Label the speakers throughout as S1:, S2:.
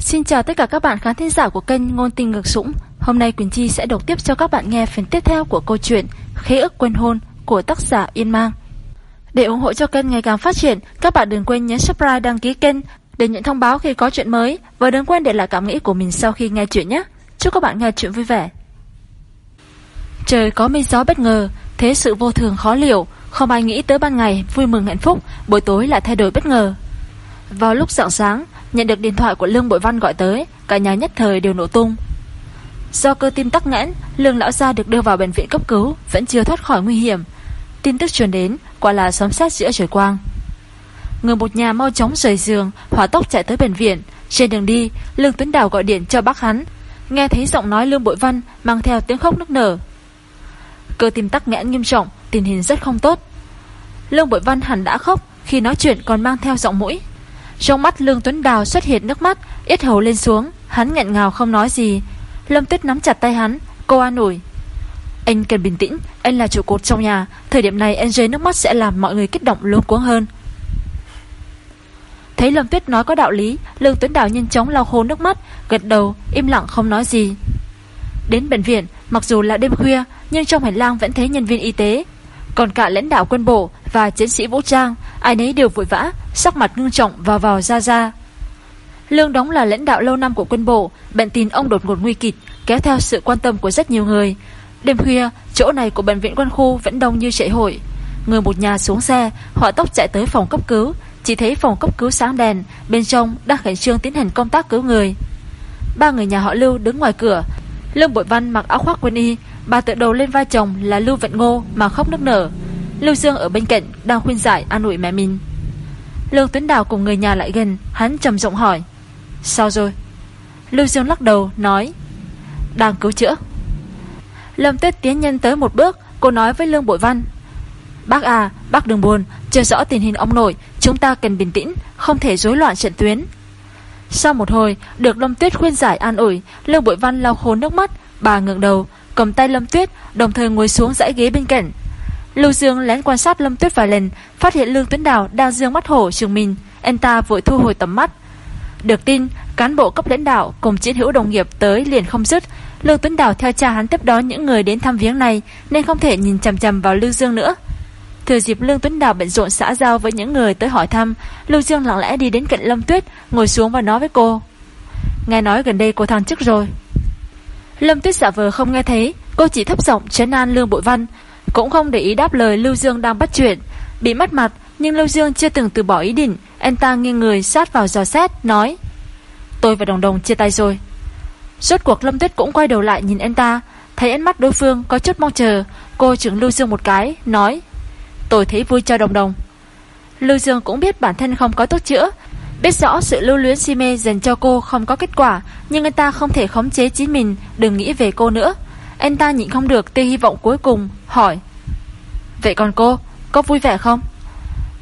S1: Xin chào tất cả các bạn khán thính giả của kênh Ngôn Tình Ngược Sũng Hôm nay Quỳnh Chi sẽ đọc tiếp cho các bạn nghe phần tiếp theo của câu chuyện Khế ức quên hôn của tác giả Yên Mang. Để ủng hộ cho kênh ngày càng phát triển, Các bạn đừng quên nhấn subscribe, đăng ký kênh Để nhận thông báo khi có chuyện mới. Và đừng quên để lại cảm nghĩ của mình sau khi nghe chuyện nhé. Chúc các bạn nghe chuyện vui vẻ. Trời có mây gió bất ngờ, Thế sự vô thường khó liệu. Không ai nghĩ tới ban ngày vui mừng hạnh phúc, Buổi tối lại thay đổi bất ngờ. Vào lúc rạng sáng Nhận được điện thoại của Lương Bội Văn gọi tới, Cả nhà nhất thời đều nổ tung. Do cơ tim tắc nghẽn, Lương lão gia được đưa vào bệnh viện cấp cứu, Vẫn chưa thoát khỏi nguy hiểm. Tin tức truyền đến, quả là sấm sét giữa trời quang. Người một nhà mau chóng rời giường, Hỏa tốc chạy tới bệnh viện. Trên đường đi, Lương Tuấn Đào gọi điện cho bác hắn. Nghe thấy giọng nói Lương Bội Văn, Mang theo tiếng khóc nức nở. Cơ tim tắc nghẽn nghiêm trọng, Tình hình rất không tốt. Lương Bội Văn hẳn đã khóc Khi nói chuyện còn mang theo giọng mũi trong mắt Lương Tuấn Đào xuất hiện nước mắt ít hầu lên xuống. Hắn nghẹn ngào không nói gì. Lâm Tuyết nắm chặt tay hắn, Cô an ủi. Anh cần bình tĩnh, Anh là trụ cột trong nhà. Thời điểm này anh rơi nước mắt sẽ làm mọi người kích động luống cuống hơn. Thấy Lâm Tuyết nói có đạo lý, Lương Tuấn Đào nhanh chóng lau khô nước mắt, Gật đầu, im lặng không nói gì. Đến bệnh viện, Mặc dù là đêm khuya, Nhưng trong hành lang vẫn thấy nhân viên y tế. Còn cả lãnh đạo quân bộ và chiến sĩ vũ trang, Ai nấy đều vội vã, Sắc mặt ngưng trọng vào vào ra ra. Lương Đống là lãnh đạo lâu năm của quân bộ Bệnh tin ông đột ngột nguy kịch, Kéo theo sự quan tâm của rất nhiều người. Đêm khuya, chỗ này của bệnh viện quân khu Vẫn đông như chạy hội. Người một nhà xuống xe, Họ tốc chạy tới phòng cấp cứu, Chỉ thấy phòng cấp cứu sáng đèn, Bên trong đang khẩn trương tiến hành công tác cứu người. Ba người nhà họ Lưu đứng ngoài cửa. Lương Bội Văn mặc áo khoác quân y Bà tựa đầu lên vai chồng là Lưu Vận Ngô Mà khóc nức nở. Lưu Dương ở bên cạnh đang khuyên giải an ủi mẹ mình. Lương Tuấn Đào cùng người nhà lại gần, Hắn trầm giọng hỏi, Sao rồi? Lưu Dương lắc đầu, nói, Đang cứu chữa. Lâm Tuyết tiến nhân tới một bước, Cô nói với Lương Bội Văn, Bác à bác đừng buồn, Chưa rõ tình hình ông nội, Chúng ta cần bình tĩnh, Không thể rối loạn trận tuyến. Sau một hồi, Được Lâm Tuyết khuyên giải an ủi, Lương Bội Văn lau khô nước mắt, Bà ngượng đầu Cầm tay Lâm Tuyết Đồng thời ngồi xuống dãy ghế bên cạnh Lưu Dương lén quan sát Lâm Tuyết vài lần, phát hiện Lương Tuấn Đào đang dương mắt hổ trường mình, anh ta vội thu hồi tầm mắt. Được tin, cán bộ cấp lãnh đạo cùng chiến hữu đồng nghiệp tới liền không dứt. Lương Tuấn Đào theo cha hắn tiếp đón những người đến thăm viếng này nên không thể nhìn chằm chằm vào Lưu Dương nữa. Thừa dịp Lương Tuấn Đào bận rộn xã giao với những người tới hỏi thăm, Lưu Dương lặng lẽ đi đến cạnh Lâm Tuyết, ngồi xuống và nói với cô. Nghe nói gần đây cô thăng chức rồi. Lâm Tuyết dạ giả vờ không nghe thấy, cô chỉ thấp giọng trấn an Lương Bội Văn, cũng không để ý đáp lời Lưu Dương đang bắt chuyện. Bị mất mặt Nhưng Lưu Dương chưa từng từ bỏ ý định Anh ta nghiêng người sát vào giò xét Nói Tôi và Đồng Đồng chia tay rồi. Rốt cuộc Lâm Tuyết cũng quay đầu lại nhìn anh ta Thấy ánh mắt đối phương có chút mong chờ Cô trưởng Lưu Dương một cái Nói Tôi thấy vui cho Đồng Đồng. Lưu Dương cũng biết bản thân không có tốt chữa Biết rõ sự lưu luyến si mê dành cho cô không có kết quả Nhưng anh ta không thể khống chế chính mình Đừng nghĩ về cô nữa. Anh ta nhịn không được tia hy vọng cuối cùng Hỏi Vậy còn cô, có vui vẻ không?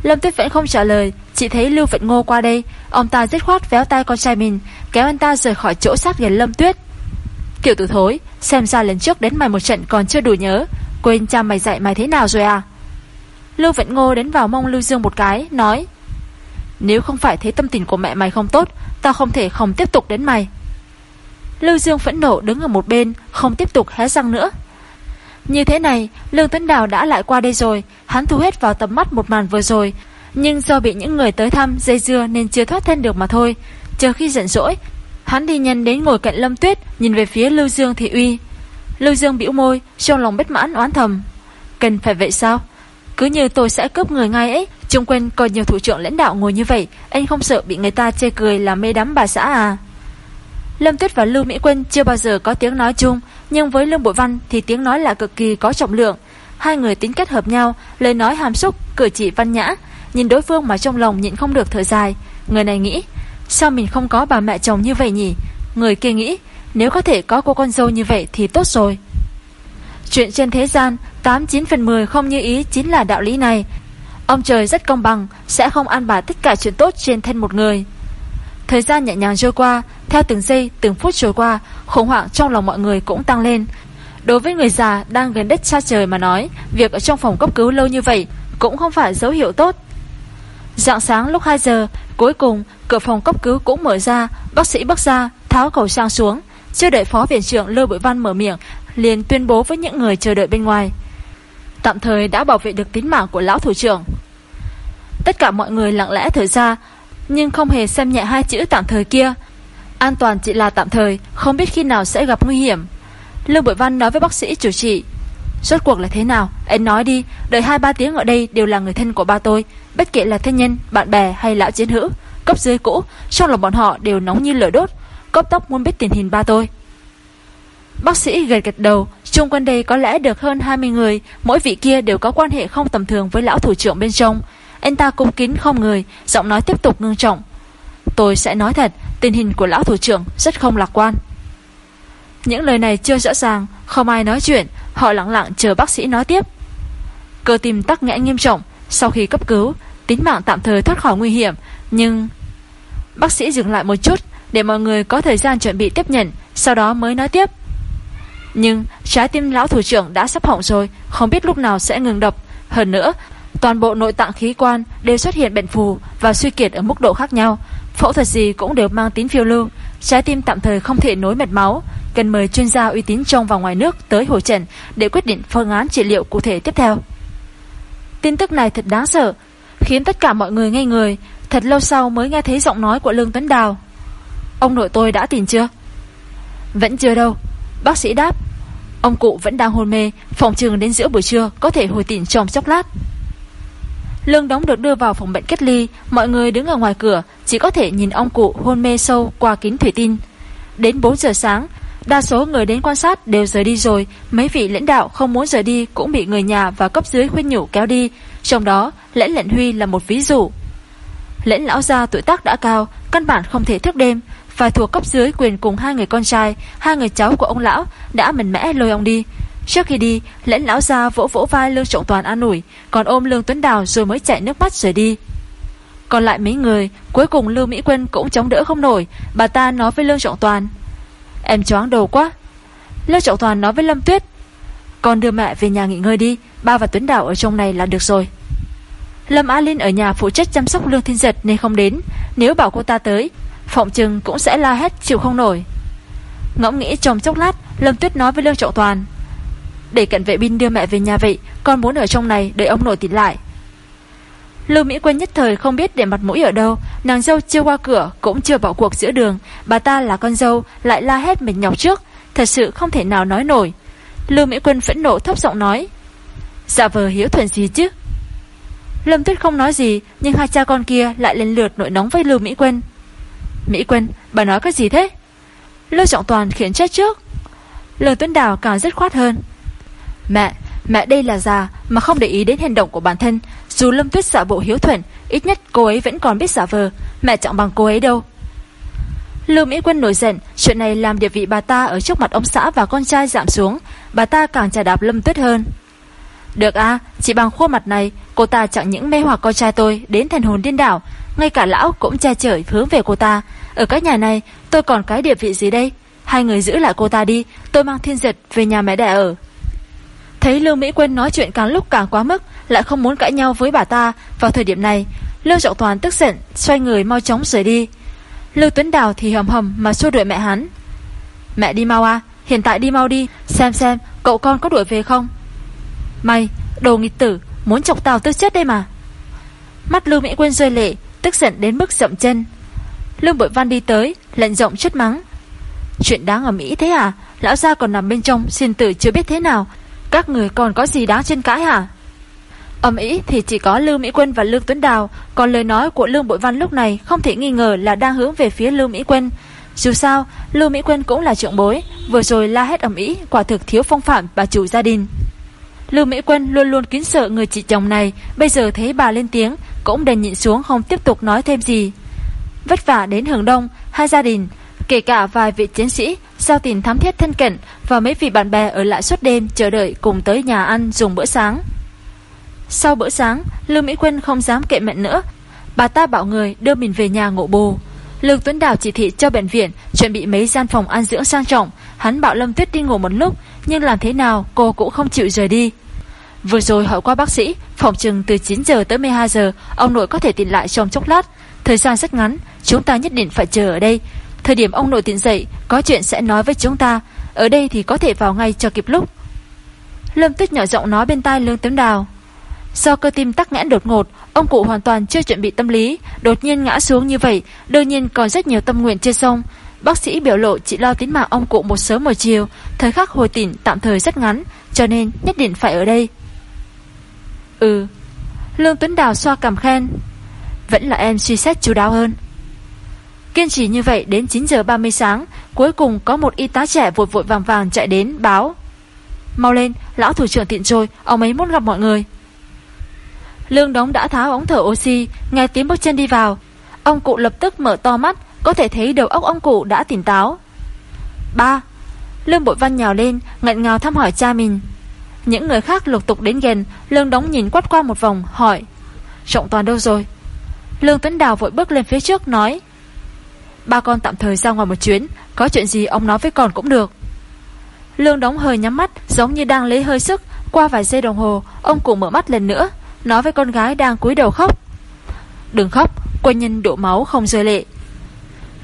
S1: Lâm Tuyết vẫn không trả lời Chỉ thấy Lưu Vận Ngô qua đây. Ông ta dứt khoát véo tay con trai mình Kéo anh ta rời khỏi chỗ sát gần Lâm Tuyết. Kiểu tử thối Xem ra lần trước đến mày một trận còn chưa đủ nhớ Quên cha mày dạy mày thế nào rồi à? Lưu Vận Ngô đến vào mông Lưu Dương một cái Nói nếu không phải thấy tâm tình của mẹ mày không tốt, Tao không thể không tiếp tục đến mày. Lưu Dương phẫn nộ đứng ở một bên, Không tiếp tục hé răng nữa. Như thế này, Lương Tuấn Đào đã lại qua đây rồi, Hắn thu hết vào tầm mắt một màn vừa rồi, Nhưng do bị những người tới thăm dây dưa Nên chưa thoát thân được mà thôi. Chờ khi giận dỗi, Hắn đi nhanh đến ngồi cạnh Lâm Tuyết, Nhìn về phía Lưu Dương Thị Uy. Lưu Dương bĩu môi, Trong lòng bất mãn oán thầm. Cần phải vậy sao? Cứ như tôi sẽ cướp người ngay ấy Trung quên còn nhiều thủ trưởng lãnh đạo ngồi như vậy Anh không sợ bị người ta chê cười là mê đắm bà xã à Lâm Tuyết và Lưu Mỹ Quân chưa bao giờ có tiếng nói chung, nhưng với Lương Bội Văn thì tiếng nói là cực kỳ có trọng lượng. Hai người tính kết hợp nhau, lời nói hàm xúc, cử chỉ văn nhã, nhìn đối phương mà trong lòng nhịn không được thở dài. Người này nghĩ, sao mình không có bà mẹ chồng như vậy nhỉ? Người kia nghĩ, nếu có thể có cô con dâu như vậy thì tốt rồi. Chuyện trên thế gian, 89 phần 10 không như ý chính là đạo lý này. Ông trời rất công bằng, sẽ không an bài tất cả chuyện tốt trên thân một người. Thời gian nhẹ nhàng trôi qua, theo từng giây, từng phút trôi qua, khủng hoảng trong lòng mọi người cũng tăng lên. Đối với người già đang gần đất xa trời mà nói, việc ở trong phòng cấp cứu lâu như vậy cũng không phải dấu hiệu tốt. Dạng sáng lúc 2 giờ, Cuối cùng, cửa phòng cấp cứu cũng mở ra, bác sĩ bước ra, tháo khẩu trang xuống. Chưa đợi phó viện trưởng Lưu Bội Văn mở miệng, liền tuyên bố với những người chờ đợi bên ngoài. Tạm thời đã bảo vệ được tính mạng của lão thủ trưởng. Tất cả mọi người lặng lẽ thở ra, nhưng không hề xem nhẹ hai chữ tạm thời kia. An toàn chỉ là tạm thời, không biết khi nào sẽ gặp nguy hiểm. Lưu Bội Văn nói với bác sĩ chủ trị. Rốt cuộc là thế nào? Anh nói đi, đợi 2-3 tiếng ở đây đều là người thân của ba tôi, bất kể là thân nhân, bạn bè hay lão chiến hữu, cấp dưới cũ, trong lòng bọn họ đều nóng như lửa đốt, cấp tốc muốn biết tình hình ba tôi. Bác sĩ gật gật đầu, chung quanh đây có lẽ được hơn 20 người, mỗi vị kia đều có quan hệ không tầm thường với lão thủ trưởng bên trong. Anh ta cung kính không người, giọng nói tiếp tục ngưng trọng. Tôi sẽ nói thật, tình hình của lão thủ trưởng rất không lạc quan. Những lời này chưa rõ ràng, không ai nói chuyện, họ lặng lặng chờ bác sĩ nói tiếp. Cơ tim tắc nghẽn nghiêm trọng, sau khi cấp cứu, tính mạng tạm thời thoát khỏi nguy hiểm, nhưng... Bác sĩ dừng lại một chút để mọi người có thời gian chuẩn bị tiếp nhận, sau đó mới nói tiếp. Nhưng trái tim lão thủ trưởng đã sắp hỏng rồi, không biết lúc nào sẽ ngừng đập. Hơn nữa, toàn bộ nội tạng khí quan đều xuất hiện bệnh phù và suy kiệt ở mức độ khác nhau. Phẫu thuật gì cũng đều mang tính phiêu lưu, trái tim tạm thời không thể nối mạch máu, cần mời chuyên gia uy tín trong và ngoài nước tới hội trần để quyết định phương án trị liệu cụ thể tiếp theo. Tin tức này thật đáng sợ, khiến tất cả mọi người ngây người, thật lâu sau mới nghe thấy giọng nói của Lương Tuấn Đào. Ông nội tôi đã tìm chưa? Vẫn chưa đâu, bác sĩ đáp. Ông cụ vẫn đang hôn mê, phòng trường đến giữa buổi trưa có thể hồi tỉnh trong chốc lát. Lương đóng được đưa vào phòng bệnh cách ly, mọi người đứng ở ngoài cửa, chỉ có thể nhìn ông cụ hôn mê sâu qua kính thủy tinh. Đến 4 giờ sáng, đa số người đến quan sát đều rời đi rồi, mấy vị lãnh đạo không muốn rời đi cũng bị người nhà và cấp dưới khuyên nhủ kéo đi, trong đó lãnh lệnh Huy là một ví dụ. Lãnh lão gia tuổi tác đã cao, căn bản không thể thức đêm, và thuộc cấp dưới quyền cùng hai người con trai, hai người cháu của ông lão đã mạnh mẽ lôi ông đi. Trước khi đi, lãnh lão ra vỗ vỗ vai Lương Trọng Toàn an ủi, còn ôm Lương Tuấn Đào rồi mới chạy nước mắt rời đi. Còn lại mấy người, cuối cùng Lưu Mỹ Quân cũng chống đỡ không nổi, bà ta nói với Lương Trọng Toàn. Em choáng đầu quá. Lương Trọng Toàn nói với Lâm Tuyết, con đưa mẹ về nhà nghỉ ngơi đi, ba và Tuấn Đào ở trong này là được rồi. Lâm Á Linh ở nhà phụ trách chăm sóc Lương Thiên Giật nên không đến, nếu bảo cô ta tới, Phỏng Trừng cũng sẽ la hết chịu không nổi. Ngẫm nghĩ trong chốc lát, Lâm Tuyết nói với Lương Trọng Toàn, để cận vệ binh đưa mẹ về nhà vậy Con muốn ở trong này đợi ông nội tỉnh lại. Lưu Mỹ Quân nhất thời không biết để mặt mũi ở đâu Nàng dâu chưa qua cửa Cũng chưa bỏ cuộc giữa đường Bà ta là con dâu lại la hết mình nhọc trước Thật sự không thể nào nói nổi. Lưu Mỹ Quân phẫn nộ thấp giọng nói Dạ vờ hiếu thuận gì chứ? Lâm Tuyết không nói gì Nhưng hai cha con kia lại lên lượt nổi nóng với Lưu Mỹ Quân. Mỹ Quân Bà nói cái gì thế Lôi Trọng Toàn khiến chết trước Lương Tuấn Đào càng dứt khoát hơn Mẹ, mẹ đây là già mà không để ý đến hành động của bản thân. Dù Lâm Tuyết giả bộ hiếu thuận, ít nhất cô ấy vẫn còn biết giả vờ. Mẹ chẳng bằng cô ấy đâu. Lưu Mỹ Quân nổi giận, chuyện này làm địa vị bà ta ở trước mặt ông xã và con trai giảm xuống. Bà ta càng trả đạp Lâm Tuyết hơn. Được à, chỉ bằng khuôn mặt này, cô ta chẳng những mê hoặc con trai tôi đến thần hồn điên đảo, ngay cả lão cũng che chở hướng về cô ta. Ở các nhà này, tôi còn cái địa vị gì đây? Hai người giữ lại cô ta đi, tôi mang thiên diệt về nhà mẹ đẻ ở. Thấy Lưu Mỹ Quân nói chuyện càng lúc càng quá mức, lại không muốn cãi nhau với bà ta, vào thời điểm này, Lưu Trọng Toàn tức giận, xoay người mau chóng rời đi. Lưu Tuấn Đào thì hầm hầm mà xua đuổi mẹ hắn. Mẹ đi mau à, hiện tại đi mau đi, xem xem cậu con có đuổi về không. Mày, đồ nghịch tử, muốn chọc tao tôi chết đây mà. Mắt Lưu Mỹ Quân rơi lệ, tức giận đến mức rộng chân. Lương Bội Văn đi tới, lệnh rộng chất mắng. Chuyện đáng ở Mỹ thế à? Lão gia còn nằm bên trong, xin tử chưa biết thế nào, các người còn có gì đáng trên cãi hả? ở mỹ thì chỉ có Lưu Mỹ Quân và Lương Tuấn Đào, còn lời nói của Lương Bội Văn lúc này không thể nghi ngờ là đang hướng về phía Lưu Mỹ Quân. Dù sao, Lưu Mỹ Quân cũng là trượng bối, vừa rồi la hết ở ý, quả thực thiếu phong phạm bà chủ gia đình. Lưu Mỹ Quân luôn luôn kính sợ người chị chồng này, bây giờ thấy bà lên tiếng, cũng đành nhịn xuống không tiếp tục nói thêm gì. Vất vả đến hướng đông, hai gia đình, kể cả vài vị chiến sĩ, giao tình thám thiết thân cận và mấy vị bạn bè ở lại suốt đêm chờ đợi cùng tới nhà ăn dùng bữa sáng. Sau bữa sáng, Lưu Mỹ Quân không dám kệ mẹ nữa. Bà ta bảo người đưa mình về nhà ngộ bù. Lương Tuấn Đào chỉ thị cho bệnh viện chuẩn bị mấy gian phòng ăn dưỡng sang trọng. Hắn bảo Lâm Tuyết đi ngủ một lúc, nhưng làm thế nào cô cũng không chịu rời đi. Vừa rồi hỏi qua bác sĩ, phòng trừng từ 9 giờ tới 12 giờ, ông nội có thể tỉnh lại trong chốc lát. Thời gian rất ngắn Chúng ta nhất định phải chờ ở đây Thời điểm ông nội tỉnh dậy Có chuyện sẽ nói với chúng ta Ở đây thì có thể vào ngay cho kịp lúc Lâm Tuyết nhỏ giọng nói bên tai Lương Tuấn Đào Do cơ tim tắc nghẽn đột ngột Ông cụ hoàn toàn chưa chuẩn bị tâm lý, Đột nhiên ngã xuống như vậy, Đương nhiên còn rất nhiều tâm nguyện chưa xong Bác sĩ biểu lộ chỉ lo tính mạng ông cụ một sớm một chiều, Thời khắc hồi tỉnh tạm thời rất ngắn, Cho nên nhất định phải ở đây. Ừ. Lương Tuấn Đào xoa cảm khen. Vẫn là em suy xét chú đáo hơn. Kiên trì như vậy đến 9 giờ 30 sáng, Cuối cùng có một y tá trẻ vội vội vàng vàng chạy đến, báo. Mau lên, Lão thủ trưởng tiện rồi Ông ấy muốn gặp mọi người. Lương Đống đã tháo ống thở oxy, Nghe tiếng bước chân đi vào. Ông cụ lập tức mở to mắt, Có thể thấy đầu óc ông cụ đã tỉnh táo. Ba, Lương bội văn nhào lên ngạnh ngào thăm hỏi cha mình. Những người khác lục tục đến gần, Lương Đống nhìn quát qua một vòng, hỏi Trọng toàn đâu rồi? Lương Tuấn Đào vội bước lên phía trước, nói, Ba con tạm thời ra ngoài một chuyến, Có chuyện gì ông nói với con cũng được. Lương Đống hơi nhắm mắt, Giống như đang lấy hơi sức, Qua vài giây đồng hồ, Ông cụ mở mắt lần nữa. Nói với con gái đang cúi đầu khóc. Đừng khóc, Quân nhân đổ máu không rơi lệ.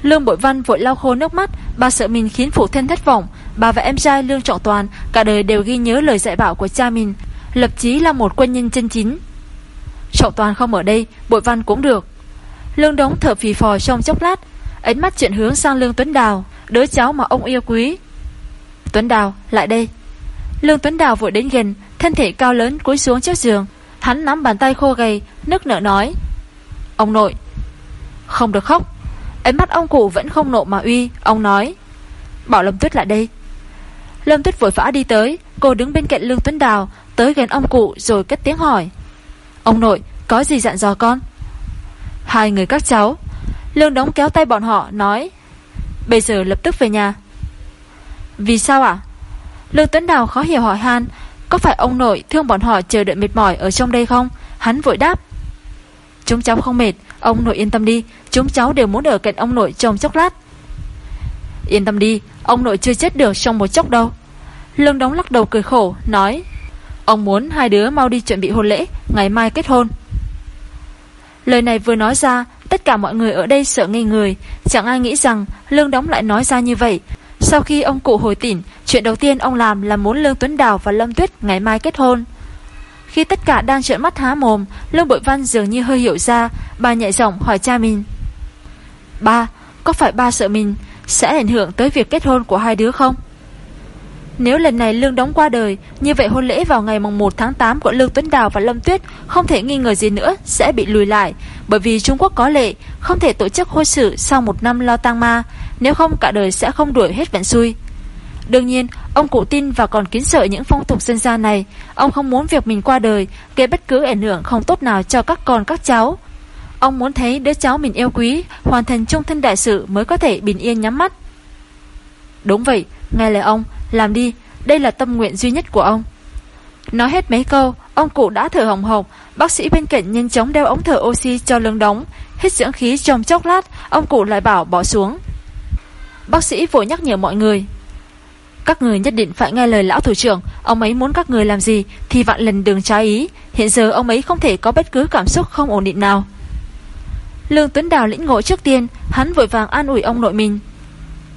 S1: Lương Bội Văn vội lau khô nước mắt, Bà sợ mình khiến phụ thân thất vọng. Bà và em trai Lương Trọng Toàn Cả đời đều ghi nhớ lời dạy bảo của cha mình, Lập chí là một quân nhân chân chính. Trọng Toàn không ở đây, Bội Văn cũng được. Lương Đống thở phì phò trong chốc lát, Ánh mắt chuyển hướng sang Lương Tuấn Đào, Đứa cháu mà ông yêu quý. Tuấn Đào, lại đây. Lương Tuấn Đào vội đến gần, Thân thể cao lớn cúi xuống trước giường. Hắn nắm bàn tay khô gầy Nước nở nói. Ông nội. Không được khóc. Ánh mắt ông cụ vẫn không nộ mà uy, Ông nói. Bảo Lâm Tuyết lại đây. Lâm Tuyết vội vã đi tới, Cô đứng bên cạnh Lương Tuấn Đào, Tới gần ông cụ rồi cất tiếng hỏi. Ông nội, có gì dặn dò con? Hai người các cháu. Lương đóng kéo tay bọn họ, nói. Bây giờ lập tức về nhà. Vì sao ạ? Lương Tuấn Đào khó hiểu hỏi han có phải ông nội thương bọn họ chờ đợi mệt mỏi Ở trong đây không? Hắn vội đáp. Chúng cháu không mệt, Ông nội yên tâm đi. Chúng cháu đều muốn ở cạnh ông nội trong chốc lát. Yên tâm đi, Ông nội chưa chết được trong một chốc đâu. Lương đóng lắc đầu cười khổ, Nói, Ông muốn hai đứa mau đi chuẩn bị hôn lễ, Ngày mai kết hôn. Lời này vừa nói ra, Tất cả mọi người ở đây sợ ngây người. Chẳng ai nghĩ rằng Lương đóng lại nói ra như vậy. Sau khi ông cụ hồi tỉnh Chuyện đầu tiên ông làm là muốn Lương Tuấn Đào và Lâm Tuyết ngày mai kết hôn. Khi tất cả đang trợn mắt há mồm Lương Bội Văn dường như hơi hiểu ra Bà nhẹ giọng hỏi cha mình. Ba, có phải ba sợ mình Sẽ ảnh hưởng tới việc kết hôn của hai đứa không? Nếu lần này Lương đóng qua đời, như vậy hôn lễ vào ngày mùng 1 tháng 8 của Lương Tuấn Đào và Lâm Tuyết không thể nghi ngờ gì nữa sẽ bị lùi lại, bởi vì Trung Quốc có lệ không thể tổ chức hôn sự sau một năm lo tang ma, nếu không cả đời sẽ không đuổi hết vận xui. Đương nhiên, ông cụ tin và còn kín sợ những phong tục dân gian này, ông không muốn việc mình qua đời gây bất cứ ảnh hưởng không tốt nào cho các con các cháu. Ông muốn thấy đứa cháu mình yêu quý hoàn thành trung thân đại sự mới có thể bình yên nhắm mắt. Đúng vậy, nghe lời ông, làm đi, đây là tâm nguyện duy nhất của ông. Nói hết mấy câu, ông cụ đã thở hồng hộc, bác sĩ bên cạnh nhanh chóng đeo ống thở oxy cho lưng đóng, hít dưỡng khí trong chốc lát, ông cụ lại bảo bỏ xuống. Bác sĩ vội nhắc nhở mọi người. Các người nhất định phải nghe lời lão thủ trưởng, ông ấy muốn các người làm gì thì vạn lần đừng trái ý, hiện giờ ông ấy không thể có bất cứ cảm xúc không ổn định nào. Lương Tuấn Đào lĩnh ngộ trước tiên, hắn vội vàng an ủi ông nội mình.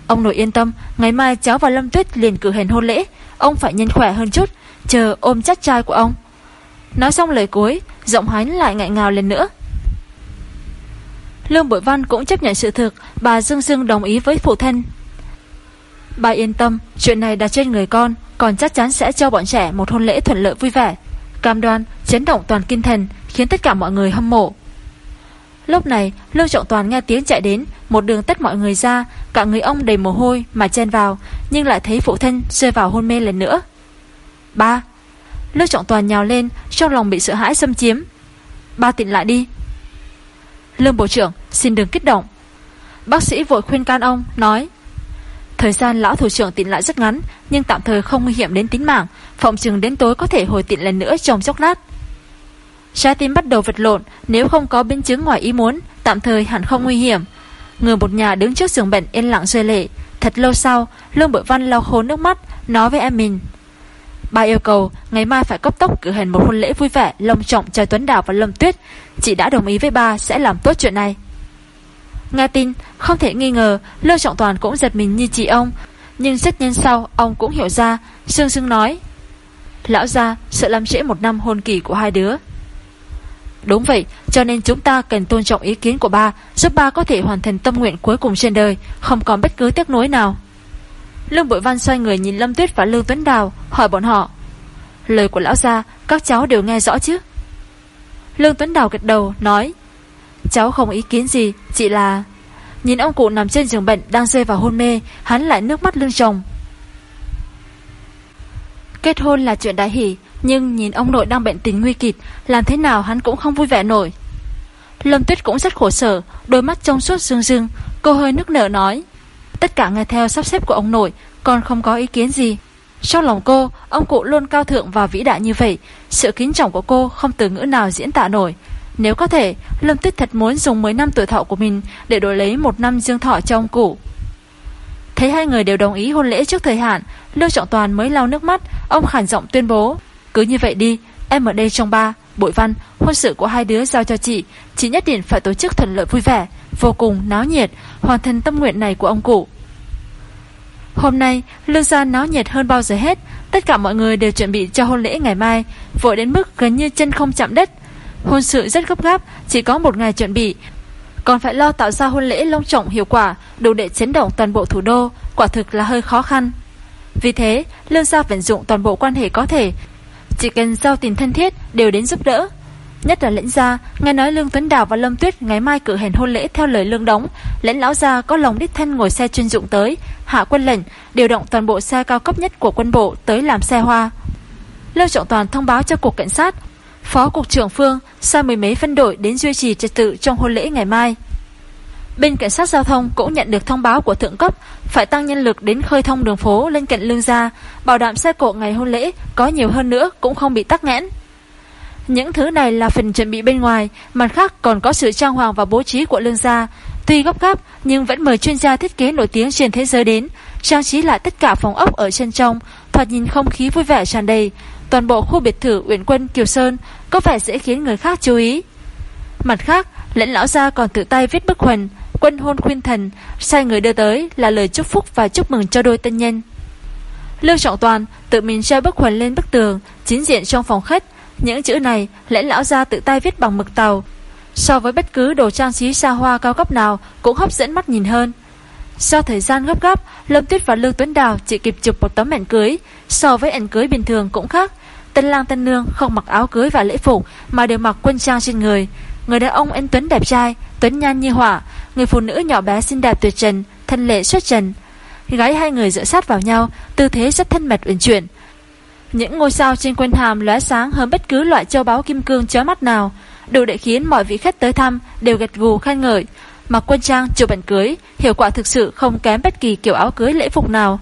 S1: Ông nội yên tâm, ngày mai cháu và Lâm Tuyết liền cử hành hôn lễ, ông phải nhân khỏe hơn chút, chờ ôm chắc trai của ông. Nói xong lời cuối, giọng hắn lại ngại ngào lần nữa. Lương Bội Văn cũng chấp nhận sự thực, bà Dương Dương đồng ý với phụ thân. Bà yên tâm, chuyện này đặt trên người con, còn chắc chắn sẽ cho bọn trẻ một hôn lễ thuận lợi vui vẻ. Cam đoan, chấn động toàn kinh thần, khiến tất cả mọi người hâm mộ. Lúc này, Lương Trọng Toàn nghe tiếng chạy đến, một đường tất mọi người ra, cả người ông đầy mồ hôi mà chen vào, nhưng lại thấy phụ thân rơi vào hôn mê lần nữa. Ba. Lương Trọng Toàn nhào lên, trong lòng bị sợ hãi xâm chiếm. Ba tỉnh lại đi. Lương Bộ trưởng, xin đừng kích động. Bác sĩ vội khuyên can ông, nói Thời gian lão thủ trưởng tỉnh lại rất ngắn Nhưng tạm thời không nguy hiểm đến tính mạng Phòng chừng đến tối có thể hồi tỉnh lần nữa trong chốc lát Trái tim bắt đầu vật lộn, nếu không có biến chứng ngoài ý muốn, tạm thời hẳn không nguy hiểm. Người một nhà đứng trước giường bệnh yên lặng rơi lệ. Thật lâu sau, Lương Bội Văn lau khô nước mắt, nói với em mình. Ba yêu cầu ngày mai phải cấp tốc cử hành một hôn lễ vui vẻ, long trọng cho Tuấn Đào và Lâm Tuyết. Chị đã đồng ý với ba sẽ làm tốt chuyện này. Nghe tin, không thể nghi ngờ, Lương Trọng Toàn cũng giật mình như chị ông. Nhưng rất nhanh sau, ông cũng hiểu ra, Sương Sương nói. Lão gia sợ làm trễ một năm hôn kỳ của hai đứa. Đúng vậy, cho nên chúng ta cần tôn trọng ý kiến của ba, giúp ba có thể hoàn thành tâm nguyện cuối cùng trên đời, không còn bất cứ tiếc nuối nào. Lương Bội Văn xoay người nhìn Lâm Tuyết và Lương Tuấn Đào, hỏi bọn họ. Lời của lão gia, các cháu đều nghe rõ chứ? Lương Tuấn Đào gật đầu, nói. Cháu không ý kiến gì, chỉ là... Nhìn ông cụ nằm trên giường bệnh đang rơi vào hôn mê, hắn lại nước mắt lưng tròng. Kết hôn là chuyện đại hỷ, nhưng nhìn ông nội đang bệnh tình nguy kịch, làm thế nào hắn cũng không vui vẻ nổi. Lâm Tuyết cũng rất khổ sở, đôi mắt trong suốt rưng rưng, cô hơi nước nở nói. Tất cả nghe theo sắp xếp của ông nội, còn không có ý kiến gì. Trong lòng cô, ông cụ luôn cao thượng và vĩ đại như vậy, sự kính trọng của cô không từ ngữ nào diễn tả nổi. Nếu có thể, Lâm Tuyết thật muốn dùng 10 năm tuổi thọ của mình để đổi lấy một năm dương thọ cho ông cụ. Thấy hai người đều đồng ý hôn lễ trước thời hạn, Lưu Trọng Toàn mới lau nước mắt, ông khản giọng tuyên bố. Cứ như vậy đi, em ở đây trong ba, bội văn, hôn sự của hai đứa giao cho chị, chị nhất định phải tổ chức thuận lợi vui vẻ, vô cùng náo nhiệt, hoàn thành tâm nguyện này của ông cụ. Hôm nay, lương gia náo nhiệt hơn bao giờ hết, tất cả mọi người đều chuẩn bị cho hôn lễ ngày mai, vội đến mức gần như chân không chạm đất. Hôn sự rất gấp gáp, chỉ có một ngày chuẩn bị, còn phải lo tạo ra hôn lễ long trọng hiệu quả, đủ để chấn động toàn bộ thủ đô, quả thực là hơi khó khăn. Vì thế, lương gia vận dụng toàn bộ quan hệ có thể, chỉ cần giao tình thân thiết đều đến giúp đỡ. Nhất là lĩnh gia, nghe nói Lương Tuấn Đào và Lâm Tuyết ngày mai cử hành hôn lễ theo lời lương đóng, lĩnh lão gia có lòng đích thân ngồi xe chuyên dụng tới, hạ quân lệnh, điều động toàn bộ xe cao cấp nhất của quân bộ tới làm xe hoa. Lương Trọng Toàn thông báo cho cục cảnh sát, phó cục trưởng Phương sai mười mấy phân đội đến duy trì trật tự trong hôn lễ ngày mai. Bên cảnh sát giao thông cũng nhận được thông báo của thượng cấp phải tăng nhân lực đến khơi thông đường phố lên cạnh lương gia, bảo đảm xe cộ ngày hôn lễ có nhiều hơn nữa cũng không bị tắc nghẽn. Những thứ này là phần chuẩn bị bên ngoài, mặt khác còn có sự trang hoàng và bố trí của lương gia. Tuy gấp gáp nhưng vẫn mời chuyên gia thiết kế nổi tiếng trên thế giới đến, trang trí lại tất cả phòng ốc ở chân trong, thoạt nhìn không khí vui vẻ tràn đầy. Toàn bộ khu biệt thự Uyển Quân Kiều Sơn có vẻ dễ khiến người khác chú ý. Mặt khác, lẫn lão gia còn tự tay viết bức huần quân hôn khuyên thần, sai người đưa tới là lời chúc phúc và chúc mừng cho đôi tân nhân. Lưu Trọng Toàn tự mình treo bức huần lên bức tường, chính diện trong phòng khách, những chữ này lẽ lão ra tự tay viết bằng mực tàu. So với bất cứ đồ trang trí xa hoa cao cấp nào cũng hấp dẫn mắt nhìn hơn. Do thời gian gấp gáp, Lâm Tuyết và Lưu Tuấn Đào chỉ kịp chụp một tấm ảnh cưới, so với ảnh cưới bình thường cũng khác. Tân lang tân nương không mặc áo cưới và lễ phục mà đều mặc quân trang trên người. Người đàn ông anh Tuấn đẹp trai, Tuấn nhan như hỏa, người phụ nữ nhỏ bé xinh đẹp tuyệt trần, thân lệ xuất trần. Gái hai người dựa sát vào nhau, tư thế rất thân mật uyển chuyển. Những ngôi sao trên quanh hàm lóe sáng hơn bất cứ loại châu báu kim cương chói mắt nào, đủ để khiến mọi vị khách tới thăm đều gật gù khen ngợi. Mặc quân trang chụp ảnh cưới, hiệu quả thực sự không kém bất kỳ kiểu áo cưới lễ phục nào.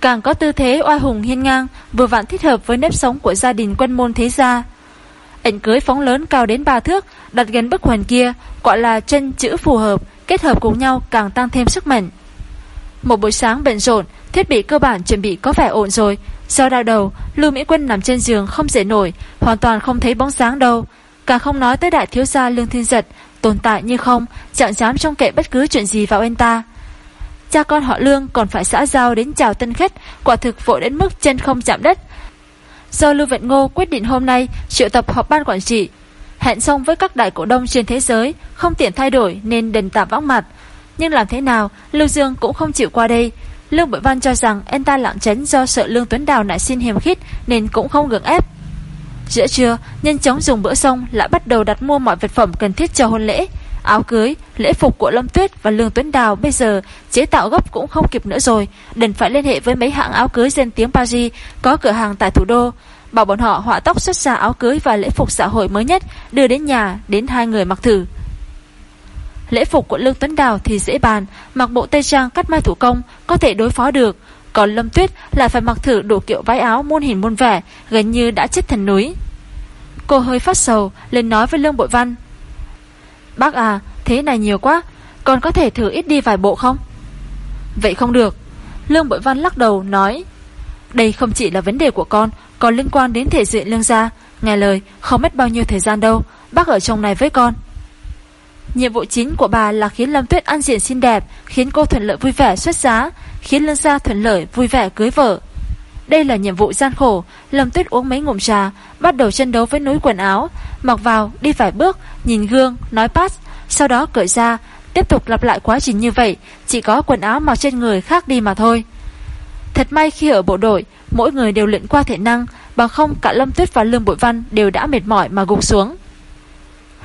S1: Càng có tư thế oai hùng hiên ngang, vừa vặn thích hợp với nếp sống của gia đình quân môn thế gia. Ảnh cưới phóng lớn cao đến ba thước, đặt gần bức hoàn kia, gọi là chân chữ phù hợp, kết hợp cùng nhau càng tăng thêm sức mạnh. Một buổi sáng bận rộn, thiết bị cơ bản chuẩn bị có vẻ ổn rồi. Do đau đầu, Lưu Mỹ Quân nằm trên giường không dễ nổi, hoàn toàn không thấy bóng sáng đâu. Càng không nói tới đại thiếu gia Lương Thiên Giật, tồn tại như không, chẳng dám trông kệ bất cứ chuyện gì vào anh ta. Cha con họ Lương còn phải xã giao đến chào tân khách, quả thực vội đến mức chân không chạm đất. Do Lưu Vận Ngô quyết định hôm nay triệu tập họp ban quản trị, hẹn xong với các đại cổ đông trên thế giới, không tiện thay đổi nên đền tạm vắng mặt. Nhưng làm thế nào, Lưu Dương cũng không chịu qua đây. Lương Bội Văn cho rằng anh ta lặng chấn do sợ Lương Tuấn Đào nại xin hiềm khít nên cũng không gượng ép. Giữa trưa, nhân chống dùng bữa xong lại bắt đầu đặt mua mọi vật phẩm cần thiết cho hôn lễ. Áo cưới, lễ phục của Lâm Tuyết và Lương Tuấn Đào bây giờ chế tạo gấp cũng không kịp nữa rồi, đành phải liên hệ với mấy hãng áo cưới danh tiếng Paris có cửa hàng tại thủ đô, bảo bọn họ họa tóc xuất ra áo cưới và lễ phục xã hội mới nhất đưa đến nhà đến hai người mặc thử. Lễ phục của Lương Tuấn Đào thì dễ bàn, mặc bộ tây trang cắt may thủ công có thể đối phó được, còn Lâm Tuyết lại phải mặc thử đủ kiểu váy áo muôn hình muôn vẻ, gần như đã chết thần núi. Cô hơi phát sầu, lên nói với Lương Bội Văn. Bác à, thế này nhiều quá, còn có thể thử ít đi vài bộ không? Vậy không được. Lương Bội Văn lắc đầu, nói. Đây không chỉ là vấn đề của con, còn liên quan đến thể diện lương gia. Nghe lời, không mất bao nhiêu thời gian đâu, bác ở trong này với con. Nhiệm vụ chính của bà là khiến Lâm Tuyết ăn diện xinh đẹp, khiến cô thuận lợi vui vẻ xuất giá, khiến Lương Gia thuận lợi vui vẻ cưới vợ. Đây là nhiệm vụ gian khổ, Lâm Tuyết uống mấy ngụm trà, bắt đầu chân đấu với núi quần áo, mặc vào, đi vài bước, nhìn gương, nói pass, sau đó cởi ra, tiếp tục lặp lại quá trình như vậy, chỉ có quần áo mặc trên người khác đi mà thôi. Thật may khi ở bộ đội, mỗi người đều luyện qua thể năng, bằng không cả Lâm Tuyết và Lương Bội Văn đều đã mệt mỏi mà gục xuống.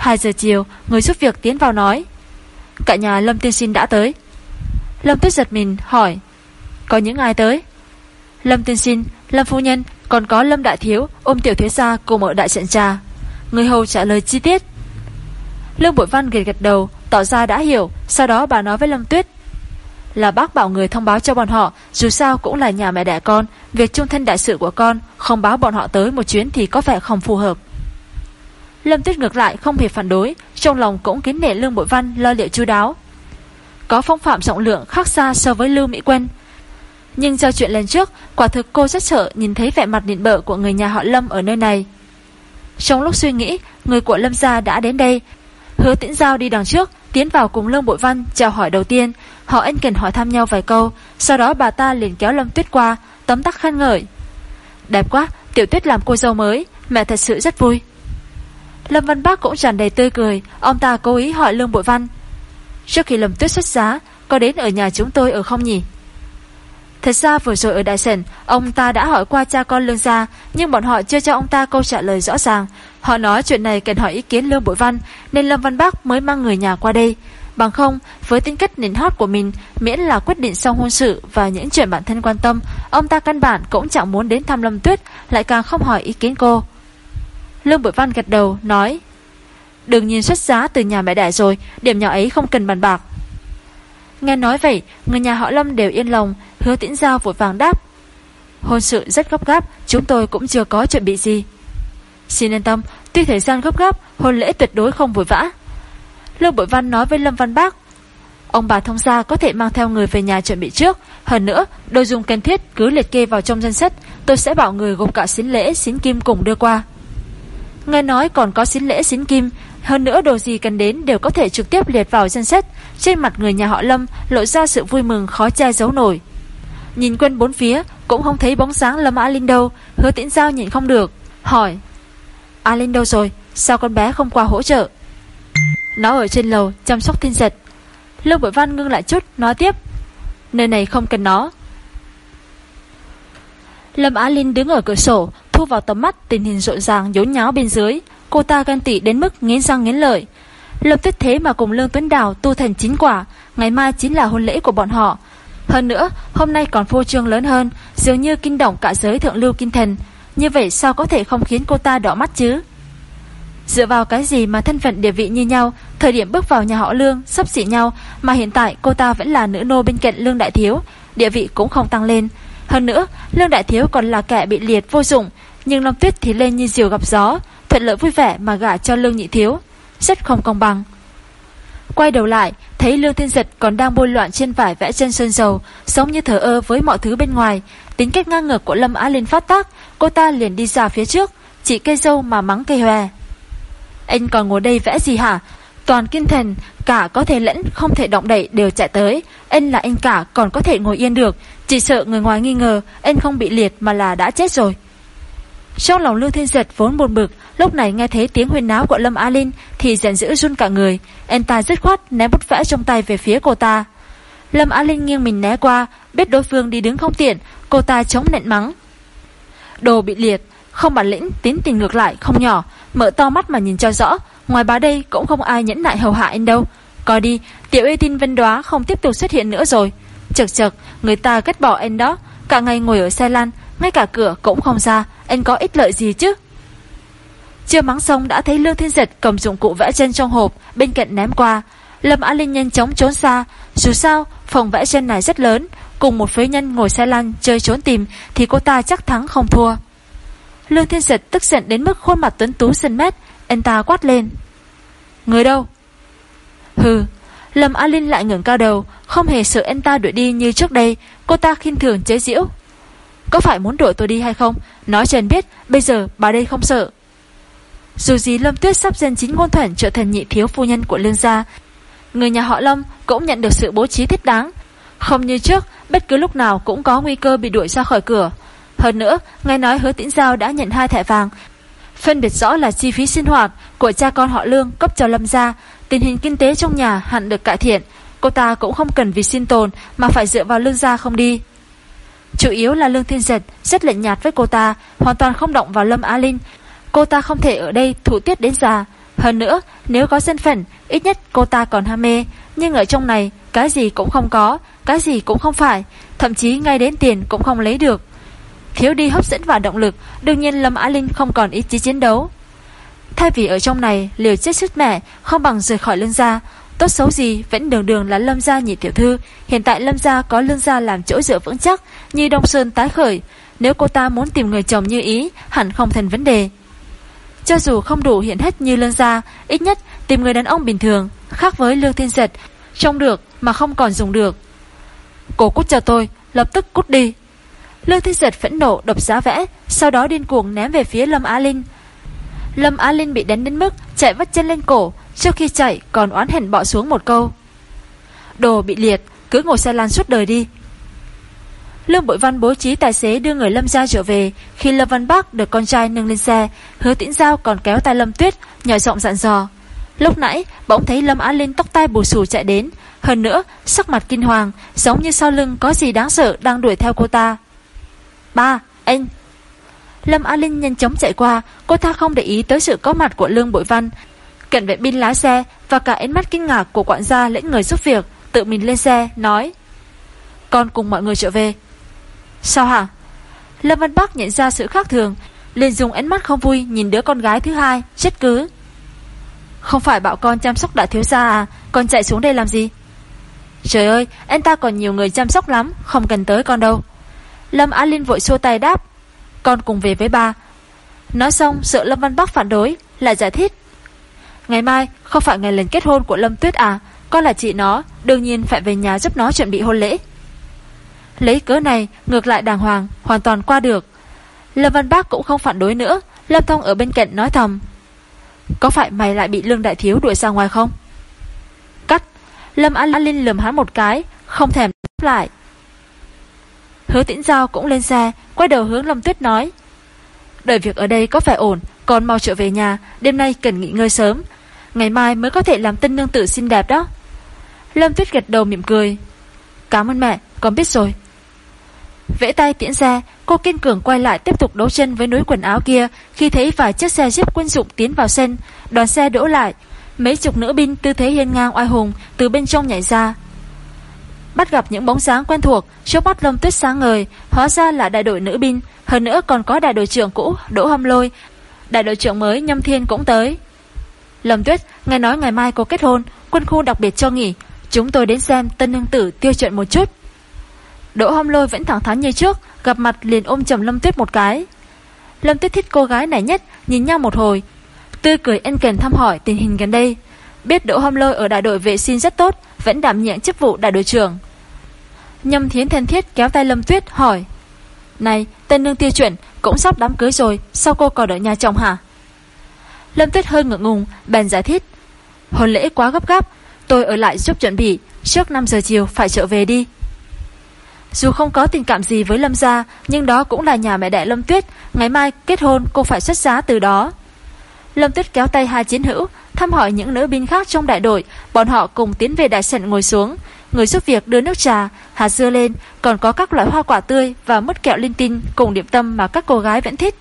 S1: 2 giờ chiều, người giúp việc tiến vào nói. Cả nhà Lâm Tiên Sinh đã tới. Lâm Tuyết giật mình hỏi. Có những ai tới? Lâm Tiên Sinh, Lâm Phu Nhân, còn có Lâm Đại Thiếu, ôm Tiểu Thế Gia cùng ở đại trận trà. Người hầu trả lời chi tiết. Lương Bội Văn gật gật đầu, tỏ ra đã hiểu, sau đó bà nói với Lâm Tuyết. Là bác bảo người thông báo cho bọn họ, dù sao cũng là nhà mẹ đẻ con, việc trung thân đại sự của con, không báo bọn họ tới một chuyến thì có vẻ không phù hợp. Lâm Tuyết ngược lại không hề phản đối, trong lòng cũng kính nể Lương Bội Văn lo liệu chu đáo. Có phong phạm rộng lượng khác xa so với Lưu Mỹ Quân. Nhưng do chuyện lần trước, quả thực cô rất sợ nhìn thấy vẻ mặt nịnh bợ của người nhà họ Lâm ở nơi này. Trong lúc suy nghĩ, người của Lâm gia đã đến đây. Hứa Tĩnh Giao đi đằng trước, tiến vào cùng Lương Bội Văn chào hỏi đầu tiên. Họ ân cần hỏi thăm nhau vài câu, sau đó bà ta liền kéo Lâm Tuyết qua, tấm tắc khen ngợi. Đẹp quá, Tiểu Tuyết làm cô dâu mới, mẹ thật sự rất vui. Lâm Văn Bác cũng tràn đầy tươi cười, ông ta cố ý hỏi Lương Bội Văn. Trước khi Lâm Tuyết xuất giá, có đến ở nhà chúng tôi ở không nhỉ? Thật ra vừa rồi ở Đại Sảnh, ông ta đã hỏi qua cha con Lương gia, nhưng bọn họ chưa cho ông ta câu trả lời rõ ràng. Họ nói chuyện này cần hỏi ý kiến Lương Bội Văn, nên Lâm Văn Bác mới mang người nhà qua đây. Bằng không, với tính cách nền hót của mình, miễn là quyết định sau hôn sự và những chuyện bản thân quan tâm, ông ta căn bản cũng chẳng muốn đến thăm Lâm Tuyết, lại càng không hỏi ý kiến cô. Lương Bội Văn gật đầu, nói Đừng nhìn xuất giá từ nhà mẹ đẻ rồi, điểm nhỏ ấy không cần bàn bạc. Nghe nói vậy, người nhà họ Lâm đều yên lòng, hứa tiễn giao vội vàng đáp. Hôn sự rất gấp gáp, chúng tôi cũng chưa có chuẩn bị gì. Xin yên tâm, tuy thời gian gấp gáp, hôn lễ tuyệt đối không vội vã. Lương Bội Văn nói với Lâm Văn Bác, ông bà thông gia có thể mang theo người về nhà chuẩn bị trước. Hơn nữa, đồ dùng cần thiết cứ liệt kê vào trong danh sách, tôi sẽ bảo người gồm cả xín lễ, xín kim cùng đưa qua. Nghe nói còn có xín lễ xín kim, hơn nữa đồ gì cần đến đều có thể trực tiếp liệt vào danh sách. Trên mặt người nhà họ Lâm lộ ra sự vui mừng khó che giấu nổi. Nhìn quanh bốn phía, cũng không thấy bóng sáng Lâm A Linh đâu, hứa tiễn giao nhìn không được. Hỏi, A Linh đâu rồi, sao con bé không qua hỗ trợ? Nó ở trên lầu, chăm sóc thiên giật. Lưu Bội Văn ngưng lại chút, nói tiếp. Nơi này không cần nó. Lâm Á Linh đứng ở cửa sổ, thu vào tầm mắt tình hình rộn ràng nhốn nháo bên dưới. Cô ta ghen tị đến mức nghiến răng nghiến lợi. lập tức Thế mà cùng Lương Tuấn Đào tu thành chính quả, ngày mai chính là hôn lễ của bọn họ. Hơn nữa, hôm nay còn phô trương lớn hơn, dường như kinh động cả giới thượng lưu kinh thần. Như vậy sao có thể không khiến cô ta đỏ mắt chứ? Dựa vào cái gì mà thân phận địa vị như nhau, thời điểm bước vào nhà họ Lương, sắp xỉ nhau, mà hiện tại cô ta vẫn là nữ nô bên cạnh Lương Đại Thiếu, địa vị cũng không tăng lên. Hơn nữa, Lương Đại Thiếu còn là kẻ bị liệt vô dụng, nhưng Long Tuyết thì lên như diều gặp gió, thuận lợi vui vẻ mà gả cho Lương Nhị Thiếu, rất không công bằng. Quay đầu lại, thấy Lương Thiên Giật còn đang bôi loạn trên vải vẽ chân sơn dầu, sống như thờ ơ với mọi thứ bên ngoài. Tính cách ngang ngược của Lâm Á Linh phát tác, cô ta liền đi ra phía trước, chỉ cây dâu mà mắng cây hòe. Anh còn ngồi đây vẽ gì hả? Toàn kiên thần, cả có thể lẫn, không thể động đậy đều chạy tới. Anh là anh cả còn có thể ngồi yên được, chỉ sợ người ngoài nghi ngờ anh không bị liệt mà là đã chết rồi. Trong lòng Lương Thiên Giật vốn buồn bực, lúc này nghe thấy tiếng huyên náo của Lâm a Linh thì giận dữ run cả người. Anh ta dứt khoát ném bút vẽ trong tay về phía cô ta. Lâm Á Linh nghiêng mình né qua, biết đối phương đi đứng không tiện, cô ta chống nện mắng. Đồ bị liệt, không bản lĩnh, tín tình ngược lại, không nhỏ, mở to mắt mà nhìn cho rõ, ngoài bà đây cũng không ai nhẫn nại hầu hạ anh đâu. Coi đi, tiểu y tin vân đoá không tiếp tục xuất hiện nữa rồi. Chật chật, người ta ghét bỏ anh đó, cả ngày ngồi ở xe lan ngay cả cửa cũng không ra, anh có ích lợi gì chứ? Chưa mắng xong đã thấy Lương Thiên Giật cầm dụng cụ vẽ chân trong hộp, bên cạnh ném qua. Lâm Á Linh nhanh chóng trốn xa, dù sao, phòng vẽ chân này rất lớn, cùng một phế nhân ngồi xe lăn chơi trốn tìm thì cô ta chắc thắng không thua. Lương Thiên Giật tức giận đến mức khuôn mặt tuấn tú sân mét, anh ta quát lên. Người đâu? Hừ, Lâm Á Linh lại ngẩng cao đầu, không hề sợ anh ta đuổi đi như trước đây, cô ta khinh thường chế giễu. Có phải muốn đuổi tôi đi hay không? Nói cho anh biết, bây giờ bà đây không sợ. Dù gì Lâm Tuyết sắp dân chính ngôn thuận trở thành nhị thiếu phu nhân của Lương gia, người nhà họ Lâm cũng nhận được sự bố trí thích đáng. Không như trước, bất cứ lúc nào cũng có nguy cơ bị đuổi ra khỏi cửa. Hơn nữa, nghe nói hứa tĩnh giao đã nhận hai thẻ vàng, phân biệt rõ là chi phí sinh hoạt của cha con họ Lương cấp cho Lâm gia, tình hình kinh tế trong nhà hẳn được cải thiện, cô ta cũng không cần vì sinh tồn mà phải dựa vào Lương gia không đi. Chủ yếu là Lương Thiên Giật rất lạnh nhạt với cô ta, hoàn toàn không động vào Lâm Á Linh. Cô ta không thể ở đây thủ tiết đến già. Hơn nữa, nếu có dân phận, ít nhất cô ta còn ham mê. Nhưng ở trong này, cái gì cũng không có, cái gì cũng không phải, thậm chí ngay đến tiền cũng không lấy được. Thiếu đi hấp dẫn và động lực, đương nhiên Lâm Á Linh không còn ý chí chiến đấu. Thay vì ở trong này liều chết sức mẻ, không bằng rời khỏi lương gia, tốt xấu gì vẫn đường đường là Lâm gia nhị tiểu thư, hiện tại Lâm gia có lương gia làm chỗ dựa vững chắc, như Đông Sơn tái khởi, nếu cô ta muốn tìm người chồng như ý, hẳn không thành vấn đề. Cho dù không đủ hiện hết như lương gia, ít nhất tìm người đàn ông bình thường, khác với lương thiên giật, trông được mà không còn dùng được. Cô cút cho tôi, lập tức cút đi. Lương Thiên Giật phẫn nộ đập giá vẽ, sau đó điên cuồng ném về phía Lâm Á Linh. Lâm Á Linh bị đánh đến mức chạy vắt chân lên cổ, trước khi chạy còn oán hẳn bỏ xuống một câu. Đồ bị liệt, cứ ngồi xe lan suốt đời đi. Lương Bội Văn bố trí tài xế đưa người Lâm gia trở về, khi Lâm Văn Bắc được con trai nâng lên xe, hứa tĩnh giao còn kéo tay Lâm Tuyết, nhỏ giọng dặn dò. Lúc nãy, bỗng thấy Lâm Á Linh tóc tai bù xù chạy đến, hơn nữa, sắc mặt kinh hoàng, giống như sau lưng có gì đáng sợ đang đuổi theo cô ta. Ba, anh. Lâm Á Linh nhanh chóng chạy qua, cô ta không để ý tới sự có mặt của Lương Bội Văn. Cận vệ binh lái xe và cả ánh mắt kinh ngạc của quản gia lẫn người giúp việc, tự mình lên xe, nói. Con cùng mọi người trở về. Sao hả? Lâm Văn Bắc nhận ra sự khác thường, liền dùng ánh mắt không vui nhìn đứa con gái thứ hai, chết cứ. Không phải bảo con chăm sóc đại thiếu gia à, con chạy xuống đây làm gì? Trời ơi, anh ta còn nhiều người chăm sóc lắm, không cần tới con đâu. Lâm Á Linh vội xua tay đáp Con cùng về với ba Nói xong sợ Lâm Văn Bắc phản đối Lại giải thích Ngày mai, không phải ngày lần kết hôn của Lâm Tuyết à? Con là chị nó, Đương nhiên phải về nhà giúp nó chuẩn bị hôn lễ. Lấy cớ này, ngược lại đàng hoàng, Hoàn toàn qua được. Lâm Văn Bác cũng không phản đối nữa. Lâm Thông ở bên cạnh nói thầm. Có phải mày lại bị Lương Đại Thiếu đuổi ra ngoài không? Cắt. Lâm Á Linh lườm hắn một cái, Không thèm đáp lại. Hứa tĩnh giao cũng lên xe, Quay đầu hướng Lâm Tuyết nói. Đợi việc ở đây có phải ổn, Còn mau trở về nhà, Đêm nay cần nghỉ ngơi sớm. Ngày mai mới có thể làm tân nương tử xinh đẹp đó. Lâm Tuyết gật đầu mỉm cười. Cảm ơn mẹ Con biết rồi. Vẽ tay tiễn xe Cô kiên cường quay lại tiếp tục đấu chân với núi quần áo kia Khi thấy vài chiếc xe jeep quân dụng tiến vào sân. Đoàn xe đỗ lại. Mấy chục nữ binh tư thế hiên ngang oai hùng Từ bên trong nhảy ra. Bắt gặp những bóng dáng quen thuộc, trước mắt Lâm Tuyết sáng ngời, hóa ra là đại đội nữ binh, hơn nữa còn có đại đội trưởng cũ Đỗ Hâm Lôi, đại đội trưởng mới Nhâm Thiên cũng tới. Lâm Tuyết nghe nói ngày mai có kết hôn, quân khu đặc biệt cho nghỉ, chúng tôi đến xem tân nương tử tiêu chuyện một chút. Đỗ Hâm Lôi vẫn thẳng thắn như trước, gặp mặt liền ôm chầm Lâm Tuyết một cái. Lâm Tuyết thích cô gái này nhất, nhìn nhau một hồi, tươi cười ân cần thăm hỏi tình hình gần đây. Biết Đỗ Hâm Lôi ở đại đội vệ sinh rất tốt, vẫn đảm nhiệm chức vụ đại đội trưởng. Nhâm Thiến thân thiết kéo tay Lâm Tuyết hỏi Này tên nương tiêu chuẩn Cũng sắp đám cưới rồi Sao cô còn ở nhà chồng hả Lâm Tuyết hơi ngượng ngùng Bèn giải thích Hôn lễ quá gấp gáp Tôi ở lại giúp chuẩn bị Trước 5 giờ chiều phải trở về đi Dù không có tình cảm gì với Lâm gia Nhưng đó cũng là nhà mẹ đẻ Lâm Tuyết Ngày mai kết hôn cô phải xuất giá từ đó Lâm Tuyết kéo tay hai chiến hữu thăm hỏi những nữ binh khác trong đại đội, bọn họ cùng tiến về đại sảnh ngồi xuống. Người giúp việc đưa nước trà, hạt dưa lên, còn có các loại hoa quả tươi và mứt kẹo linh tinh cùng điểm tâm mà các cô gái vẫn thích.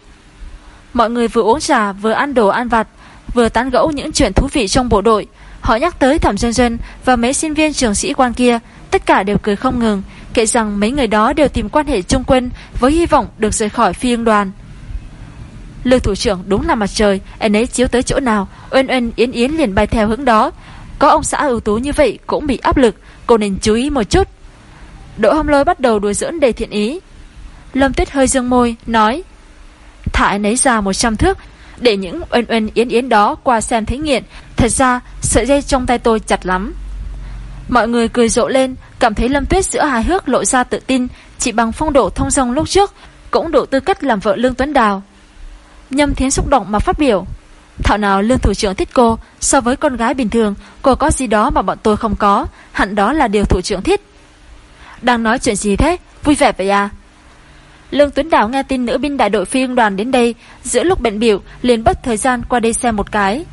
S1: Mọi người vừa uống trà, vừa ăn đồ ăn vặt, vừa tán gẫu những chuyện thú vị trong bộ đội. Họ nhắc tới Thẩm Dân Dân và mấy sinh viên trường sĩ quan kia, tất cả đều cười không ngừng, kể rằng mấy người đó đều tìm quan hệ chung quân với hy vọng được rời khỏi phi ương đoàn. Lương thủ trưởng đúng là mặt trời Anh ấy chiếu tới chỗ nào uyên uyên yến yến liền bay theo hướng đó Có ông xã ưu tú như vậy cũng bị áp lực Cô nên chú ý một chút Đỗ hồng lôi bắt đầu đùa giỡn đầy thiện ý Lâm tuyết hơi dương môi Nói Thả anh ấy ra 100 thước, Để những oên oên yến yến đó qua xem thấy nghiện Thật ra sợi dây trong tay tôi chặt lắm. Mọi người cười rộ lên, Cảm thấy Lâm Tuyết giữa hài hước lộ ra tự tin, Chỉ bằng phong độ thông dong lúc trước, Cũng đủ tư cách làm vợ Lương Tuấn Đào. Nhâm Thiến xúc động mà phát biểu, Thảo nào lương thủ trưởng thích cô, So với con gái bình thường, Cô có gì đó mà bọn tôi không có, Hẳn đó là điều thủ trưởng thích. Đang nói chuyện gì thế? Vui vẻ vậy à? Lương Tuấn Đảo nghe tin nữ binh đại đội phi ưng đoàn đến đây, Giữa lúc bệnh biểu, liền bất thời gian qua đây xem một cái.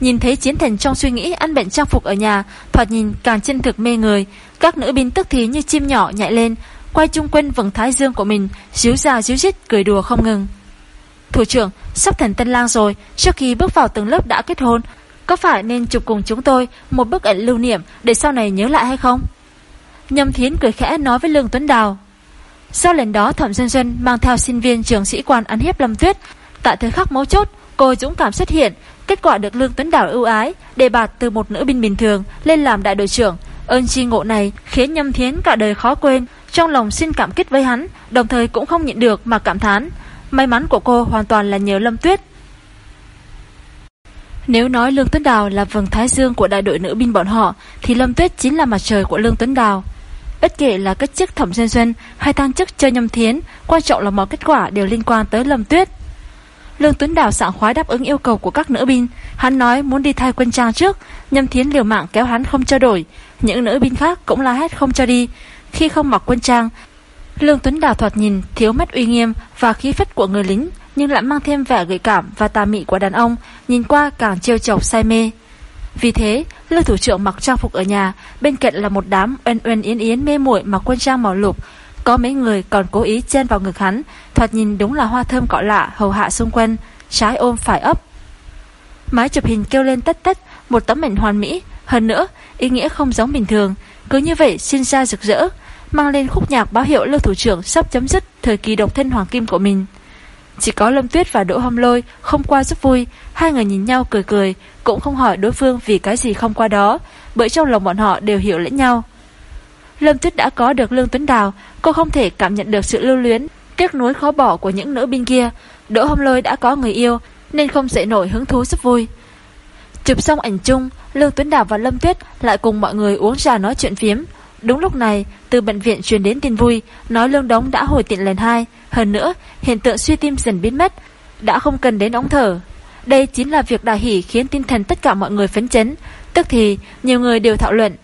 S1: Nhìn thấy chiến thần trong suy nghĩ ăn bệnh trang phục ở nhà, Thoạt nhìn càng chân thực mê người, Các nữ binh tức thì như chim nhỏ nhạy lên, Quay chung quanh vầng thái dương của mình Díu ra díu dít cười đùa không ngừng. Thủ trưởng, sắp thành tân lang rồi, Trước khi bước vào từng lớp đã kết hôn, Có phải nên chụp cùng chúng tôi Một bức ảnh lưu niệm để sau này nhớ lại hay không? Nhâm Thiến cười khẽ nói với Lương Tuấn Đào. Sau lần đó, Thẩm Dân Dân mang theo sinh viên trường sĩ quan ăn hiếp Lâm Tuyết. Tại thời khắc mấu chốt, Cô dũng cảm xuất hiện, Kết quả được Lương Tuấn Đào ưu ái, Đề bạt từ một nữ binh bình thường lên làm đại đội trưởng. Ơn chi ngộ này khiến Nhâm Thiến cả đời khó quên, Trong lòng xin cảm kích với hắn, Đồng thời cũng không nhịn được mà cảm thán. May mắn của cô hoàn toàn là nhờ Lâm Tuyết. Nếu nói Lương Tuấn Đào là vầng thái dương của đại đội nữ binh bọn họ, Thì Lâm Tuyết chính là mặt trời của Lương Tuấn Đào. Bất kể là cách chức thẩm dân dân hay tăng chức chơi nhâm thiến Quan trọng là mọi kết quả đều liên quan tới Lâm Tuyết. Lương Tuấn Đào sảng khoái đáp ứng yêu cầu của các nữ binh. Hắn nói muốn đi thay quân trang trước Nhâm thiến liều mạng kéo hắn không cho đổi. Những nữ binh khác cũng la hét không cho đi. Khi không mặc quân trang Lương Tuấn Đào thoạt nhìn thiếu mất uy nghiêm và khí phách của người lính, nhưng lại mang thêm vẻ gợi cảm và tà mị của đàn ông, nhìn qua càng trêu chọc say mê. Vì thế, Lưu thủ trưởng mặc trang phục ở nhà, bên cạnh là một đám oen oen yến yến mê muội mặc quân trang màu lục, có mấy người còn cố ý chen vào ngực hắn, thoạt nhìn đúng là hoa thơm cọ lạ hầu hạ xung quanh, trái ôm phải ấp. Máy chụp hình kêu lên tách tách, một tấm ảnh hoàn mỹ, hơn nữa, ý nghĩa không giống bình thường, cứ như vậy xin ra rực rỡ, mang lên khúc nhạc báo hiệu Lưu thủ trưởng sắp chấm dứt thời kỳ độc thân hoàng kim của mình. Chỉ có Lâm Tuyết và Đỗ Hâm Lôi không qua rất vui, hai người nhìn nhau cười cười, cũng không hỏi đối phương vì cái gì không qua đó, bởi trong lòng bọn họ đều hiểu lẫn nhau. Lâm Tuyết đã có được Lương Tuấn Đào, cô không thể cảm nhận được sự lưu luyến, tiếc nuối khó bỏ của những nữ binh kia. Đỗ Hâm Lôi đã có người yêu, nên không dễ nổi hứng thú rất vui. Chụp xong ảnh chung, Lương Tuấn Đào và Lâm Tuyết lại cùng mọi người uống trà nói chuyện phiếm, Đúng lúc này, từ bệnh viện truyền đến tin vui, nói Lương Đống đã hồi tiện lần hai. Hơn nữa, hiện tượng suy tim dần biến mất, đã không cần đến ống thở. Đây chính là việc đại hỷ khiến tinh thần tất cả mọi người phấn chấn. Tức thì, nhiều người đều thảo luận.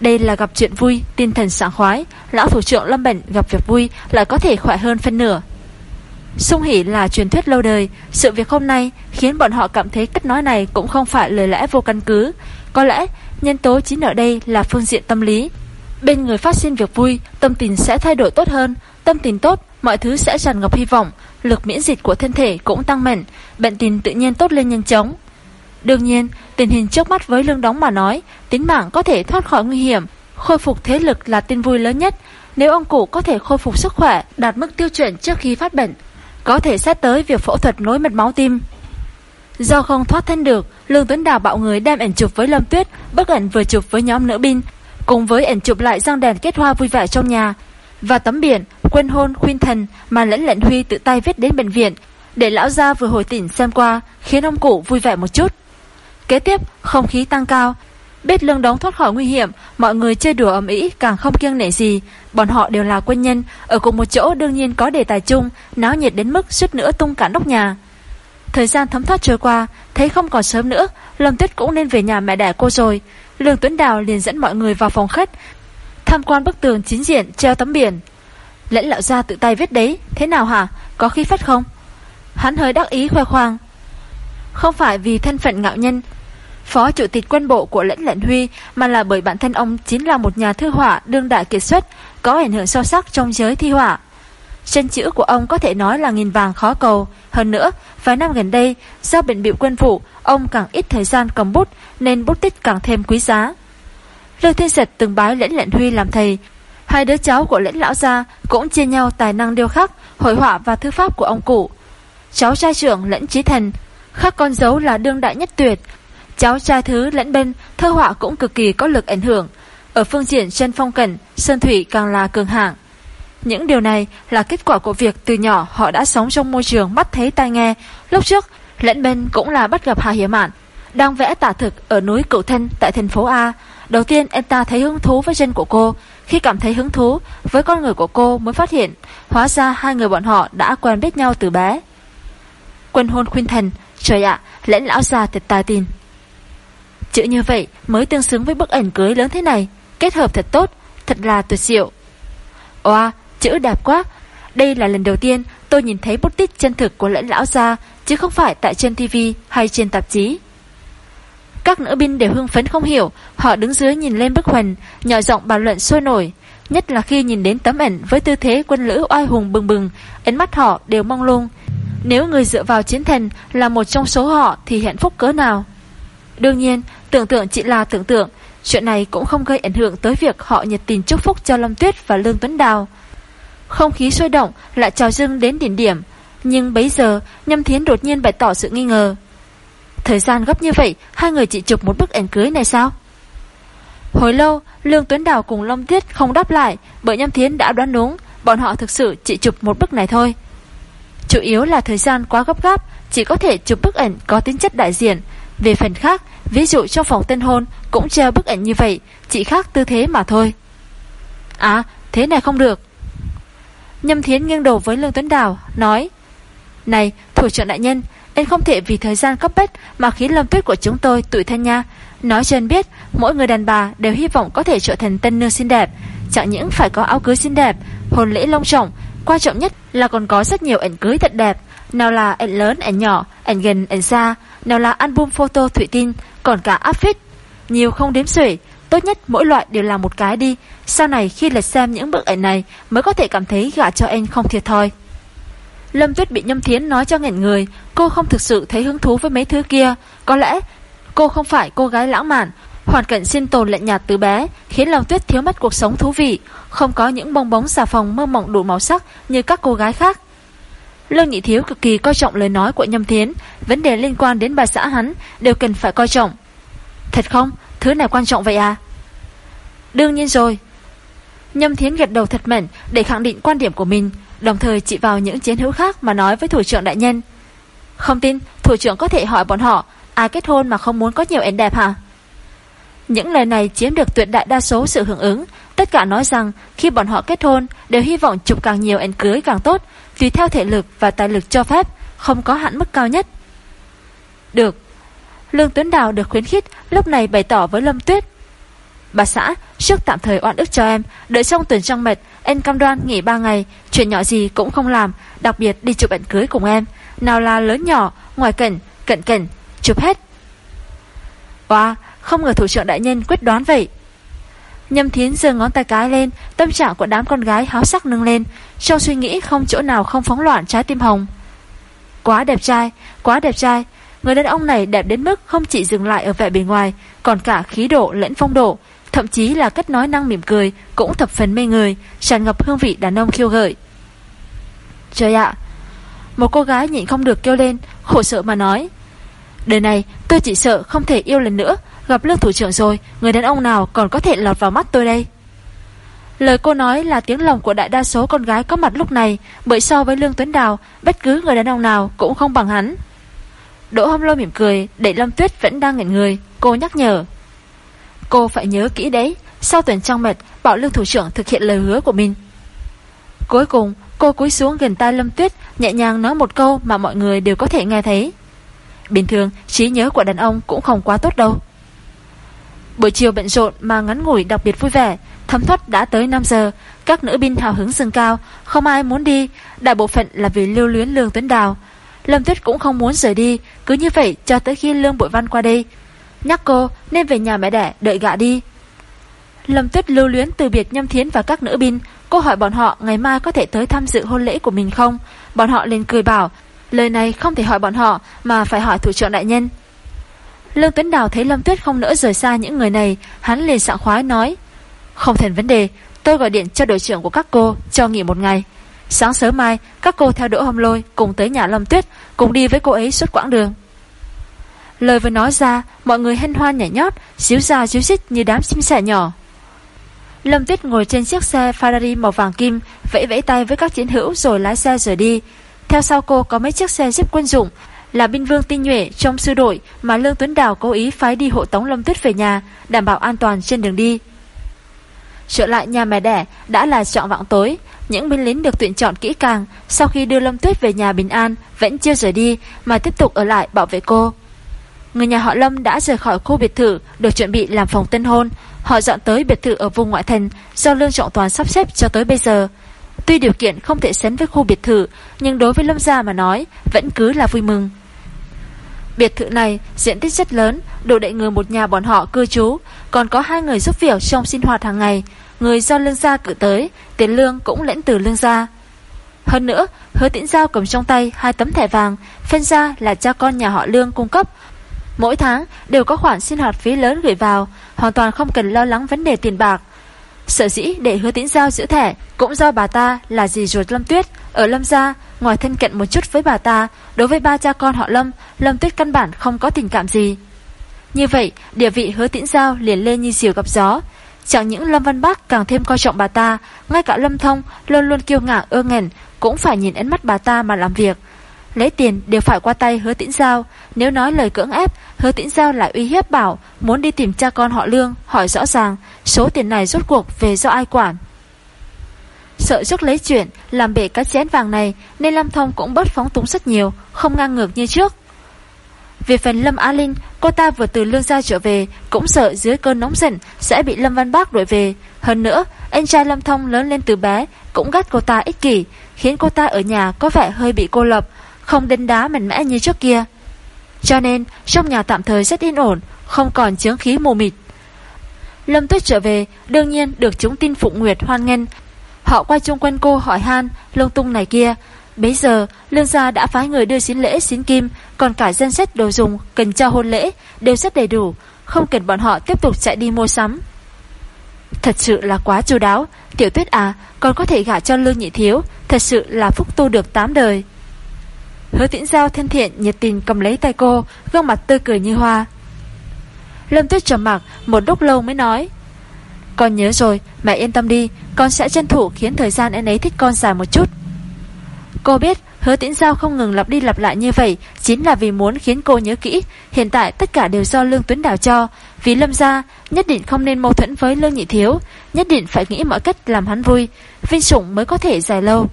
S1: Đây là gặp chuyện vui, tinh thần sảng khoái, lão thủ trưởng Lâm Bệnh gặp việc vui lại có thể khỏe hơn phân nửa. Sung hỉ là truyền thuyết lâu đời, sự việc hôm nay khiến bọn họ cảm thấy cách nói này cũng không phải lời lẽ vô căn cứ. Có lẽ nhân tố chính ở đây là phương diện tâm lý. Bên người phát sinh việc vui, tâm tình sẽ thay đổi tốt hơn, tâm tình tốt, mọi thứ sẽ tràn ngập hy vọng, lực miễn dịch của thân thể cũng tăng mạnh, bệnh tình tự nhiên tốt lên nhanh chóng. Đương nhiên, tình hình trước mắt với lương đóng mà nói, tính mạng có thể thoát khỏi nguy hiểm, khôi phục thế lực là tin vui lớn nhất. Nếu ông cụ có thể khôi phục sức khỏe, đạt mức tiêu chuẩn trước khi phát bệnh, có thể xét tới việc phẫu thuật nối mạch máu tim. Do không thoát thân được, Lương Tuấn Đào bạo người đem ảnh chụp với Lâm Tuyết, bức ảnh vừa chụp với nhóm nữ binh, cùng với ảnh chụp lại răng đèn kết hoa vui vẻ trong nhà và tấm biển quên hôn khuyên thần mà lẫn lệnh Huy tự tay viết đến bệnh viện để lão gia vừa hồi tỉnh xem qua, khiến ông cụ vui vẻ một chút. Kế tiếp, không khí tăng cao, biết lương đóng thoát khỏi nguy hiểm, mọi người chơi đùa ầm ĩ càng không kiêng nể gì, bọn họ đều là quân nhân, ở cùng một chỗ đương nhiên có đề tài chung, náo nhiệt đến mức suýt nữa tung cả nóc nhà. Thời gian thấm thoát trôi qua, thấy không còn sớm nữa, Lâm Tuyết cũng nên về nhà mẹ đẻ cô rồi. Lương Tuấn Đào liền dẫn mọi người vào phòng khách, tham quan bức tường chính diện treo tấm biển. Lãnh lão ra tự tay viết đấy, thế nào hả? Có khí phách không? Hắn hơi đắc ý khoe khoang. Không phải vì thân phận ngạo nhân, phó chủ tịch quân bộ của lãnh lệnh Huy, mà là bởi bản thân ông chính là một nhà thư họa đương đại kiệt xuất, có ảnh hưởng sâu sắc trong giới thi họa. Chân chữ của ông có thể nói là nghìn vàng khó cầu. Hơn nữa, vài năm gần đây, do bệnh biểu quân vụ, ông càng ít thời gian cầm bút nên bút tích càng thêm quý giá. Lưu Thiên Giật từng bái lĩnh lệnh Huy làm thầy. Hai đứa cháu của lĩnh lão gia cũng chia nhau tài năng điêu khắc, hội họa và thư pháp của ông cụ. Cháu trai trưởng lẫn trí thần, khắc con dấu là đương đại nhất tuyệt. Cháu trai thứ lẫn bên, thơ họa cũng cực kỳ có lực ảnh hưởng. Ở phương diện chân phong cẩn Sơn Thủy càng là cường hạng. Những điều này là kết quả của việc từ nhỏ họ đã sống trong môi trường mắt thấy tai nghe. Lúc trước, lẫn bên cũng là bắt gặp Hà Hiểm Mạn, đang vẽ tả thực ở núi Cửu Thân tại thành phố A. Đầu tiên em ta thấy hứng thú với chân của cô, khi cảm thấy hứng thú với con người của cô mới phát hiện, hóa ra hai người bọn họ đã quen biết nhau từ bé. Quân hôn khuyên thần, Trời ạ, lẫn lão già thật tài tin. Chữ như vậy mới tương xứng với bức ảnh cưới lớn thế này, kết hợp thật tốt, thật là tuyệt diệu. Oa, chữ đẹp quá. Đây là lần đầu tiên tôi nhìn thấy bút tích chân thực của lẫn lão gia, chứ không phải tại trên TV hay trên tạp chí. Các nữ binh đều hưng phấn không hiểu, họ đứng dưới nhìn lên bức hoành, nhỏ giọng bàn luận sôi nổi. Nhất là khi nhìn đến tấm ảnh với tư thế quân lữ oai hùng bừng bừng, ánh mắt họ đều mong lung. Nếu người dựa vào chiến thần là một trong số họ thì hạnh phúc cỡ nào? Đương nhiên, tưởng tượng chỉ là tưởng tượng, chuyện này cũng không gây ảnh hưởng tới việc họ nhiệt tình chúc phúc cho Lâm Tuyết và Lương Tuấn Đào. Không khí sôi động lại trào dưng đến đỉnh điểm, nhưng bấy giờ Nhâm Thiến đột nhiên bày tỏ sự nghi ngờ. Thời gian gấp như vậy, hai người chỉ chụp một bức ảnh cưới này sao? Hồi lâu, Lương Tuấn Đào cùng Long Tiết không đáp lại bởi Nhâm Thiến đã đoán đúng, bọn họ thực sự chỉ chụp một bức này thôi. Chủ yếu là thời gian quá gấp gáp, chỉ có thể chụp bức ảnh có tính chất đại diện. Về phần khác, ví dụ trong phòng tân hôn cũng treo bức ảnh như vậy, chỉ khác tư thế mà thôi. À, thế này không được. Nhâm Thiến nghiêng đầu với Lương Tuấn Đào, nói Này, thủ trưởng đại nhân, anh không thể vì thời gian cấp bách mà khiến lâm tuyết của chúng tôi tụi thân nha. Nói cho anh biết, mỗi người đàn bà đều hy vọng có thể trở thành tân nương xinh đẹp. Chẳng những phải có áo cưới xinh đẹp, hôn lễ long trọng, quan trọng nhất là còn có rất nhiều ảnh cưới thật đẹp. Nào là ảnh lớn, ảnh nhỏ, ảnh gần, ảnh xa, nào là album photo thủy tinh, còn cả áp phích. Nhiều không đếm xuể, tốt nhất mỗi loại đều là một cái đi. Sau này khi lật xem những bức ảnh này mới có thể cảm thấy gả cho anh không thiệt thòi. Lâm Tuyết bị Nhâm Thiến nói cho nghẹn người, cô không thực sự thấy hứng thú với mấy thứ kia. Có lẽ cô không phải cô gái lãng mạn, hoàn cảnh sinh tồn lạnh nhạt từ bé khiến Lâm Tuyết thiếu mất cuộc sống thú vị, không có những bong bóng xà phòng mơ mộng đủ màu sắc như các cô gái khác. Lương Nhị Thiếu cực kỳ coi trọng lời nói của Nhâm Thiến, vấn đề liên quan đến bà xã hắn đều cần phải coi trọng. Thật không? Thứ này quan trọng vậy à? Đương nhiên rồi. Nhâm Thiến gật đầu thật mạnh để khẳng định quan điểm của mình, Đồng thời chỉ vào những chiến hữu khác mà nói với thủ trưởng đại nhân Không tin thủ trưởng có thể hỏi bọn họ Ai kết hôn mà không muốn có nhiều ảnh đẹp hả Những lời này chiếm được tuyệt đại đa số sự hưởng ứng Tất cả nói rằng khi bọn họ kết hôn Đều hy vọng chụp càng nhiều ảnh cưới càng tốt Tùy theo thể lực và tài lực cho phép Không có hạn mức cao nhất Được Lương Tuấn Đào được khuyến khích Lúc này bày tỏ với Lâm Tuyết. Bà xã, trước tạm thời oan ức cho em Đợi xong tuần trăng mệt Em cam đoan nghỉ 3 ngày Chuyện nhỏ gì cũng không làm Đặc biệt đi chụp ảnh cưới cùng em. Nào là lớn nhỏ, ngoài cảnh, cận cảnh Chụp hết. Wow, không ngờ thủ trưởng đại nhân quyết đoán vậy. Nhâm thiến giơ ngón tay cái lên Tâm trạng của đám con gái háo sắc nâng lên Trong suy nghĩ không chỗ nào không phóng loạn trái tim hồng. Quá đẹp trai, quá đẹp trai Người đàn ông này đẹp đến mức không chỉ dừng lại ở vẻ bề ngoài Còn cả khí độ lẫn phong độ thậm chí là cách nói năng mỉm cười cũng thập phần mê người, tràn ngập hương vị đàn ông khiêu gợi. Trời ạ! một cô gái nhịn không được kêu lên, khổ sợ mà nói. Đời này tôi chỉ sợ không thể yêu lần nữa, gặp lương thủ trưởng rồi, người đàn ông nào còn có thể lọt vào mắt tôi đây. Lời cô nói là tiếng lòng của đại đa số con gái có mặt lúc này, bởi so với Lương Tuấn Đào, bất cứ người đàn ông nào cũng không bằng hắn. Đỗ Hâm Lô mỉm cười, để Lâm Tuyết vẫn đang ngẩn người, cô nhắc nhở. Cô phải nhớ kỹ đấy Sau tuần trăng mệt Bảo lương thủ trưởng thực hiện lời hứa của mình. Cuối cùng cô cúi xuống gần tai Lâm Tuyết Nhẹ nhàng nói một câu mà mọi người đều có thể nghe thấy. Bình thường trí nhớ của đàn ông cũng không quá tốt đâu. Buổi chiều bận rộn mà ngắn ngủi đặc biệt vui vẻ Thấm thoát đã tới 5 giờ Các nữ binh hào hứng dâng cao Không ai muốn đi Đại bộ phận là vì lưu luyến Lương Tuấn Đào Lâm Tuyết cũng không muốn rời đi, Cứ như vậy cho tới khi Lương Bội Văn qua đây. Nhắc cô, nên về nhà mẹ đẻ, đợi gạ đi. Lâm Tuyết lưu luyến từ biệt Nhâm Thiến và các nữ binh. Cô hỏi bọn họ ngày mai có thể tới tham dự hôn lễ của mình không? Bọn họ liền cười bảo, Lời này không thể hỏi bọn họ, Mà phải hỏi thủ trưởng đại nhân. Lương Tuấn Đào thấy Lâm Tuyết không nỡ rời xa những người này, Hắn liền sảng khoái nói, Không thành vấn đề, Tôi gọi điện cho đội trưởng của các cô, Cho nghỉ một ngày. Sáng sớm mai các cô theo đỗ Hồng lôi Cùng tới nhà Lâm Tuyết Cùng đi với cô ấy suốt quãng đường Lời vừa nói ra, mọi người hân hoan nhảy nhót, xíu ra xíu xích như đám chim sẻ nhỏ. Lâm Tuyết ngồi trên chiếc xe Ferrari màu vàng kim, vẫy vẫy tay với các chiến hữu rồi lái xe rời đi. Theo sau cô có mấy chiếc xe giúp quân dụng, là binh vương tinh nhuệ trong sư đội mà Lương Tuấn Đào cố ý phái đi hộ tống Lâm Tuyết về nhà, đảm bảo an toàn trên đường đi. Trở lại nhà mẹ đẻ đã là chọn vạng tối, những binh lính được tuyển chọn kỹ càng sau khi đưa Lâm Tuyết về nhà bình an vẫn chưa rời đi mà tiếp tục ở lại bảo vệ cô. Người nhà họ Lâm đã rời khỏi khu biệt thự được chuẩn bị làm phòng tân hôn. Họ dọn tới biệt thự ở vùng ngoại thành do Lương Trọng Toàn sắp xếp cho tới bây giờ. Tuy điều kiện không thể sánh với khu biệt thự, nhưng đối với Lâm Gia mà nói, vẫn cứ là vui mừng. Biệt thự này diện tích rất lớn, đủ để người một nhà bọn họ cư trú, còn có hai người giúp việc trong sinh hoạt hàng ngày, người do Lương Gia cử tới, tiền lương cũng lẫn từ Lương Gia. Hơn nữa, Hứa Tĩnh Giao cầm trong tay hai tấm thẻ vàng, phân ra là cha con nhà họ Lương cung cấp. Mỗi tháng đều có khoản sinh hoạt phí lớn gửi vào, hoàn toàn không cần lo lắng vấn đề tiền bạc. Sở dĩ để hứa tĩnh giao giữ thẻ cũng do bà ta là dì ruột Lâm Tuyết ở Lâm Gia, ngoài thân cận một chút với bà ta, đối với ba cha con họ Lâm, Lâm Tuyết căn bản không có tình cảm gì. Như vậy, địa vị hứa tĩnh giao liền lên như diều gặp gió. Chẳng những Lâm Văn Bắc càng thêm coi trọng bà ta, ngay cả Lâm Thông luôn luôn kiêu ngạo ơ ngẩn cũng phải nhìn ánh mắt bà ta mà làm việc. Lấy tiền đều phải qua tay hứa tĩnh giao Nếu nói lời cưỡng ép Hứa tĩnh giao lại uy hiếp bảo Muốn đi tìm cha con họ lương Hỏi rõ ràng số tiền này rốt cuộc về do ai quản Sợ rước lấy chuyện Làm bể cái chén vàng này Nên Lâm Thông cũng bớt phóng túng rất nhiều Không ngang ngược như trước về phần Lâm Á Linh Cô ta vừa từ lương gia trở về Cũng sợ dưới cơn nóng giận Sẽ bị Lâm Văn Bác đuổi về Hơn nữa anh trai Lâm Thông lớn lên từ bé Cũng gắt cô ta ích kỷ Khiến cô ta ở nhà có vẻ hơi bị cô lập không đánh đá mạnh mẽ như trước kia. Cho nên, trong nhà tạm thời rất yên ổn, không còn chướng khí mù mịt. Lâm Tuyết trở về, đương nhiên được chúng tin Phụng Nguyệt hoan nghênh. Họ quay chung quanh cô hỏi han, lung tung này kia. Bây giờ, Lương Gia đã phái người đưa xin lễ xin kim, còn cả danh sách đồ dùng cần cho hôn lễ đều rất đầy đủ, không cần bọn họ tiếp tục chạy đi mua sắm. Thật sự là quá chu đáo, Tiểu Tuyết à, còn có thể gả cho Lương Nhị Thiếu, thật sự là phúc tu được tám đời. Hứa tĩnh giao thân thiện nhiệt tình cầm lấy tay cô Gương mặt tươi cười như hoa Lâm tuyết trầm mặc một lúc lâu mới nói Con nhớ rồi Mẹ yên tâm đi Con sẽ tranh thủ khiến thời gian em ấy thích con dài một chút Cô biết hứa tĩnh giao không ngừng lặp đi lặp lại như vậy Chính là vì muốn khiến cô nhớ kỹ. Hiện tại tất cả đều do Lương Tuấn Đào cho. Vì Lâm gia nhất định không nên mâu thuẫn với Lương Nhị Thiếu. Nhất định phải nghĩ mọi cách làm hắn vui. Vinh sủng mới có thể dài lâu.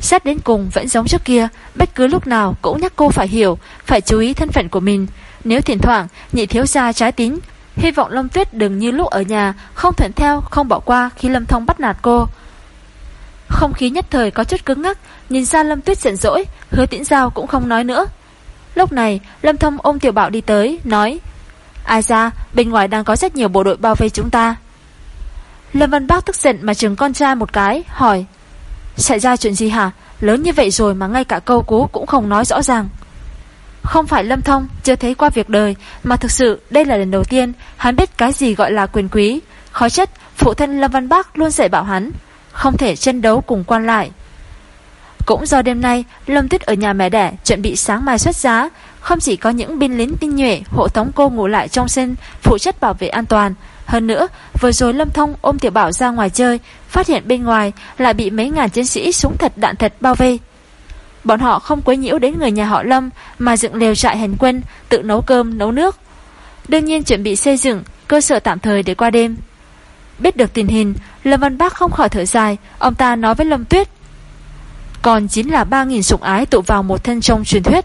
S1: Xét đến cùng vẫn giống trước kia Bất cứ lúc nào cũng nhắc cô phải hiểu Phải chú ý thân phận của mình. Nếu thỉnh thoảng nhị thiếu gia trái tính. Hy vọng Lâm Tuyết đừng như lúc ở nhà Không thuận theo, không bỏ qua khi Lâm Thông bắt nạt cô. Không khí nhất thời có chút cứng ngắc Nhìn ra Lâm Tuyết giận dỗi, Hứa Tiễn giao cũng không nói nữa. Lúc này, Lâm Thông ôm Tiểu Bảo đi tới, Nói, Ai ra, bên ngoài đang có rất nhiều bộ đội bao vây chúng ta. Lâm Văn Bác tức giận mà chừng con trai một cái, Hỏi, Xảy ra chuyện gì hả? Lớn như vậy rồi mà ngay cả câu cú cũng không nói rõ ràng. Không phải Lâm Thông Chưa thấy qua việc đời, Mà thực sự đây là lần đầu tiên Hắn biết cái gì gọi là quyền quý. Khó chất phụ thân Lâm Văn Bác luôn dạy bảo hắn, Không thể chân đấu cùng quan lại. Cũng do đêm nay Lâm Tuyết ở nhà mẹ đẻ chuẩn bị sáng mai xuất giá Không chỉ có những binh lính tinh nhuệ Hộ tống cô ngủ lại trong sân Phụ trách bảo vệ an toàn hơn nữa, vừa rồi Lâm Thông ôm Tiểu Bảo ra ngoài chơi, phát hiện bên ngoài lại bị mấy ngàn chiến sĩ súng thật đạn thật bao vây. Bọn họ không quấy nhiễu đến người nhà họ Lâm mà dựng lều trại hành quân, tự nấu cơm, nấu nước. Đương nhiên chuẩn bị xây dựng cơ sở tạm thời để qua đêm. Biết được tình hình, Lâm Văn Bác không khỏi thở dài, ông ta nói với Lâm Tuyết. Còn chính là 3.000 sủng ái tụ vào một thân trong truyền thuyết.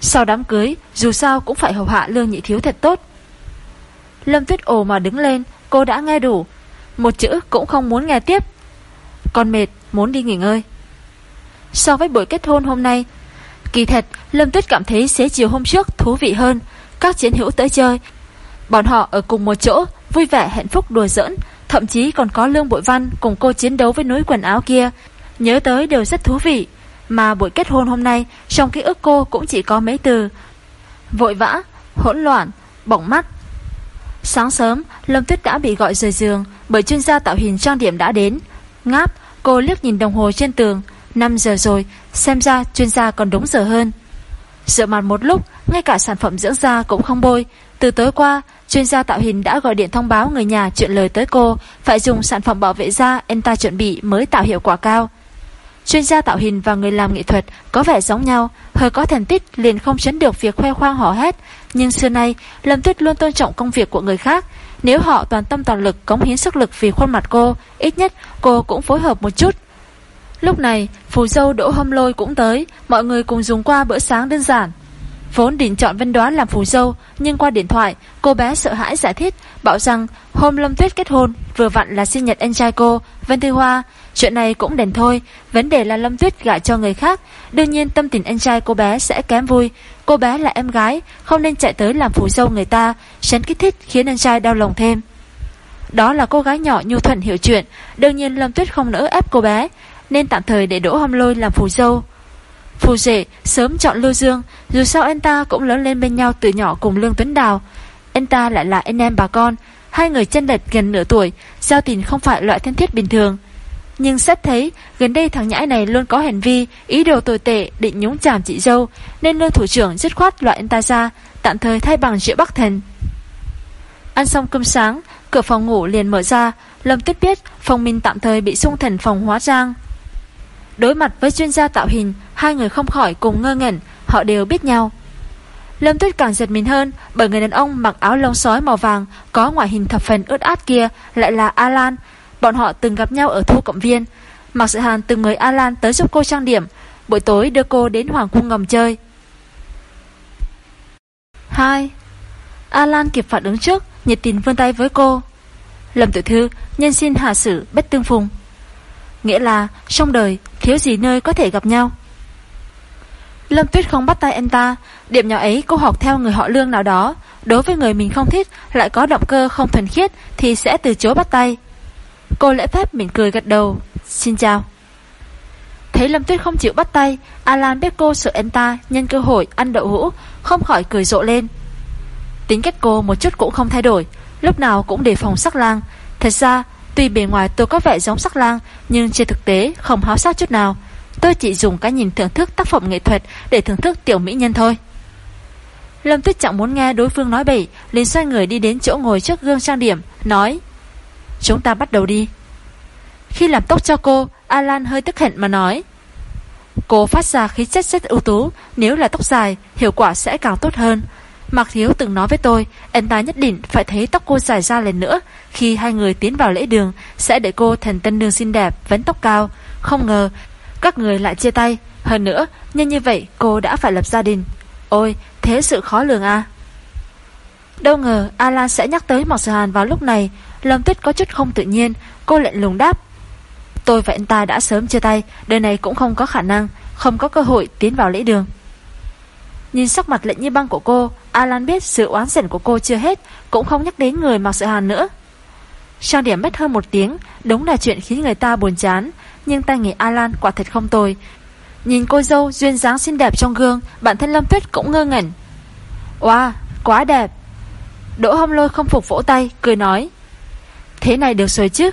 S1: Sau đám cưới, dù sao cũng phải hầu hạ lương nhị thiếu thật tốt. Lâm Tuyết ồ mà đứng lên Cô đã nghe đủ. Một chữ cũng không muốn nghe tiếp. Còn mệt muốn đi nghỉ ngơi. So với buổi kết hôn hôm nay Kỳ thật Lâm Tuyết cảm thấy xế chiều hôm trước thú vị hơn. Các chiến hữu tới chơi Bọn họ ở cùng một chỗ Vui vẻ hạnh phúc đùa giỡn. Thậm chí còn có Lương Bội Văn cùng cô chiến đấu với núi quần áo kia. Nhớ tới đều rất thú vị Mà buổi kết hôn hôm nay Trong ký ức cô cũng chỉ có mấy từ Vội vã, hỗn loạn, bỏng mắt Sáng sớm, Lâm Tuyết đã bị gọi rời giường bởi chuyên gia tạo hình trang điểm đã đến. Ngáp, cô liếc nhìn đồng hồ trên tường. 5 giờ rồi, xem ra chuyên gia còn đúng giờ hơn. Rửa mặt một lúc, ngay cả sản phẩm dưỡng da cũng không bôi. Từ tối qua, chuyên gia tạo hình đã gọi điện thông báo người nhà chuyện lời tới cô, phải dùng sản phẩm bảo vệ da anh ta chuẩn bị mới tạo hiệu quả cao. Chuyên gia tạo hình và người làm nghệ thuật có vẻ giống nhau, hơi có thành tích liền không chấn được việc khoe khoang họ hét. Nhưng xưa nay, Lâm Tuyết luôn tôn trọng công việc của người khác. Nếu họ toàn tâm toàn lực cống hiến sức lực vì khuôn mặt cô, ít nhất cô cũng phối hợp một chút. Lúc này, phù dâu Đỗ Hâm Lôi cũng tới, mọi người cùng dùng qua bữa sáng đơn giản. Vốn định chọn Vân Đoá làm phù dâu, nhưng qua điện thoại, cô bé sợ hãi giải thích, bảo rằng hôm Lâm Tuyết kết hôn, vừa vặn là sinh nhật anh trai cô, Vân Thư Hoa. Chuyện này cũng đền thôi, vấn đề là Lâm Tuyết gả cho người khác, đương nhiên tâm tình anh trai cô bé sẽ kém vui. Cô bé là em gái, không nên chạy tới làm phù dâu người ta, tránh kích thích khiến anh trai đau lòng thêm. Đó là cô gái nhỏ nhu thuận hiểu chuyện, đương nhiên Lâm Tuyết không nỡ ép cô bé, nên tạm thời để Đỗ Hâm Lôi làm phù dâu. Phù rể sớm chọn Lưu Dương, dù sao anh ta cũng lớn lên bên nhau từ nhỏ cùng Lương Tuấn Đào. Anh ta lại là anh em bà con, hai người chân đệt gần nửa tuổi, giao tình không phải loại thân thiết bình thường. Nhưng xét thấy, gần đây thằng nhãi này luôn có hành vi, ý đồ tồi tệ, định nhúng chàm chị dâu, nên lương thủ trưởng dứt khoát loại anh ta ra, tạm thời thay bằng rượu Bắc Thần. Ăn xong cơm sáng, cửa phòng ngủ liền mở ra, Lâm Tuyết biết phòng mình tạm thời bị xung thần phòng hóa trang. Đối mặt với chuyên gia tạo hình, hai người không khỏi cùng ngơ ngẩn, họ đều biết nhau. Lâm Tuyết càng giật mình hơn bởi người đàn ông mặc áo lông sói màu vàng có ngoại hình thập phần ướt át kia lại là Alan. Bọn họ từng gặp nhau ở thu cộng viên. Mạc Sự Hàn từng mời Alan tới giúp cô trang điểm, buổi tối đưa cô đến Hoàng cung ngầm chơi. 2. Alan kịp phản ứng trước, nhiệt tình vươn tay với cô. Lâm tiểu thư, nhân xin hạ sử bất tương phùng. Nghĩa là trong đời thiếu gì nơi có thể gặp nhau. Lâm Tuyết không bắt tay anh ta, điểm nhỏ ấy cô học theo người họ lương nào đó, đối với người mình không thích lại có động cơ không thuần khiết thì sẽ từ chối bắt tay. Cô lễ phép mỉm cười gật đầu, xin chào. Thấy Lâm Tuyết không chịu bắt tay, Alan biết cô sợ anh ta nhân cơ hội ăn đậu hũ, không khỏi cười rộ lên. Tính cách cô một chút cũng không thay đổi, lúc nào cũng đề phòng sắc lang. Thật ra, tuy bề ngoài tôi có vẻ giống sắc lang, nhưng trên thực tế không háo sắc chút nào. Tôi chỉ dùng cái nhìn thưởng thức tác phẩm nghệ thuật để thưởng thức tiểu mỹ nhân thôi. Lâm Tuyết chẳng muốn nghe đối phương nói bậy, liền xoay người đi đến chỗ ngồi trước gương trang điểm, nói Chúng ta bắt đầu đi. Khi làm tóc cho cô, Alan hơi tức hận mà nói Cô phát ra khí chất rất ưu tú, nếu là tóc dài, hiệu quả sẽ càng tốt hơn. Mạc Thiếu từng nói với tôi, anh ta nhất định phải thấy tóc cô dài ra lần nữa. Khi hai người tiến vào lễ đường, sẽ để cô thành tân nương xinh đẹp, vấn tóc cao. Không ngờ, các người lại chia tay. Hơn nữa, nhân như vậy cô đã phải lập gia đình. Ôi, thế sự khó lường à. Đâu ngờ Alan sẽ nhắc tới Mạc Sở Hàn vào lúc này. Lâm Tuyết có chút không tự nhiên, cô lệnh lùng đáp. Tôi và anh ta đã sớm chia tay, đời này cũng không có khả năng, không có cơ hội tiến vào lễ đường. Nhìn sắc mặt lệnh như băng của cô, Alan biết sự oán giận của cô chưa hết, cũng không nhắc đến người mặc Sự Hàn nữa. Trang điểm mất hơn một tiếng, đúng là chuyện khiến người ta buồn chán, nhưng tay nghề Alan quả thật không tồi. Nhìn cô dâu duyên dáng xinh đẹp trong gương, bản thân Lâm Tuyết cũng ngơ ngẩn. Wow, quá đẹp. Đỗ Hâm Lôi không phục vỗ tay, cười nói. Thế này được rồi chứ,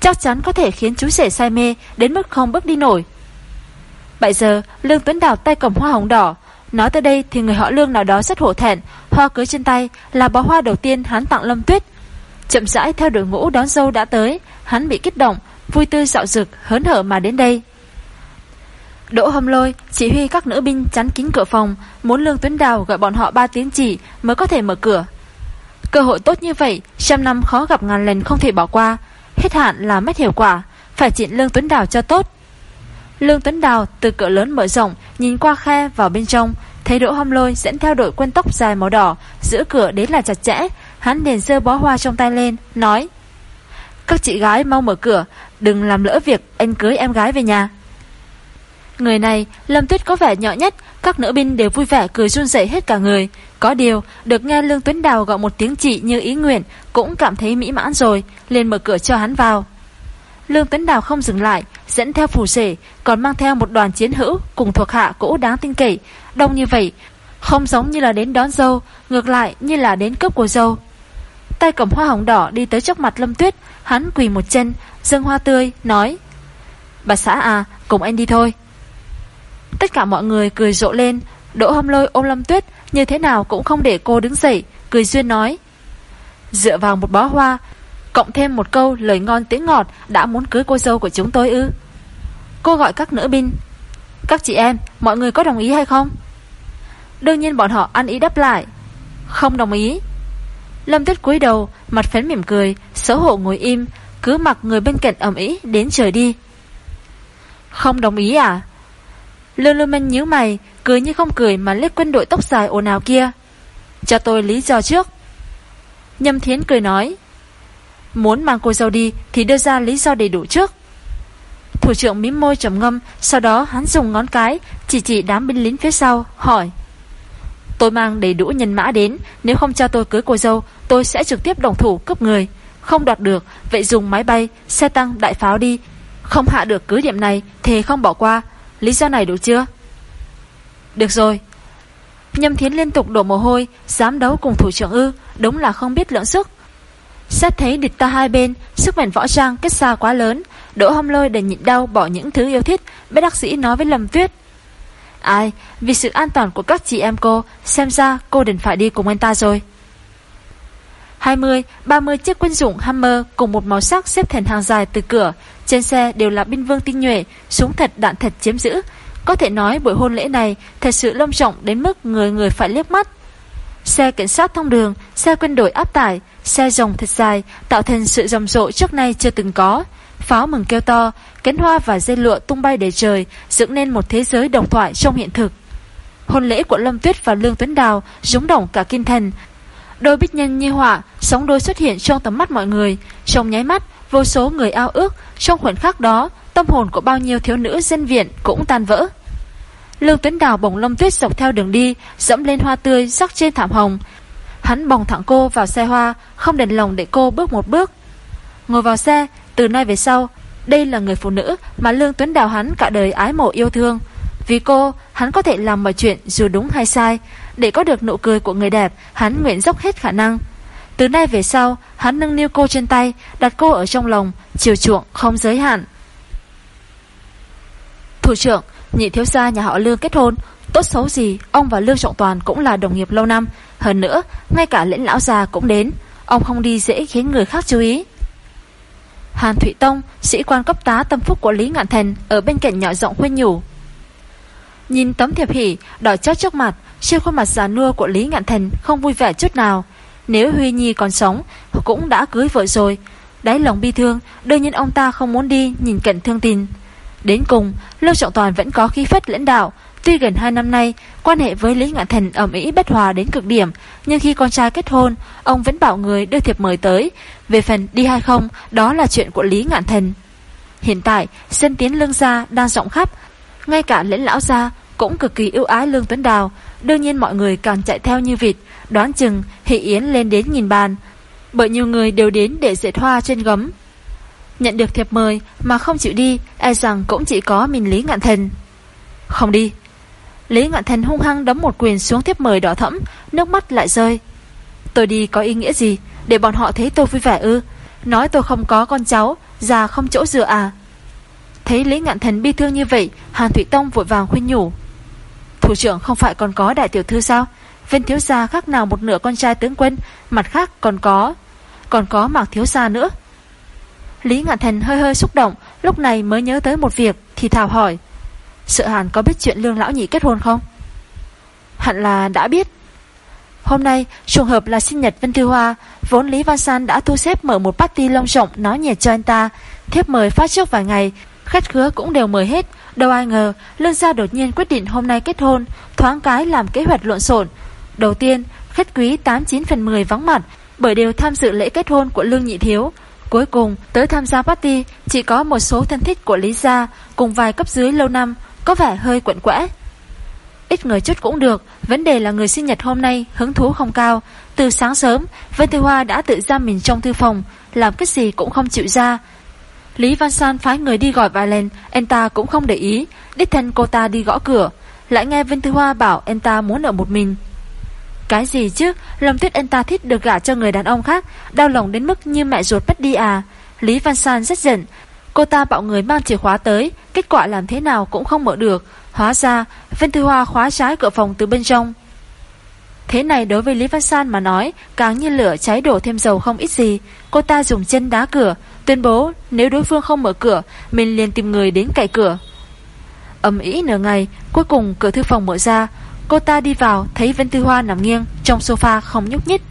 S1: chắc chắn có thể khiến chú rể say mê đến mức không bước đi nổi. Bây giờ, Lương Tuấn Đào tay cầm hoa hồng đỏ, Nói tới đây thì người họ lương nào đó rất hổ thẹn, Hoa cưới trên tay là bó hoa đầu tiên hắn tặng Lâm Tuyết. Chậm rãi theo đội ngũ đón dâu đã tới, Hắn bị kích động, Vui tươi dạo rực hớn hở mà đến đây. Đỗ hâm lôi chỉ huy các nữ binh chắn kín cửa phòng, Muốn lương tuyến đào gọi bọn họ ba tiếng chỉ Mới có thể mở cửa. Cơ hội tốt như vậy, Trăm năm khó gặp ngàn lần không thể bỏ qua, Hết hạn là mất hiệu quả, Phải chịn lương tuấn đào cho tốt. Lương Tuấn Đào từ cửa lớn mở rộng Nhìn qua khe vào bên trong. Thấy Đỗ Hâm Lôi dẫn theo đội quân tóc dài màu đỏ Giữ cửa đến là chặt chẽ. Hắn liền sơ bó hoa trong tay lên Nói Các chị gái mau mở cửa Đừng làm lỡ việc anh cưới em gái về nhà. Người này Lâm Tuyết có vẻ nhỏ nhất Các nữ binh đều vui vẻ cười run rẩy hết cả người. Có điều được nghe Lương Tuấn Đào gọi một tiếng chị như ý nguyện Cũng cảm thấy mỹ mãn rồi liền mở cửa cho hắn vào. Lương Tuấn Đào không dừng lại, dẫn theo phù rể, còn mang theo một đoàn chiến hữu cùng thuộc hạ cũ đáng tin cậy. Đông như vậy, không giống như là đến đón dâu, ngược lại như là đến cướp của dâu. Tay cầm hoa hồng đỏ đi tới trước mặt Lâm Tuyết, hắn quỳ một chân, dâng hoa tươi, nói Bà xã à, cùng anh đi thôi. Tất cả mọi người cười rộ lên, Đỗ hâm lôi ôm Lâm Tuyết, như thế nào cũng không để cô đứng dậy, cười duyên nói Dựa vào một bó hoa Cộng thêm một câu lời ngon tiếng ngọt Đã muốn cưới cô dâu của chúng tôi ư Cô gọi các nữ binh Các chị em, mọi người có đồng ý hay không? Đương nhiên bọn họ ăn ý đáp lại Không đồng ý Lâm Tuyết cúi đầu, mặt phấn mỉm cười, xấu hổ ngồi im, cứ mặc người bên cạnh ẩm ý đến trời đi. Không đồng ý à? Lương Lưu Minh nhíu mày, cười như không cười mà liếc quân đội tóc dài ồn ào kia. Cho tôi lý do trước. Nhâm Thiến cười nói, muốn mang cô dâu đi thì đưa ra lý do đầy đủ trước. Thủ trưởng mím môi trầm ngâm, sau đó hắn dùng ngón cái chỉ chỉ đám binh lính phía sau, hỏi: "Tôi mang đầy đủ nhân mã đến, nếu không cho tôi cưới cô dâu, tôi sẽ trực tiếp đồng thủ cướp người, không đoạt được, vậy dùng máy bay, xe tăng, đại pháo đi, không hạ được cứ điểm này thì không bỏ qua, lý do này đủ chưa?" Được rồi. Nhâm Thiến liên tục đổ mồ hôi, dám đấu cùng thủ trưởng ư, đúng là không biết lượng sức. Xét thấy địch ta hai bên, sức mạnh võ trang cách xa quá lớn, Đỗ hâm lôi để nhịn đau bỏ những thứ yêu thích, bác đắc sĩ nói với Lâm Tuyết. Ai, vì sự an toàn của các chị em cô, xem ra cô đừng phải đi cùng anh ta rồi. 20, 30 chiếc quân dụng Hammer cùng một màu sắc xếp thành hàng dài từ cửa, trên xe đều là binh vương tinh nhuệ, súng thật đạn thật chiếm giữ. Có thể nói buổi hôn lễ này thật sự long trọng đến mức người người phải liếc mắt. Xe cảnh sát thông đường, xe quân đội áp tải, xe rồng thật dài, tạo thành sự rầm rộ trước nay chưa từng có. Pháo mừng kêu to, cánh hoa và dây lụa tung bay đầy trời, dựng nên một thế giới đồng thoại trong hiện thực. Hôn lễ của Lâm Tuyết và Lương Tuấn Đào rúng động cả kinh thành. Đôi bích nhân như họa, sóng đôi xuất hiện trong tầm mắt mọi người. Trong nháy mắt, vô số người ao ước, trong khoảnh khắc đó, tâm hồn của bao nhiêu thiếu nữ dân viện cũng tan vỡ. Lương Tuấn Đào bồng lông Tuyết dọc theo đường đi, dẫm lên hoa tươi rắc trên thảm hồng. Hắn bồng thẳng cô vào xe hoa, không đền lòng để cô bước một bước. Ngồi vào xe, từ nay về sau, đây là người phụ nữ mà Lương Tuấn Đào hắn cả đời ái mộ yêu thương. Vì cô, hắn có thể làm mọi chuyện dù đúng hay sai. Để có được nụ cười của người đẹp, hắn nguyện dốc hết khả năng. Từ nay về sau, hắn nâng niu cô trên tay, đặt cô ở trong lòng, chiều chuộng không giới hạn. Thủ trưởng, nhị thiếu gia nhà họ Lương kết hôn, tốt xấu gì, ông và Lương Trọng Toàn cũng là đồng nghiệp lâu năm. Hơn nữa, ngay cả lĩnh lão già cũng đến, ông không đi dễ khiến người khác chú ý. Hàn Thụy Tông, sĩ quan cấp tá tâm phúc của Lý Ngạn Thành ở bên cạnh nhỏ giọng khuyên nhủ. Nhìn tấm thiệp hỉ đỏ chót trước mặt, trên khuôn mặt già nua của Lý Ngạn Thành không vui vẻ chút nào. Nếu Huy Nhi còn sống, cũng đã cưới vợ rồi. Đáy lòng bi thương, đương nhiên ông ta không muốn đi nhìn cận thương tình. Đến cùng, Lưu Trọng Toàn vẫn có khí phách lãnh đạo, Tuy gần 2 năm nay, quan hệ với Lý Ngạn Thành ẩm ý bất hòa đến cực điểm, nhưng khi con trai kết hôn, ông vẫn bảo người đưa thiệp mời tới. Về phần đi hay không, đó là chuyện của Lý Ngạn Thành. Hiện tại, dân tiến lương gia đang rộng khắp, ngay cả lĩnh lão gia cũng cực kỳ ưu ái Lương Tuấn Đào. Đương nhiên mọi người càng chạy theo như vịt, đoán chừng Thị Yến lên đến nghìn bàn. Bởi nhiều người đều đến để dệt hoa trên gấm. Nhận được thiệp mời mà không chịu đi, e rằng cũng chỉ có mình Lý Ngạn thần Không đi, Lý Ngạn thần hung hăng đấm một quyền xuống thiệp mời đỏ thẫm, nước mắt lại rơi. Tôi đi có ý nghĩa gì? Để bọn họ thấy tôi vui vẻ ư? Nói tôi không có con cháu, già không chỗ dựa à? Thấy Lý Ngạn thần bi thương như vậy, Hàn Thụy Tông vội vàng khuyên nhủ. Thủ trưởng không phải còn có đại tiểu thư sao? Viên thiếu gia khác nào một nửa con trai tướng quân, mặt khác còn có... Còn có mạc thiếu gia nữa. Lý Ngạn Thành hơi hơi xúc động, lúc này mới nhớ tới một việc, thì thảo hỏi. Sợ Hàn có biết chuyện lương lão nhị kết hôn không? Hẳn là đã biết. Hôm nay, trùng hợp là sinh nhật Vân Thư Hoa, vốn Lý Văn San đã thu xếp mở một party long trọng nói nhiệt cho anh ta. Thiếp mời phát trước vài ngày, khách khứa cũng đều mời hết. Đâu ai ngờ, lương gia đột nhiên quyết định hôm nay kết hôn, thoáng cái làm kế hoạch lộn xộn. Đầu tiên, khách quý 89 phần 10 vắng mặt, bởi đều tham dự lễ kết hôn của lương nhị thiếu. Cuối cùng, tới tham gia party chỉ có một số thân thích của Lý gia cùng vài cấp dưới lâu năm, có vẻ hơi quẩn quẽ. Ít người chút cũng được, vấn đề là người sinh nhật hôm nay hứng thú không cao. Từ sáng sớm, Vân Thư Hoa đã tự giam mình trong thư phòng, làm cái gì cũng không chịu ra. Lý Văn San phái người đi gọi vài lần, anh ta cũng không để ý, đích thân cô ta đi gõ cửa, lại nghe Vân Thư Hoa bảo anh ta muốn ở một mình. Cái gì chứ, Lâm Tuyết anh ta thích được gả cho người đàn ông khác, đau lòng đến mức như mẹ ruột mất đi à. Lý Văn San rất giận, Cô ta bảo người mang chìa khóa tới, kết quả làm thế nào cũng không mở được. Hóa ra, Vân Thư Hoa khóa trái cửa phòng từ bên trong. Thế này đối với Lý Văn San mà nói, càng như lửa cháy đổ thêm dầu không ít gì. Cô ta dùng chân đá cửa, tuyên bố nếu đối phương không mở cửa, mình liền tìm người đến cậy cửa. Ẩm ý nửa ngày, cuối cùng cửa thư phòng mở ra. Cô ta đi vào, thấy Vân tư Hoa nằm nghiêng, trong sofa không nhúc nhích.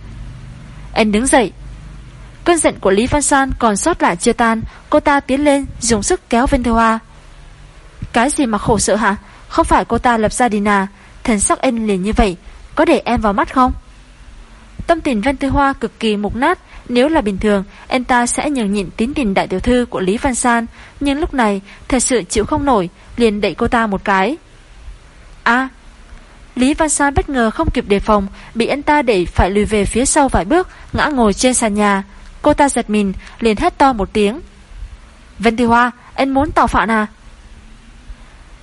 S1: Anh đứng dậy. Cơn giận của Lý Văn San còn sót lại chưa tan Cô ta tiến lên dùng sức kéo Vân tư Hoa. Cái gì mà khổ sợ hả? Không phải cô ta lập gia đình à? Thần sắc anh liền như vậy Có để em vào mắt không? Tâm tình Vân tư Hoa cực kỳ mục nát Nếu là bình thường Anh ta sẽ nhường nhịn tín tình đại tiểu thư của Lý Văn San Nhưng lúc này thật sự chịu không nổi Liền đẩy cô ta một cái. À Lý Văn San bất ngờ không kịp đề phòng, Bị anh ta đẩy phải lùi về phía sau vài bước, Ngã ngồi trên sàn nhà. Cô ta giật mình, liền hét to một tiếng. Vân Thị Hoa, Anh muốn tạo phạn à?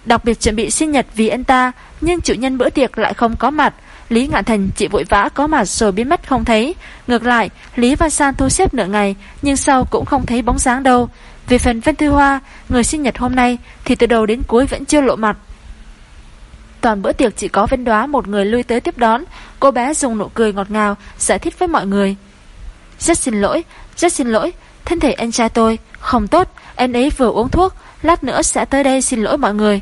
S1: Đặc biệt chuẩn bị sinh nhật vì anh ta, Nhưng chủ nhân bữa tiệc lại không có mặt. Lý Ngạn Thành chỉ vội vã có mặt rồi biến mất không thấy. Ngược lại, Lý Văn San thu xếp nửa ngày, Nhưng sau cũng không thấy bóng dáng đâu. Về phần Vân Thư Hoa, Người sinh nhật hôm nay Thì từ đầu đến cuối vẫn chưa lộ mặt. Toàn bữa tiệc chỉ có Vân Đoá một người lui tới tiếp đón. Cô bé dùng nụ cười ngọt ngào Giải thích với mọi người. Rất xin lỗi, rất xin lỗi Thân thể anh trai tôi không tốt Anh ấy vừa uống thuốc Lát nữa sẽ tới đây xin lỗi mọi người.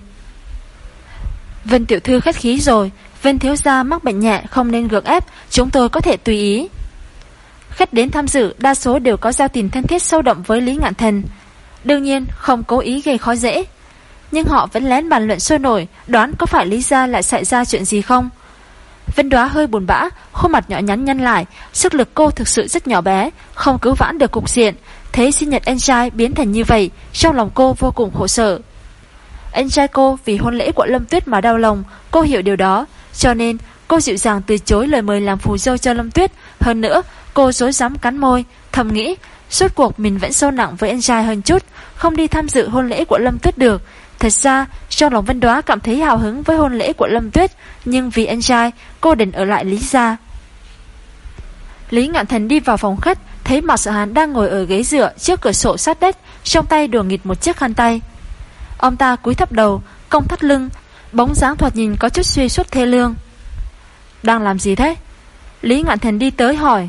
S1: Vân tiểu thư khách khí rồi Vân thiếu gia mắc bệnh nhẹ không nên gượng ép Chúng tôi có thể tùy ý. Khách đến tham dự đa số đều có giao tình thân thiết sâu đậm với Lý Ngạn Thần. Đương nhiên không cố ý gây khó dễ. Nhưng họ vẫn lén bàn luận sôi nổi, Đoán có phải Lý Gia lại xảy ra chuyện gì không? Vân đoá hơi buồn bã, Khuôn mặt nhỏ nhắn nhăn lại, Sức lực cô thực sự rất nhỏ bé, Không cứu vãn được cục diện. Thế sinh nhật anh trai biến thành như vậy, Trong lòng cô vô cùng khổ sở. Anh trai cô vì hôn lễ của Lâm Tuyết mà đau lòng, Cô hiểu điều đó. Cho nên, cô dịu dàng từ chối lời mời làm phù dâu cho Lâm Tuyết. Hơn nữa, cô dối dám cắn môi, Thầm nghĩ, Suốt cuộc mình vẫn sâu nặng với anh trai hơn chút, Không đi tham dự hôn lễ của Lâm Tuyết được. Thật ra, trong lòng Vân Đoá cảm thấy hào hứng với hôn lễ của Lâm Tuyết, Nhưng vì anh trai, cô định ở lại Lý Gia. Lý Ngạn Thần đi vào phòng khách, Thấy Mạc Sợ Hàn đang ngồi ở ghế dựa Trước cửa sổ sát đất, Trong tay đùa nghịt một chiếc khăn tay. Ông ta cúi thấp đầu, Cong thắt lưng, Bóng dáng thoạt nhìn có chút suy suốt thê lương. Đang làm gì thế? Lý Ngạn Thần đi tới hỏi.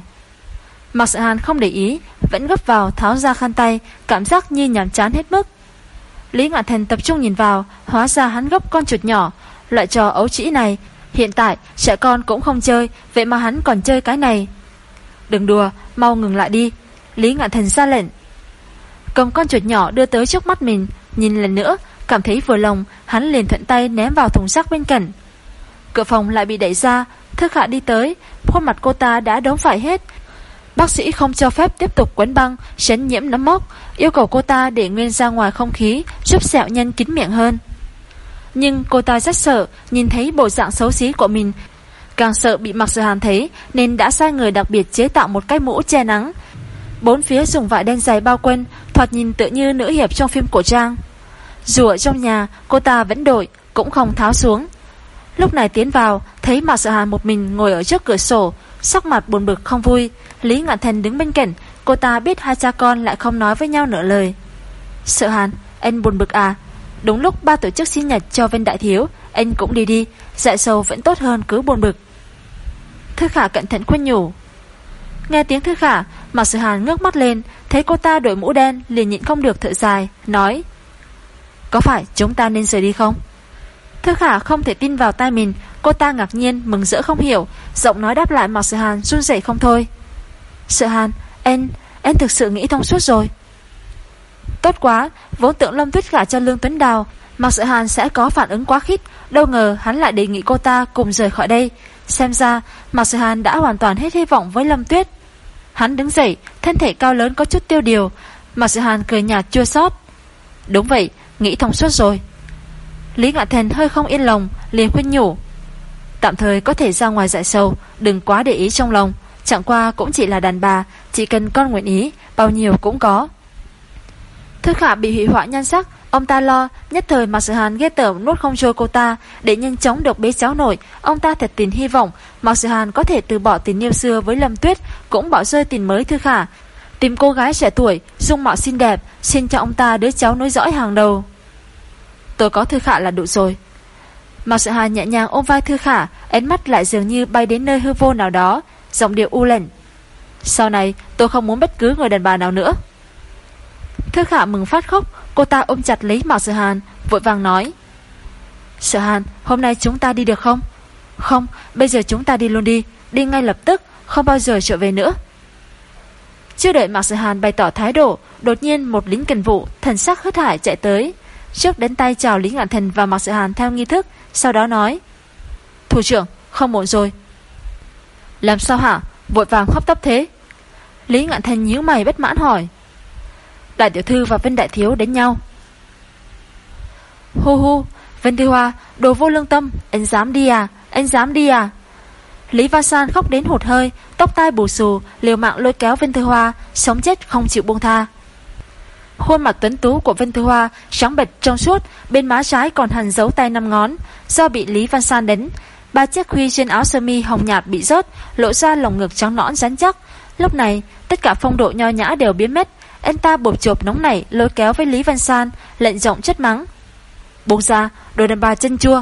S1: Mạc Sợ Hàn không để ý, Vẫn gấp vào tháo ra khăn tay, Cảm giác như nhàm chán hết mức. Lý Ngạn Thần tập trung nhìn vào Hóa ra hắn gấp con chuột nhỏ. Loại trò ấu trĩ này Hiện tại trẻ con cũng không chơi Vậy mà hắn còn chơi cái này. Đừng đùa, mau ngừng lại đi. Lý Ngạn Thần ra lệnh. Cầm con chuột nhỏ đưa tới trước mắt mình Nhìn lần nữa, cảm thấy vừa lòng Hắn liền thuận tay ném vào thùng rác bên cạnh. Cửa phòng lại bị đẩy ra Thức hạ đi tới Khuôn mặt cô ta đã đóng phải hết Bác sĩ không cho phép tiếp tục quấn băng Tránh nhiễm nấm mốc. Yêu cầu cô ta để nguyên ra ngoài không khí, Giúp sẹo nhân kín miệng hơn. Nhưng cô ta rất sợ, Nhìn thấy bộ dạng xấu xí của mình. Càng sợ bị mặc sự hàn thấy, Nên đã sai người đặc biệt chế tạo một cái mũ che nắng. Bốn phía dùng vải đen dài bao quanh, Thoạt nhìn tự như nữ hiệp trong phim cổ trang. Dù ở trong nhà, Cô ta vẫn đội, Cũng không tháo xuống. Lúc này tiến vào, Thấy Mạc Sợ Hàn một mình ngồi ở trước cửa sổ, Sắc mặt buồn bực không vui. Lý Ngạn Thần đứng bên cạnh, Cô ta biết hai cha con lại không nói với nhau nửa lời. Sợ Hàn, Anh buồn bực à? Đúng lúc ba tổ chức sinh nhật cho Vân Đại Thiếu, Anh cũng đi đi, Dạy sâu vẫn tốt hơn cứ buồn bực. Thư Khả cẩn thận khuyên nhủ. Nghe tiếng Thư Khả, Mạc Sử Hàn ngước mắt lên, Thấy cô ta đội mũ đen, liền nhịn không được thở dài, Nói, Có phải chúng ta nên rời đi không? Thư Khả không thể tin vào tai mình. Cô ta ngạc nhiên mừng rỡ không hiểu. Giọng nói đáp lại Mạc Sử Hàn run rẩy không thôi. Sử Hàn Em, em thực sự nghĩ thông suốt rồi. Tốt quá Vốn tưởng Lâm Tuyết gả cho Lương Tuấn Đào Mạc Sử Hàn sẽ có phản ứng quá khít. Đâu ngờ hắn lại đề nghị cô ta cùng rời khỏi đây. Xem ra Mạc Sử Hàn đã hoàn toàn hết hy vọng với Lâm Tuyết. Hắn đứng dậy Thân thể cao lớn có chút tiêu điều Mạc Sử Hàn cười nhạt chua xót. Đúng vậy, nghĩ thông suốt rồi. Lý Ngạ Thần hơi không yên lòng, liền khuyên nhủ. Tạm thời có thể ra ngoài dạy sâu Đừng quá để ý trong lòng. Chẳng qua cũng chỉ là đàn bà, Chỉ cần con nguyện ý, Bao nhiêu cũng có. Thư khả bị hủy hoại nhan sắc, Ông ta lo, Nhất thời Mạc Sự Hàn ghê tởm nuốt không trôi cô ta, Để nhanh chóng được bế cháu nội. Ông ta thật tình hy vọng, Mạc Sự Hàn có thể từ bỏ tình yêu xưa với Lâm Tuyết, Cũng bỏ rơi tình mới Thư khả Tìm cô gái trẻ tuổi, Dung mạo xinh đẹp, Xin cho ông ta đứa cháu nối dõi hàng đầu. Tôi có Thư khả là đủ rồi. Mạc Sự Hàn nhẹ nhàng ôm vai Thư khả Ánh mắt lại dường như bay đến nơi hư vô nào đó Giọng điệu u lệnh Sau này tôi không muốn bất cứ người đàn bà nào nữa. Thư khả mừng phát khóc Cô ta ôm chặt lấy Mạc Sở Hàn Vội vàng nói. Sở Hàn hôm nay chúng ta đi được không? Không bây giờ chúng ta đi luôn đi Đi ngay lập tức không bao giờ trở về nữa. Chưa đợi Mạc Sự Hàn bày tỏ thái độ, đột nhiên một lính cần vụ thần sắc hớt hải chạy tới. Trước đến tay chào Lý Ngạn Thần và Mạc Sự Hàn theo nghi thức, sau đó nói: "Thủ trưởng, không ổn rồi." "Làm sao hả? Vội vàng khóc tóc thế?" Lý Ngạn Thần nhíu mày bất mãn hỏi. "Đại tiểu thư và Vân đại thiếu đến nhau." Hu hu, Vân thư Hoa, đồ vô lương tâm, anh dám đi à, anh dám đi à? Lý Văn San khóc đến hụt hơi, tóc tai bù xù, liều mạng lôi kéo Vân thư Hoa, sống chết không chịu buông tha. Khuôn mặt tuấn tú của Vân Thư Hoa sáng bệch trong suốt, bên má trái còn hằn dấu tay năm ngón, do bị Lý Văn San đánh. Ba chiếc khuy trên áo sơ mi hồng nhạt bị rớt, lộ ra lồng ngực trắng nõn rắn chắc. Lúc này, tất cả phong độ nho nhã đều biến mất. Anh ta bộp chộp nóng nảy lôi kéo với Lý Văn San, lệnh giọng chất mắng. Bông ra, đồ đàn bà chân chua.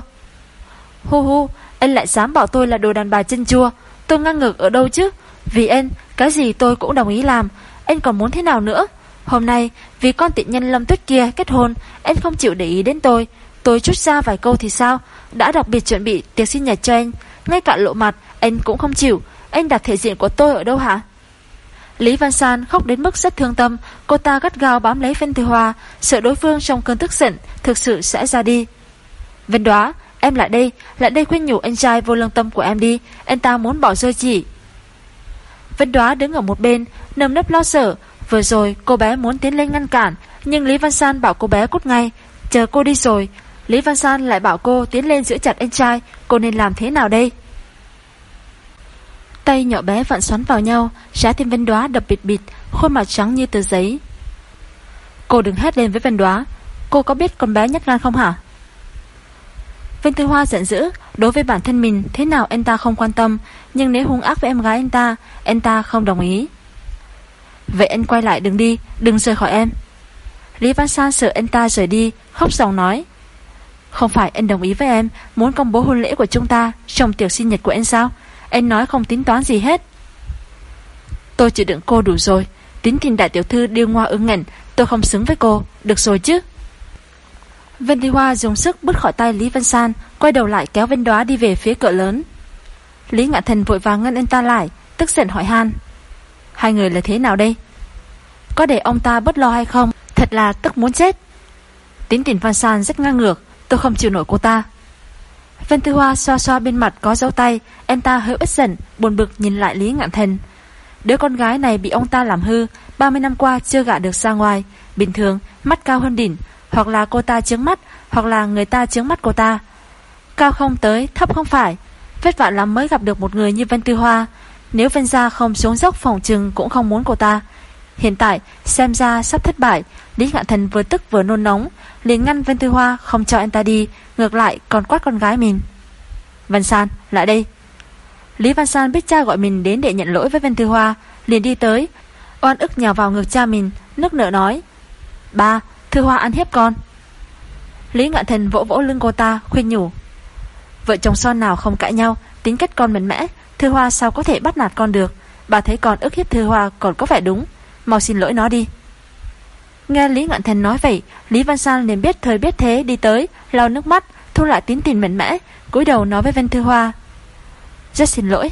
S1: Hu hu, anh lại dám bảo tôi là đồ đàn bà chân chua. Tôi ngang ngược ở đâu chứ? Vì anh, cái gì tôi cũng đồng ý làm. Anh còn muốn thế nào nữa? Hôm nay, vì con tiện nhân Lâm Tuyết kia kết hôn, anh không chịu để ý đến tôi. Tôi chút ra vài câu thì sao? Đã đặc biệt chuẩn bị tiệc sinh nhật cho anh. Ngay cả lộ mặt, anh cũng không chịu. Anh đặt thể diện của tôi ở đâu hả? Lý Văn San khóc đến mức rất thương tâm, cô ta gắt gao bám lấy Vân Thư Hoa, sợ đối phương trong cơn tức giận thực sự sẽ ra đi. Vân Đoá, em lại đây, lại đây khuyên nhủ anh trai vô lương tâm của em đi, anh ta muốn bỏ rơi chị. Vân Đoá đứng ở một bên, nâm nấp lo sợ, vừa rồi cô bé muốn tiến lên ngăn cản, nhưng Lý Văn San bảo cô bé cút ngay, chờ cô đi rồi. Lý Văn San lại bảo cô tiến lên giữ chặt anh trai, cô nên làm thế nào đây? Tay nhỏ bé vặn xoắn vào nhau, trái tim Vân Đoá đập bịt bịt, khuôn mặt trắng như tờ giấy. Cô đừng hét lên với Vân Đoá, cô có biết con bé nhát gan không hả? Vân Tư Hoa giận dữ, đối với bản thân mình thế nào anh ta không quan tâm, nhưng nếu hung ác với em gái anh ta, anh ta không đồng ý. Vậy anh quay lại đừng đi, đừng rời khỏi em. Lý Văn San sợ anh ta rời đi, khóc giọng nói. Không phải anh đồng ý với em, muốn công bố hôn lễ của chúng ta trong tiệc sinh nhật của anh sao? Anh nói không tính toán gì hết Tôi chịu đựng cô đủ rồi Tính tình đại tiểu thư điêu ngoa ứng ngẩn Tôi không xứng với cô Được rồi chứ Vân Thị Hoa dùng sức bứt khỏi tay Lý Văn San Quay đầu lại kéo Vân Đoá đi về phía cửa lớn Lý Ngạn Thần vội vàng ngăn anh ta lại Tức giận hỏi han Hai người là thế nào đây Có để ông ta bất lo hay không Thật là tức muốn chết Tính tình Phan San rất ngang ngược Tôi không chịu nổi cô ta Vân Tư Hoa xoa xoa bên mặt có dấu tay, em ta hơi bất giận, buồn bực nhìn lại Lý Ngạn Thần. Đứa con gái này bị ông ta làm hư, 30 năm qua chưa gạ được ra ngoài. Bình thường, mắt cao hơn đỉnh, hoặc là cô ta chướng mắt, hoặc là người ta chướng mắt cô ta. Cao không tới, thấp không phải. Vất vả lắm mới gặp được một người như Vân Tư Hoa. Nếu Vân Gia không xuống dốc phòng trừng cũng không muốn cô ta. Hiện tại, xem ra sắp thất bại, Lý Ngạn Thần vừa tức vừa nôn nóng, liền ngăn Vân Tư Hoa không cho anh ta đi, ngược lại còn quát con gái mình. Văn San, lại đây. Lý Văn San biết cha gọi mình đến để nhận lỗi với Vân Tư Hoa, liền đi tới, oan ức nhào vào ngực cha mình, nước nợ nói. Ba, Thư Hoa ăn hiếp con. Lý Ngạn Thần vỗ vỗ lưng cô ta, khuyên nhủ. Vợ chồng son nào không cãi nhau, tính cách con mạnh mẽ, Thư Hoa sao có thể bắt nạt con được. Bà thấy con ức hiếp Thư Hoa còn có vẻ đúng, mau xin lỗi nó đi. Nghe Lý Ngạn Thành nói vậy, Lý Văn San liền biết thời biết thế đi tới, lau nước mắt, thu lại tín tình mạnh mẽ, cúi đầu nói với Vân Thư Hoa. Rất xin lỗi.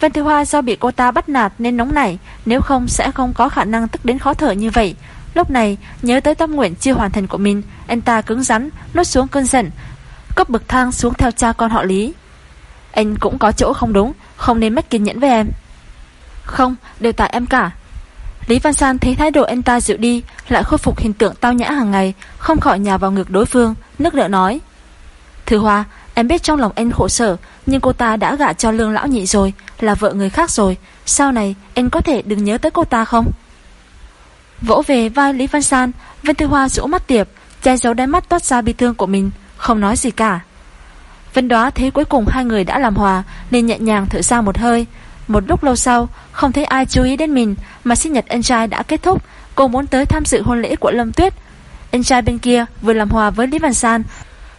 S1: Vân Thư Hoa do bị cô ta bắt nạt nên nóng nảy, nếu không sẽ không có khả năng tức đến khó thở như vậy. Lúc này, nhớ tới tâm nguyện chưa hoàn thành của mình, anh ta cứng rắn, Nốt xuống cơn giận, cấp bậc thang xuống theo cha con họ Lý. Anh cũng có chỗ không đúng, không nên mất kiên nhẫn với em. Không, đều tại em cả. Lý Văn San thấy thái độ anh ta dịu đi, lại khôi phục hình tượng tao nhã hàng ngày, không khỏi nhào vào ngực đối phương, nước nợ nói. Thư Hoa, em biết trong lòng anh khổ sở, nhưng cô ta đã gả cho lương lão nhị rồi, là vợ người khác rồi, sau này anh có thể đừng nhớ tới cô ta không? Vỗ về vai Lý Văn San, Vân Thư Hoa rũ mắt tiệp, che giấu đáy mắt toát ra bi thương của mình, không nói gì cả. Vân đó thấy cuối cùng hai người đã làm hòa, nên nhẹ nhàng thở ra một hơi, một lúc lâu sau, không thấy ai chú ý đến mình mà sinh nhật anh trai đã kết thúc, cô muốn tới tham dự hôn lễ của Lâm Tuyết. Anh trai bên kia vừa làm hòa với Lý Văn San.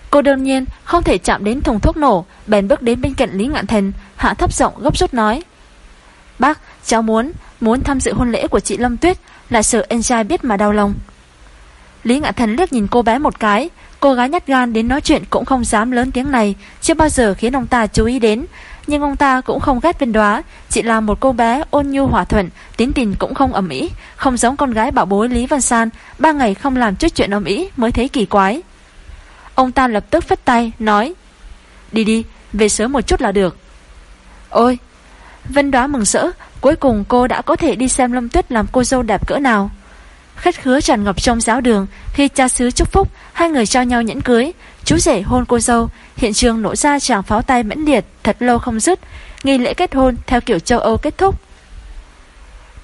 S1: Cô đương nhiên không thể chạm đến thùng thuốc nổ, bèn bước đến bên cạnh Lý Ngạn Thần, hạ thấp giọng gấp rút nói. Bác, cháu muốn, muốn tham dự hôn lễ của chị Lâm Tuyết là sợ anh trai biết mà đau lòng. Lý Ngạn Thần liếc nhìn cô bé một cái, cô gái nhát gan đến nói chuyện cũng không dám lớn tiếng này, chưa bao giờ khiến ông ta chú ý đến. Nhưng ông ta cũng không ghét Vân Đoá, chỉ là một cô bé ôn nhu hòa thuận, tín tình cũng không ẩm ý, không giống con gái bảo bối Lý Văn San, ba ngày không làm chút chuyện ẩm ý mới thấy kỳ quái. Ông ta lập tức phất tay, nói Đi đi, về sớm một chút là được. Ôi, Vân Đoá mừng rỡ, cuối cùng cô đã có thể đi xem Lâm Tuyết làm cô dâu đẹp cỡ nào. Khách khứa tràn ngập trong giáo đường, Khi cha xứ chúc phúc, Hai người trao nhau nhẫn cưới. Chú rể hôn cô dâu, Hiện trường nổ ra tràng pháo tay mãnh liệt, Thật lâu không dứt. Nghi lễ kết hôn theo kiểu châu Âu kết thúc.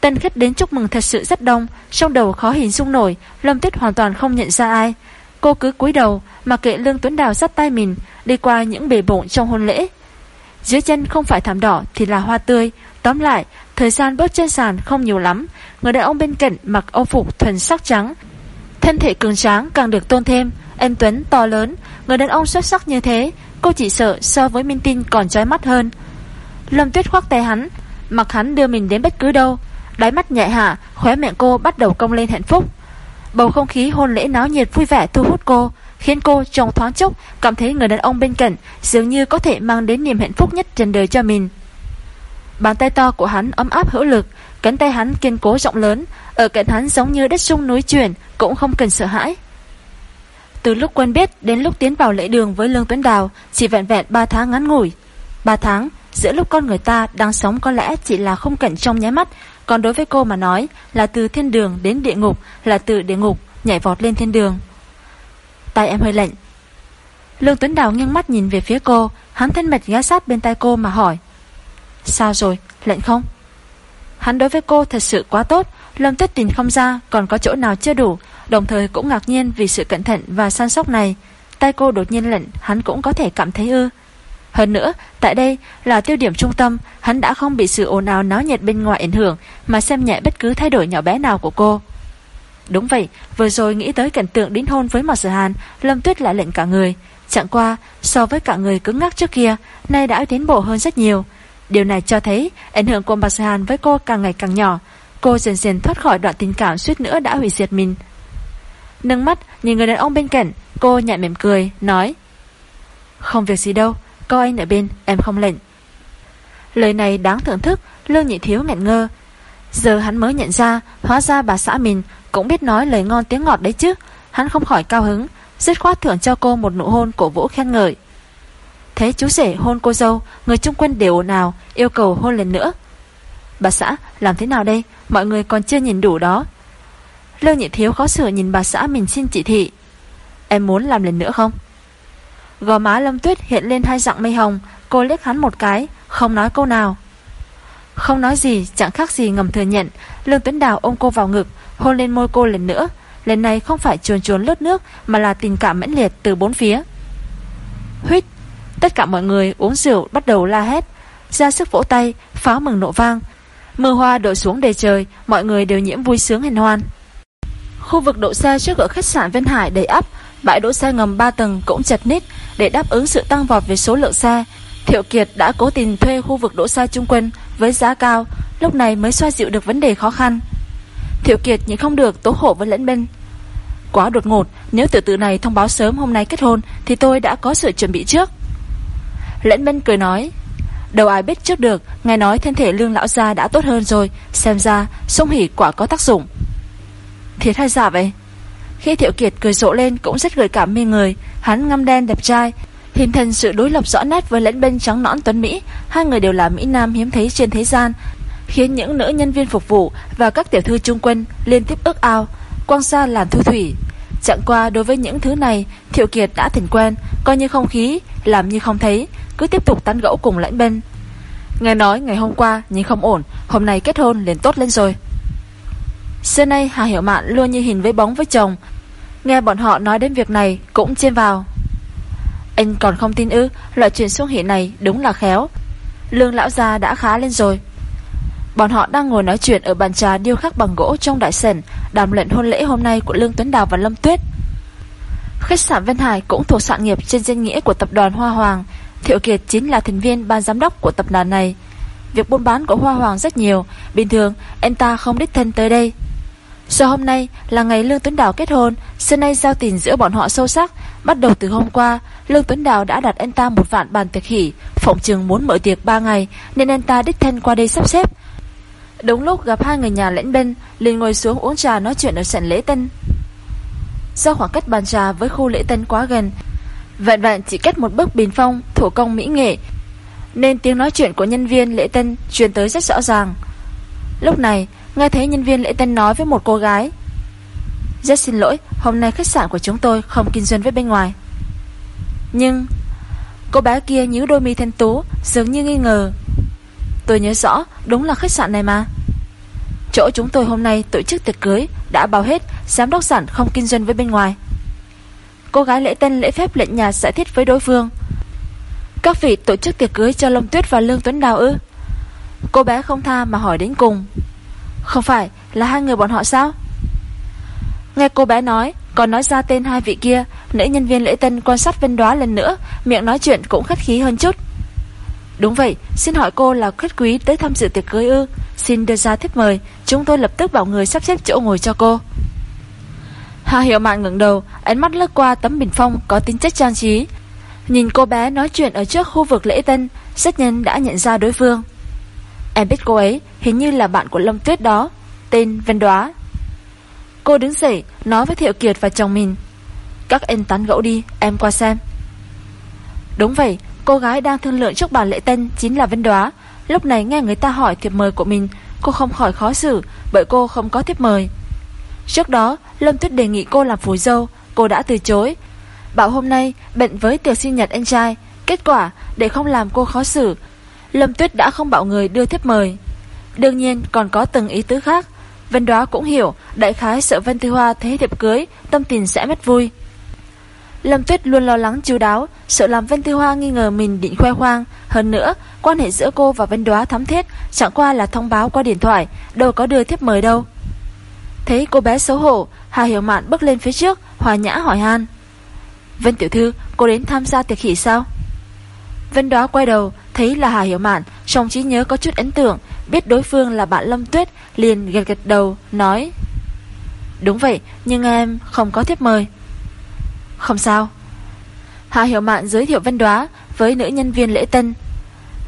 S1: Tân khách đến chúc mừng thật sự rất đông, Trong đầu khó hình dung nổi, Lâm Tuyết hoàn toàn không nhận ra ai. Cô cứ cúi đầu, mà kệ Lương Tuấn Đào dắt tay mình, Đi qua những bề bộn trong hôn lễ. Dưới chân không phải thảm đỏ Thì là hoa tươi. Tóm lại, Thời gian bước trên sàn không nhiều lắm. Người đàn ông bên cạnh mặc âu phục thuần sắc trắng. Thân thể cường tráng càng được tôn thêm. Em Tuấn to lớn. Người đàn ông xuất sắc như thế, Cô chỉ sợ so với Minh Tinh còn trói mắt hơn. Lâm Tuyết khoác tay hắn. Mặc hắn đưa mình đến bất cứ đâu. Đáy mắt nhẹ hạ, Khóe miệng cô bắt đầu cong lên hạnh phúc. Bầu không khí hôn lễ náo nhiệt vui vẻ thu hút cô. Khiến cô trong thoáng chốc Cảm thấy người đàn ông bên cạnh Dường như có thể mang đến niềm hạnh phúc nhất trên đời cho mình. Bàn tay to của hắn ấm áp hữu lực, Cánh tay hắn kiên cố rộng lớn, Ở cạnh hắn giống như đất sung núi chuyển, Cũng không cần sợ hãi. Từ lúc quen biết đến lúc tiến vào lễ đường với Lương Tuấn Đào, Chỉ vẹn vẹn 3 tháng ngắn ngủi. 3 tháng, Giữa lúc con người ta đang sống có lẽ chỉ là không cảnh trong nháy mắt, Còn đối với cô mà nói Là từ thiên đường đến địa ngục, Là từ địa ngục nhảy vọt lên thiên đường. Tay em hơi lạnh. Lương Tuấn Đào nghiêng mắt nhìn về phía cô. Hắn thân mệt ghé sát bên tay cô mà hỏi. Sao rồi, lạnh không? Hắn đối với cô thật sự quá tốt. Lâm Tuyết tìm không ra còn có chỗ nào chưa đủ. Đồng thời cũng ngạc nhiên vì sự cẩn thận và săn sóc này. Tay cô đột nhiên lạnh Hắn cũng có thể cảm thấy ư. Hơn nữa, tại đây là tiêu điểm trung tâm. Hắn đã không bị sự ồn ào náo nhiệt bên ngoài ảnh hưởng Mà xem nhẹ bất cứ thay đổi nhỏ bé nào của cô. Đúng vậy, vừa rồi nghĩ tới cảnh tượng đính hôn với Mạc Sở Hàn Lâm Tuyết lại lệnh cả người Chẳng qua, so với cả người cứng ngắc trước kia Nay đã tiến bộ hơn rất nhiều Điều này cho thấy ảnh hưởng của Mạc Hàn với cô càng ngày càng nhỏ. Cô dần dần thoát khỏi đoạn tình cảm suýt nữa đã hủy diệt mình. Nâng mắt nhìn người đàn ông bên cạnh, cô nhẹ mỉm cười, nói Không việc gì đâu, có anh ở bên, em không lệnh. Lời này đáng thưởng thức, Lương Nhị Thiếu ngẹn ngơ. Giờ hắn mới nhận ra, hóa ra bà xã mình cũng biết nói lời ngon tiếng ngọt đấy chứ. Hắn không khỏi cao hứng, dứt khoát thưởng cho cô một nụ hôn cổ vũ khen ngợi. Thế chú rể hôn cô dâu Người chung quân đều nào Yêu cầu hôn lần nữa. Bà xã làm thế nào đây? Mọi người còn chưa nhìn đủ đó. Lương nhị thiếu khó xử nhìn bà xã mình xin chỉ thị. Em muốn làm lần nữa không? Gò má lâm tuyết hiện lên hai dạng mây hồng Cô liếc hắn một cái Không nói câu nào. Không nói gì chẳng khác gì ngầm thừa nhận Lương Tuấn Đào ôm cô vào ngực Hôn lên môi cô lần nữa. Lần này không phải chuồn chuồn lướt nước, Mà là tình cảm mãnh liệt từ bốn phía. Huyết Tất cả mọi người uống rượu bắt đầu la hét, Ra sức vỗ tay Pháo mừng nộ vang. Mưa hoa đổ xuống đầy trời, Mọi người đều nhiễm vui sướng hân hoan. Khu vực đỗ xe trước cửa khách sạn Vân Hải đầy ắp, Bãi đỗ xe ngầm 3 tầng cũng chật nít Để đáp ứng sự tăng vọt về số lượng xe, Thiệu Kiệt đã cố tình thuê khu vực đỗ xe trung quân Với giá cao, Lúc này mới xoa dịu được vấn đề khó khăn. Thiệu Kiệt nhìn không được tố khổ với lẫn bên. Quá đột ngột, Nếu tiểu tử này thông báo sớm hôm nay kết hôn, Thì tôi đã có sự chuẩn bị trước. Lẫn bên cười nói, Đâu ai biết trước được, Nghe nói thân thể lương lão gia đã tốt hơn rồi, Xem ra sông hỉ quả có tác dụng. Thiệt hay giả vậy? Khi Thiệu Kiệt cười rộ lên Cũng rất gợi cảm mê người, Hắn ngăm đen đẹp trai, Hình thành sự đối lập rõ nét với lẫn bên trắng nõn tuấn Mỹ, Hai người đều là Mỹ Nam hiếm thấy trên thế gian Khiến những nữ nhân viên phục vụ Và các tiểu thư trung quân liên tiếp ước ao Quang xa làn thu thủy Chẳng qua đối với những thứ này Thiệu Kiệt đã thành quen Coi như không khí Làm như không thấy cứ tiếp tục tán gẫu cùng lãnh bên. Nghe nói ngày hôm qua nhưng không ổn, hôm nay kết hôn liền tốt lên rồi. Xưa nay Hà Hiểu Mạn luôn như hình với bóng với chồng, nghe bọn họ nói đến việc này cũng chêm vào. Anh còn không tin ư, loại chuyện xuống hiện này đúng là khéo. Lương lão gia đã khá lên rồi. Bọn họ đang ngồi nói chuyện ở bàn trà điêu khắc bằng gỗ trong đại sảnh, đàm luận hôn lễ hôm nay của Lương Tuấn Đào và Lâm Tuyết. Khách sạn Vân Hải cũng thuộc sản nghiệp trên danh nghĩa của tập đoàn Hoa Hoàng, Thiệu Kiệt chính là thành viên ban giám đốc của tập đoàn này. Việc buôn bán của Hoa Hoàng rất nhiều, bình thường anh ta không đích thân tới đây. Do hôm nay là ngày Lương Tuấn Đào kết hôn, xưa nay giao tình giữa bọn họ sâu sắc. Bắt đầu từ hôm qua, Lương Tuấn Đào đã đặt anh ta một vạn bàn tiệc hỷ, phỏng chừng muốn mở tiệc 3 ngày, nên anh ta đích thân qua đây sắp xếp. Đúng lúc gặp hai người nhà lãnh bên, liền ngồi xuống uống trà nói chuyện ở sảnh lễ tân. Do khoảng cách bàn trà với khu lễ tân quá gần, vẹn vẹn chỉ cách một bước bình phong, thủ công mỹ nghệ, nên tiếng nói chuyện của nhân viên lễ tân truyền tới rất rõ ràng. Lúc này, nghe thấy nhân viên lễ tân nói với một cô gái. Rất xin lỗi, hôm nay khách sạn của chúng tôi không kinh doanh với bên ngoài. Nhưng, cô bé kia nhíu đôi mi thanh tú, dường như nghi ngờ. Tôi nhớ rõ, đúng là khách sạn này mà. Chỗ chúng tôi hôm nay tổ chức tiệc cưới đã báo hết, giám đốc sản không kinh doanh với bên ngoài. Cô gái lễ tân lễ phép lệnh nhà giải thích với đối phương. Các vị tổ chức tiệc cưới cho Long Tuyết và Lương Tuấn Đào ư? Cô bé không tha mà hỏi đến cùng. Không phải là hai người bọn họ sao? Nghe cô bé nói, còn nói ra tên hai vị kia, nữ nhân viên lễ tân quan sát Vân Đoá lần nữa, miệng nói chuyện cũng khách khí hơn chút. Đúng vậy, xin hỏi cô là khách quý tới tham dự tiệc cưới ư? Xin đưa ra thiếp mời, chúng tôi lập tức bảo người sắp xếp chỗ ngồi cho cô. Hà Hiểu Mạn ngẩng đầu, ánh mắt lướt qua tấm bình phong có tính chất trang trí. Nhìn cô bé nói chuyện ở trước khu vực lễ tân, rất nhanh đã nhận ra đối phương. Em biết cô ấy, hình như là bạn của Lâm Tuyết đó, tên Vân Đoá. Cô đứng dậy, nói với Thiệu Kiệt và chồng mình. Các em tán gẫu đi, em qua xem. Đúng vậy, cô gái đang thương lượng trước bàn lễ tân chính là Vân Đoá. Lúc này nghe người ta hỏi thiệp mời của mình, cô không khỏi khó xử bởi cô không có thiệp mời. Trước đó, Lâm Tuyết đề nghị cô làm phù dâu, cô đã từ chối. Bảo hôm nay bệnh với tiệc sinh nhật anh trai, kết quả để không làm cô khó xử. Lâm Tuyết đã không bảo người đưa thiệp mời. Đương nhiên còn có từng ý tứ khác. Vân Đoá cũng hiểu, đại khái sợ Vân Tư Hoa thấy thiệp cưới, tâm tình sẽ mất vui. Lâm Tuyết luôn lo lắng chú đáo, sợ làm Vân Tư Hoa nghi ngờ mình định khoe khoang. Hơn nữa, quan hệ giữa cô và Vân Đoá thắm thiết, chẳng qua là thông báo qua điện thoại, đâu có đưa thiếp mời đâu. Thấy cô bé xấu hổ, Hà Hiểu Mạn bước lên phía trước, hòa nhã hỏi han. Vân Tiểu Thư, cô đến tham gia tiệc hỷ sao? Vân Đoá quay đầu, thấy là Hà Hiểu Mạn, trong trí nhớ có chút ấn tượng, biết đối phương là bạn Lâm Tuyết, liền gật gật đầu, nói. Đúng vậy, nhưng em không có thiếp mời. Không sao. Hà Hiểu Mạn giới thiệu Vân Đoá với nữ nhân viên lễ tân.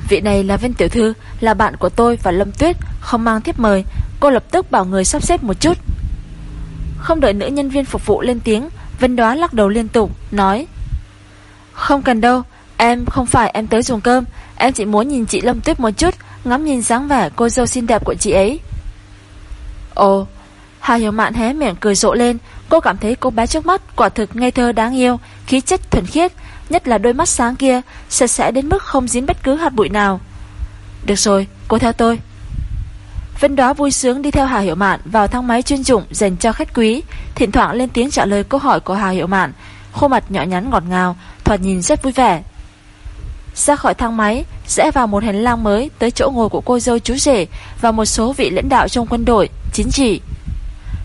S1: Vị này là Vân Tiểu Thư, là bạn của tôi và Lâm Tuyết, không mang thiếp mời. Cô lập tức bảo người sắp xếp một chút. Không đợi nữ nhân viên phục vụ lên tiếng, Vân Đoá lắc đầu liên tục, nói Không cần đâu, em không phải em tới dùng cơm, em chỉ muốn nhìn chị Lâm Tuyết một chút, ngắm nhìn dáng vẻ cô dâu xinh đẹp của chị ấy. Ồ, Hà Hiểu Mạn hé miệng cười rộ lên, cô cảm thấy cô bé trước mắt quả thực ngây thơ đáng yêu, khí chất thuần khiết, nhất là đôi mắt sáng kia, sạch sẽ đến mức không dính bất cứ hạt bụi nào. Được rồi, cô theo tôi. Vân đó vui sướng đi theo Hà Hiểu Mạn vào thang máy chuyên dụng dành cho khách quý, thỉnh thoảng lên tiếng trả lời câu hỏi của Hà Hiểu Mạn, khuôn mặt nhỏ nhắn ngọt ngào, thoạt nhìn rất vui vẻ. Ra khỏi thang máy, rẽ vào một hành lang mới tới chỗ ngồi của cô dâu chú rể và một số vị lãnh đạo trong quân đội, chính trị.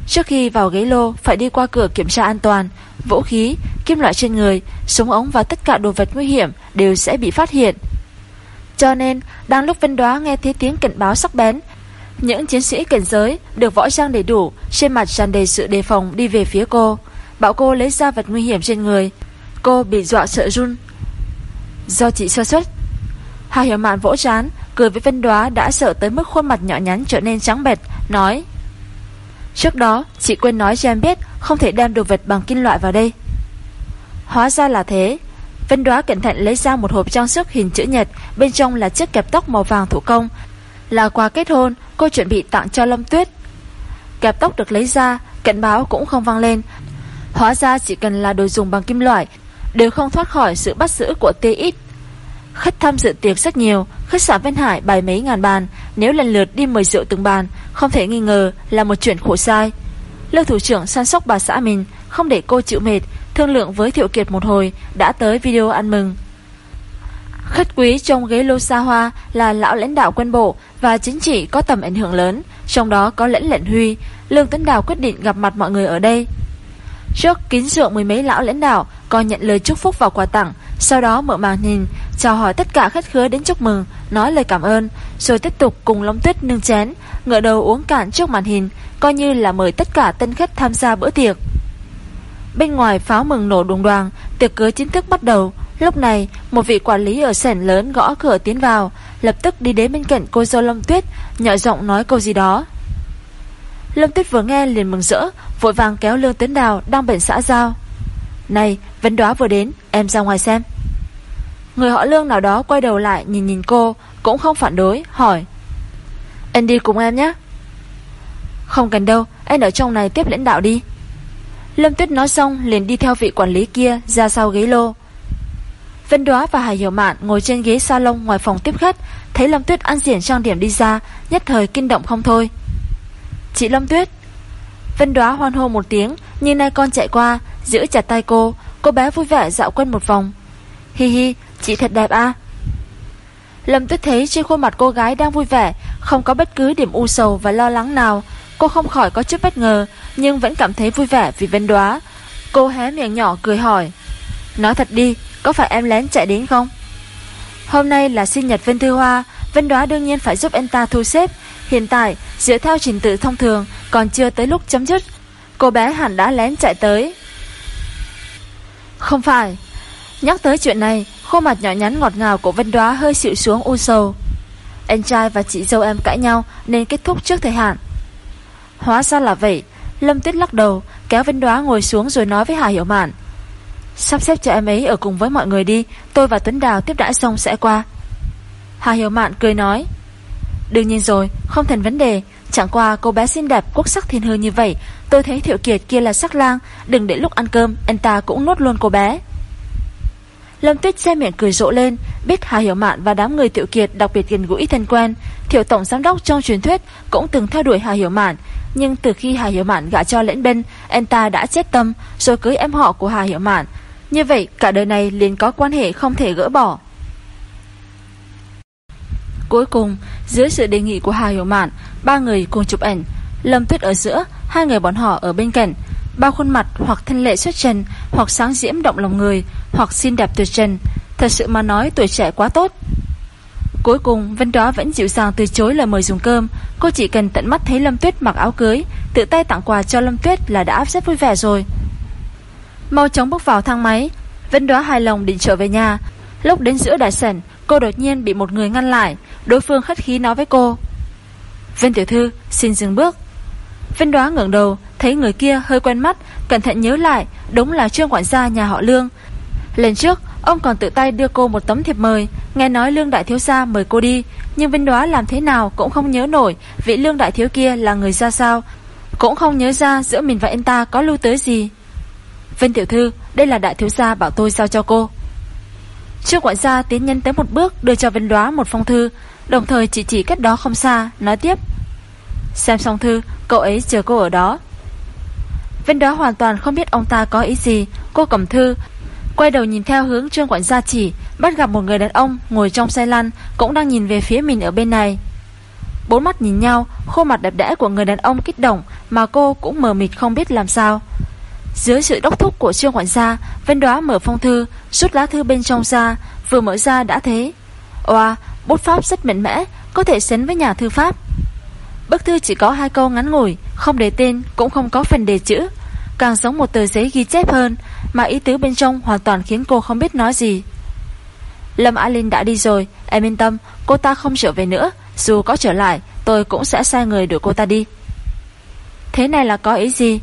S1: Trước khi vào ghế lô phải đi qua cửa kiểm tra an toàn, vũ khí, kim loại trên người, súng ống và tất cả đồ vật nguy hiểm đều sẽ bị phát hiện. Cho nên, đang lúc Vân Đoá nghe thấy tiếng cảnh báo sắc bén, những chiến sĩ cảnh giới được võ trang đầy đủ, trên mặt tràn đầy sự đề phòng đi về phía cô, bảo cô lấy ra vật nguy hiểm trên người. Cô bị dọa sợ run. Do chị sơ suất. Hà Hiểu Mạn vỗ chán, cười với Vân Đoá đã sợ tới mức khuôn mặt nhỏ nhắn trở nên trắng bệch, nói: "Trước đó, chị quên nói cho em biết không thể đem đồ vật bằng kim loại vào đây." Hóa ra là thế. Vân Đoá cẩn thận lấy ra một hộp trang sức hình chữ nhật, bên trong là chiếc kẹp tóc màu vàng thủ công, là quà kết hôn cô chuẩn bị tặng cho Lâm Tuyết. Kẹp tóc được lấy ra, cảnh báo cũng không vang lên. Hóa ra chỉ cần là đồ dùng bằng kim loại, đều không thoát khỏi sự bắt giữ của TX. Khách tham dự tiệc rất nhiều, khách sạn Vân Hải bài mấy ngàn bàn, nếu lần lượt đi mời rượu từng bàn, không thể nghi ngờ là một chuyện khổ sai. Lưu thủ trưởng săn sóc bà xã mình, không để cô chịu mệt, thương lượng với Thiệu Kiệt một hồi, đã tới video ăn mừng. Khách quý trong ghế lô xa hoa là lão lãnh đạo quân bộ và chính trị có tầm ảnh hưởng lớn, trong đó có lẫn lệnh huy. Lương tấn Đào quyết định gặp mặt mọi người ở đây. Trước kín rượu mười mấy lão lãnh đạo còn nhận lời chúc phúc vào quà tặng, Sau đó mở màn hình Chào hỏi tất cả khách khứa đến chúc mừng Nói lời cảm ơn Rồi tiếp tục cùng Long Tuyết nâng chén Ngựa đầu uống cạn trước màn hình Coi như là mời tất cả tân khách tham gia bữa tiệc. Bên ngoài pháo mừng nổ đùng đoàn Tiệc cưới chính thức bắt đầu. Lúc này một vị quản lý ở sảnh lớn gõ cửa tiến vào Lập tức đi đến bên cạnh cô dâu Long Tuyết Nhỏ giọng nói câu gì đó. Lâm Tuyết vừa nghe liền mừng rỡ, Vội vàng kéo Lương Tuấn Đào đang bệnh xã giao. Này, vấn đoá vừa đến, Em ra ngoài xem. Người họ Lương nào đó quay đầu lại nhìn nhìn cô, Cũng không phản đối, hỏi. Anh đi cùng em nhé. Không cần đâu, Anh ở trong này tiếp lãnh đạo đi. Lâm Tuyết nói xong liền đi theo vị quản lý kia ra sau ghế lô. Vân Đoá và Hà Hiểu Mạn ngồi trên ghế salon ngoài phòng tiếp khách, Thấy Lâm Tuyết ăn diện trang điểm đi ra, Nhất thời kinh động không thôi. Chị Lâm Tuyết. Vân Đoá hoan hô một tiếng Nhìn nay con chạy qua, Giữ chặt tay cô. Cô bé vui vẻ dạo quanh một vòng. Hi hi, chị thật đẹp à? Lâm Tuyết thấy trên khuôn mặt cô gái đang vui vẻ, Không có bất cứ điểm u sầu và lo lắng nào. Cô không khỏi có chút bất ngờ, Nhưng vẫn cảm thấy vui vẻ vì Vân Đoá. Cô hé miệng nhỏ cười hỏi, Nói thật đi, Có phải em lén chạy đến không? Hôm nay là sinh nhật Vân Thư Hoa, Vân Đoá đương nhiên phải giúp anh ta thu xếp. Hiện tại, dựa theo trình tự thông thường, Còn chưa tới lúc chấm dứt. Cô bé hẳn đã lén chạy tới. Không phải. Nhắc tới chuyện này, Khuôn mặt nhỏ nhắn ngọt ngào của Vân Đoá hơi xịu xuống u sầu. Anh trai và chị dâu em cãi nhau Nên kết thúc trước thời hạn. Hóa ra là vậy. Lâm Tuyết lắc đầu, Kéo Vân Đoá ngồi xuống rồi nói với Hà Hiểu Mạn. Sắp xếp cho em ấy ở cùng với mọi người đi, Tôi và Tuấn Đào tiếp đãi xong sẽ qua. Hà Hiểu Mạn cười nói. Đương nhiên rồi, Không thành vấn đề. Chẳng qua cô bé xinh đẹp, quốc sắc thiên hư như vậy. Tôi thấy Thiệu Kiệt kia là sắc lang, Đừng để lúc ăn cơm, Anh ta cũng nuốt luôn cô bé. Lâm Tuyết che miệng cười rộ lên, Biết Hà Hiểu Mạn và đám người Thiệu Kiệt Đặc biệt gần gũi thân quen. Thiệu Tổng Giám đốc trong truyền thuyết Cũng từng theo đuổi Hà Hiểu Mạn. Nhưng từ khi Hà Hiểu Mạn gã cho lễn bên Anh ta đã chết tâm, Rồi cưới em họ của Hà Hiểu Mạn. Như vậy, cả đời này liền có quan hệ không thể gỡ bỏ. Cuối cùng, dưới sự đề nghị của Hà Hiểu Mạn, ba người cùng chụp ảnh. Lâm Tuyết ở giữa, hai người bọn họ ở bên cạnh. ba khuôn mặt hoặc thân lệ xuất trần, hoặc sáng diễm động lòng người, hoặc xinh đẹp tuyệt trần. Thật sự mà nói tuổi trẻ quá tốt. Cuối cùng, Vân Đó vẫn dịu dàng từ chối lời mời dùng cơm. Cô chỉ cần tận mắt thấy Lâm Tuyết mặc áo cưới, tự tay tặng quà cho Lâm Tuyết là đã áp rất vui vẻ rồi. Mau chóng bước vào thang máy, Vân Đó hài lòng định trở về nhà. Lúc đến giữa đại sảnh, cô đột nhiên bị một người ngăn lại. Đối phương khách khí nói với cô. Vân tiểu thư, xin dừng bước. Vân đoá ngẩng đầu, Thấy người kia hơi quen mắt, Cẩn thận nhớ lại, Đúng là trương quản gia nhà họ Lương. Lần trước, ông còn tự tay đưa cô một tấm thiệp mời, Nghe nói Lương Đại Thiếu Gia mời cô đi, Nhưng Vân đoá làm thế nào cũng không nhớ nổi Vị Lương Đại Thiếu kia là người ra sao. Cũng không nhớ ra giữa mình và anh ta có lưu tới gì. Vân tiểu thư, Đây là Đại Thiếu Gia bảo tôi giao cho cô. Trương quản gia tiến nhân tới một bước, Đưa cho Vân đoá một phong thư. Đồng thời chỉ chỉ cách đó không xa, Nói tiếp. Xem xong thư, cậu ấy chờ cô ở đó. Vân đó hoàn toàn không biết ông ta có ý gì. Cô cầm thư, Quay đầu nhìn theo hướng trương quản gia chỉ, Bắt gặp một người đàn ông ngồi trong xe lăn, Cũng đang nhìn về phía mình ở bên này. Bốn mắt nhìn nhau, Khuôn mặt đẹp đẽ của người đàn ông kích động Mà cô cũng mờ mịt không biết làm sao. Dưới sự đốc thúc của trương quản gia Vân đoá mở phong thư, Rút lá thư bên trong ra, Vừa mở ra đã thế. Oa Bút pháp rất mạnh mẽ, Có thể sánh với nhà thư pháp. Bức thư chỉ có hai câu ngắn ngủi, Không đề tên, cũng không có phần đề chữ. Càng giống một tờ giấy ghi chép hơn, Mà ý tứ bên trong hoàn toàn khiến cô không biết nói gì. Lâm Á Linh đã đi rồi, Em yên tâm, Cô ta không trở về nữa. Dù có trở lại, Tôi cũng sẽ sai người đuổi cô ta đi. Thế này là có ý gì?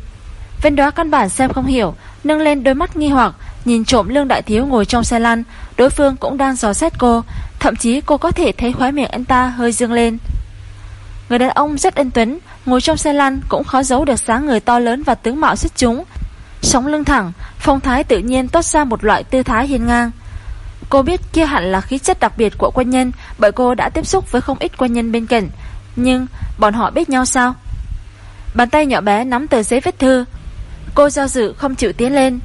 S1: Vên đó căn bản xem không hiểu, Nâng lên đôi mắt nghi hoặc, Nhìn trộm lương đại thiếu ngồi trong xe lăn. Đối phương cũng đang dò xét cô Thậm chí cô có thể thấy khóe miệng anh ta hơi dương lên. Người đàn ông rất ân tuấn Ngồi trong xe lăn cũng khó giấu được sáng người to lớn Và tướng mạo xuất chúng. Sống lưng thẳng, phong thái tự nhiên tốt ra một loại tư thái hiên ngang. Cô biết kia hẳn là khí chất đặc biệt của quân nhân Bởi cô đã tiếp xúc với không ít quân nhân bên cạnh. Nhưng bọn họ biết nhau sao? Bàn tay nhỏ bé nắm tờ giấy viết thư. Cô do dự không chịu tiến lên.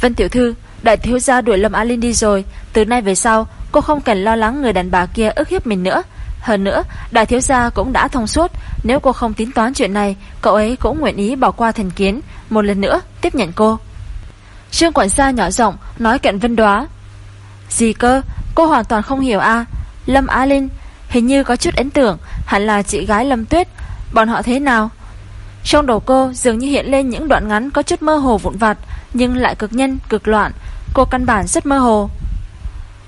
S1: Vân tiểu thư Đại thiếu gia đuổi Lâm a Linh đi rồi Từ nay về sau cô không cần lo lắng người đàn bà kia ức hiếp mình nữa. Hơn nữa đại thiếu gia cũng đã thông suốt. Nếu cô không tính toán chuyện này Cậu ấy cũng nguyện ý bỏ qua thần kiến. Một lần nữa tiếp nhận cô. Trương quản gia nhỏ giọng nói cận Vân Đoá. Gì cơ? Cô hoàn toàn không hiểu à? Lâm Á Linh Hình như có chút ấn tượng. Hẳn là chị gái Lâm Tuyết. Bọn họ thế nào? Trong đầu cô dường như hiện lên những đoạn ngắn có chút mơ hồ vụn vặt Nhưng lại cực nhân, cực loạn. Cô căn bản rất mơ hồ.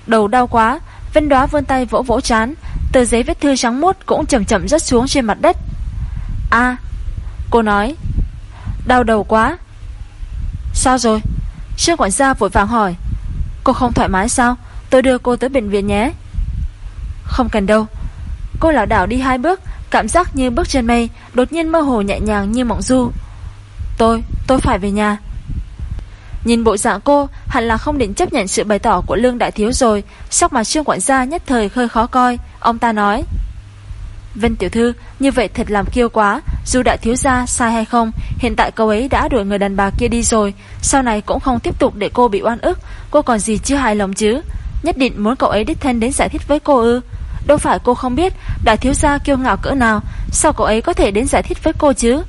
S1: Đầu đau quá Vân đóa vươn tay vỗ vỗ chán Tờ giấy vết thư trắng mốt cũng chậm chậm rớt xuống trên mặt đất. A Cô nói Đau đầu quá. Sao rồi? Trương quản gia vội vàng hỏi. Cô không thoải mái sao? Tôi đưa cô tới bệnh viện nhé. Không cần đâu. Cô lão đảo đi hai bước Cảm giác như bước trên mây Đột nhiên mơ hồ nhẹ nhàng như mộng du. Tôi, tôi phải về nhà. Nhìn bộ dạng cô, Hẳn là không định chấp nhận sự bày tỏ của Lương Đại Thiếu rồi. Sắc mặt trương quản gia nhất thời hơi khó coi. Ông ta nói, Vân Tiểu Thư, Như vậy thật làm kiêu quá. Dù Đại Thiếu gia sai hay không, Hiện tại cậu ấy đã đuổi người đàn bà kia đi rồi. Sau này cũng không tiếp tục để cô bị oan ức. Cô còn gì chưa hài lòng chứ? Nhất định muốn cậu ấy đích thân đến giải thích với cô ư? Đâu phải cô không biết, Đại Thiếu gia kiêu ngạo cỡ nào. Sao cậu ấy có thể đến giải thích với cô chứ?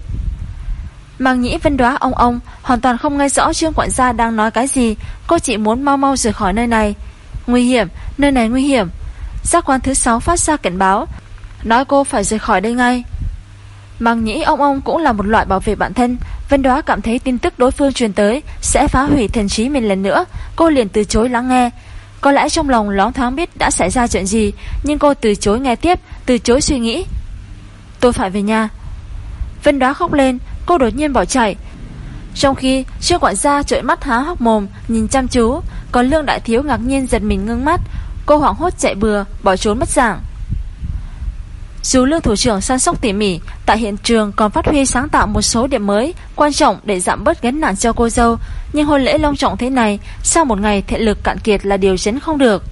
S1: Mang nhĩ vân đoá ông ông Hoàn toàn không nghe rõ Trương quản gia đang nói cái gì. Cô chỉ muốn mau mau rời khỏi nơi này. Nguy hiểm, nơi này nguy hiểm. Giác quan thứ 6 phát ra cảnh báo. Nói cô phải rời khỏi đây ngay. Mang nhĩ ông ông cũng là một loại bảo vệ bản thân. Vân đoá cảm thấy tin tức đối phương truyền tới Sẽ phá hủy thần trí mình lần nữa. Cô liền từ chối lắng nghe. Có lẽ trong lòng lóng thoáng biết đã xảy ra chuyện gì Nhưng cô từ chối nghe tiếp Từ chối suy nghĩ. Tôi phải về nhà. Vân đoá khóc lên Cô đột nhiên bỏ chạy Trong khi chưa quản gia trợn mắt há hốc mồm Nhìn chăm chú Còn lương đại thiếu ngạc nhiên giật mình ngưng mắt Cô hoảng hốt chạy bừa bỏ trốn mất dạng dù lương thủ trưởng săn sóc tỉ mỉ, tại hiện trường còn phát huy sáng tạo một số điểm mới, quan trọng để giảm bớt gánh nặng cho cô dâu, nhưng hôn lễ long trọng thế này, sau một ngày thể lực cạn kiệt là điều chấn không được.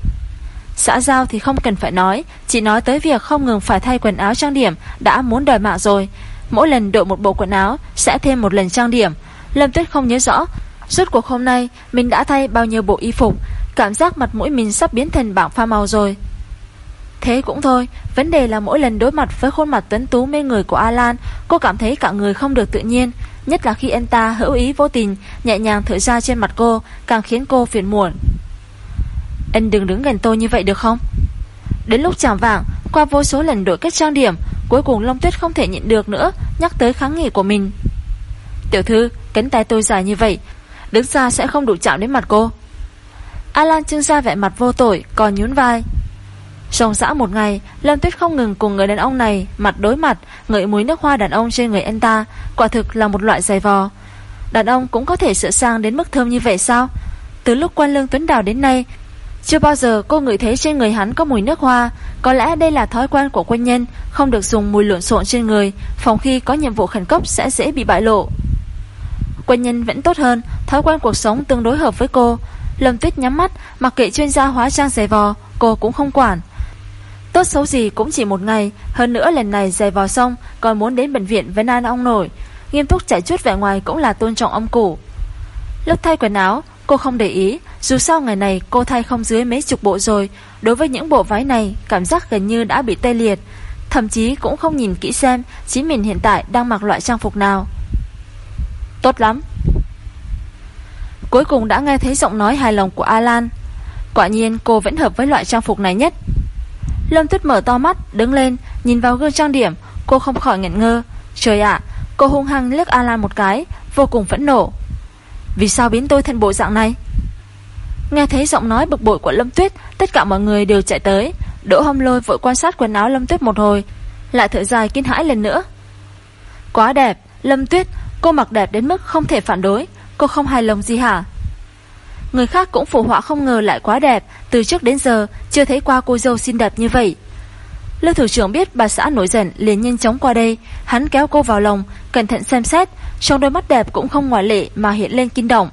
S1: Xã giao thì không cần phải nói, chỉ nói tới việc không ngừng phải thay quần áo trang điểm đã muốn đòi mạng rồi. Mỗi lần đội một bộ quần áo sẽ thêm một lần trang điểm. Lâm Tuyết không nhớ rõ, suốt cuộc hôm nay mình đã thay bao nhiêu bộ y phục, cảm giác mặt mũi mình sắp biến thành bảng pha màu rồi. Thế cũng thôi, vấn đề là mỗi lần đối mặt với khuôn mặt tuấn tú mê người của Alan, cô cảm thấy cả người không được tự nhiên, nhất là khi anh ta hữu ý vô tình nhẹ nhàng thở ra trên mặt cô, càng khiến cô phiền muộn. Anh đừng đứng gần tôi như vậy được không? Đến lúc chạm vàng, qua vô số lần đổi cách trang điểm, cuối cùng Long Tuyết không thể nhịn được nữa, nhắc tới kháng nghị của mình. Tiểu thư, cánh tay tôi dài như vậy, đứng ra sẽ không đủ chạm đến mặt cô. Alan trưng ra vẻ mặt vô tội, còn nhún vai. Sông xã một ngày, Lâm Tuyết không ngừng cùng người đàn ông này mặt đối mặt, ngửi mùi nước hoa đàn ông trên người anh ta, quả thực là một loại giày vò. Đàn ông cũng có thể sửa sang đến mức thơm như vậy sao? Từ lúc quan lương Tuấn Đào đến nay, chưa bao giờ cô ngửi thấy trên người hắn có mùi nước hoa, có lẽ đây là thói quen của quân nhân, không được dùng mùi lộn xộn trên người, phòng khi có nhiệm vụ khẩn cấp sẽ dễ bị bại lộ. Quân nhân vẫn tốt hơn, thói quen cuộc sống tương đối hợp với cô. Lâm Tuyết nhắm mắt, mặc kệ chuyên gia hóa trang giày vò, cô cũng không quản. Tốt xấu gì cũng chỉ một ngày Hơn nữa lần này giày vò xong Còn muốn đến bệnh viện với nan ông nổi Nghiêm túc chạy chút vẻ ngoài cũng là tôn trọng ông cụ Lúc thay quần áo Cô không để ý Dù sao ngày này cô thay không dưới mấy chục bộ rồi. Đối với những bộ váy này Cảm giác gần như đã bị tê liệt. Thậm chí cũng không nhìn kỹ xem Chính mình hiện tại đang mặc loại trang phục nào. Tốt lắm. Cuối cùng đã nghe thấy giọng nói hài lòng của Alan. Quả nhiên cô vẫn hợp với loại trang phục này nhất. Lâm Tuyết mở to mắt, đứng lên, nhìn vào gương trang điểm, cô không khỏi ngẩn ngơ. Trời ạ, cô hung hăng liếc Alan một cái, vô cùng phẫn nộ. Vì sao biến tôi thành bộ dạng này? Nghe thấy giọng nói bực bội của Lâm Tuyết, tất cả mọi người đều chạy tới. Đỗ Hâm Lôi vội quan sát quần áo Lâm Tuyết một hồi, lại thở dài kinh hãi lần nữa. Quá đẹp, Lâm Tuyết, cô mặc đẹp đến mức không thể phản đối, cô không hài lòng gì hả? Người khác cũng phụ họa không ngờ lại quá đẹp Từ trước đến giờ chưa thấy qua cô dâu xinh đẹp như vậy Lưu thủ trưởng biết bà xã nổi giận, liền nhanh chóng qua đây. Hắn kéo cô vào lòng, Cẩn thận xem xét, Trong đôi mắt đẹp cũng không ngoại lệ mà hiện lên kinh động.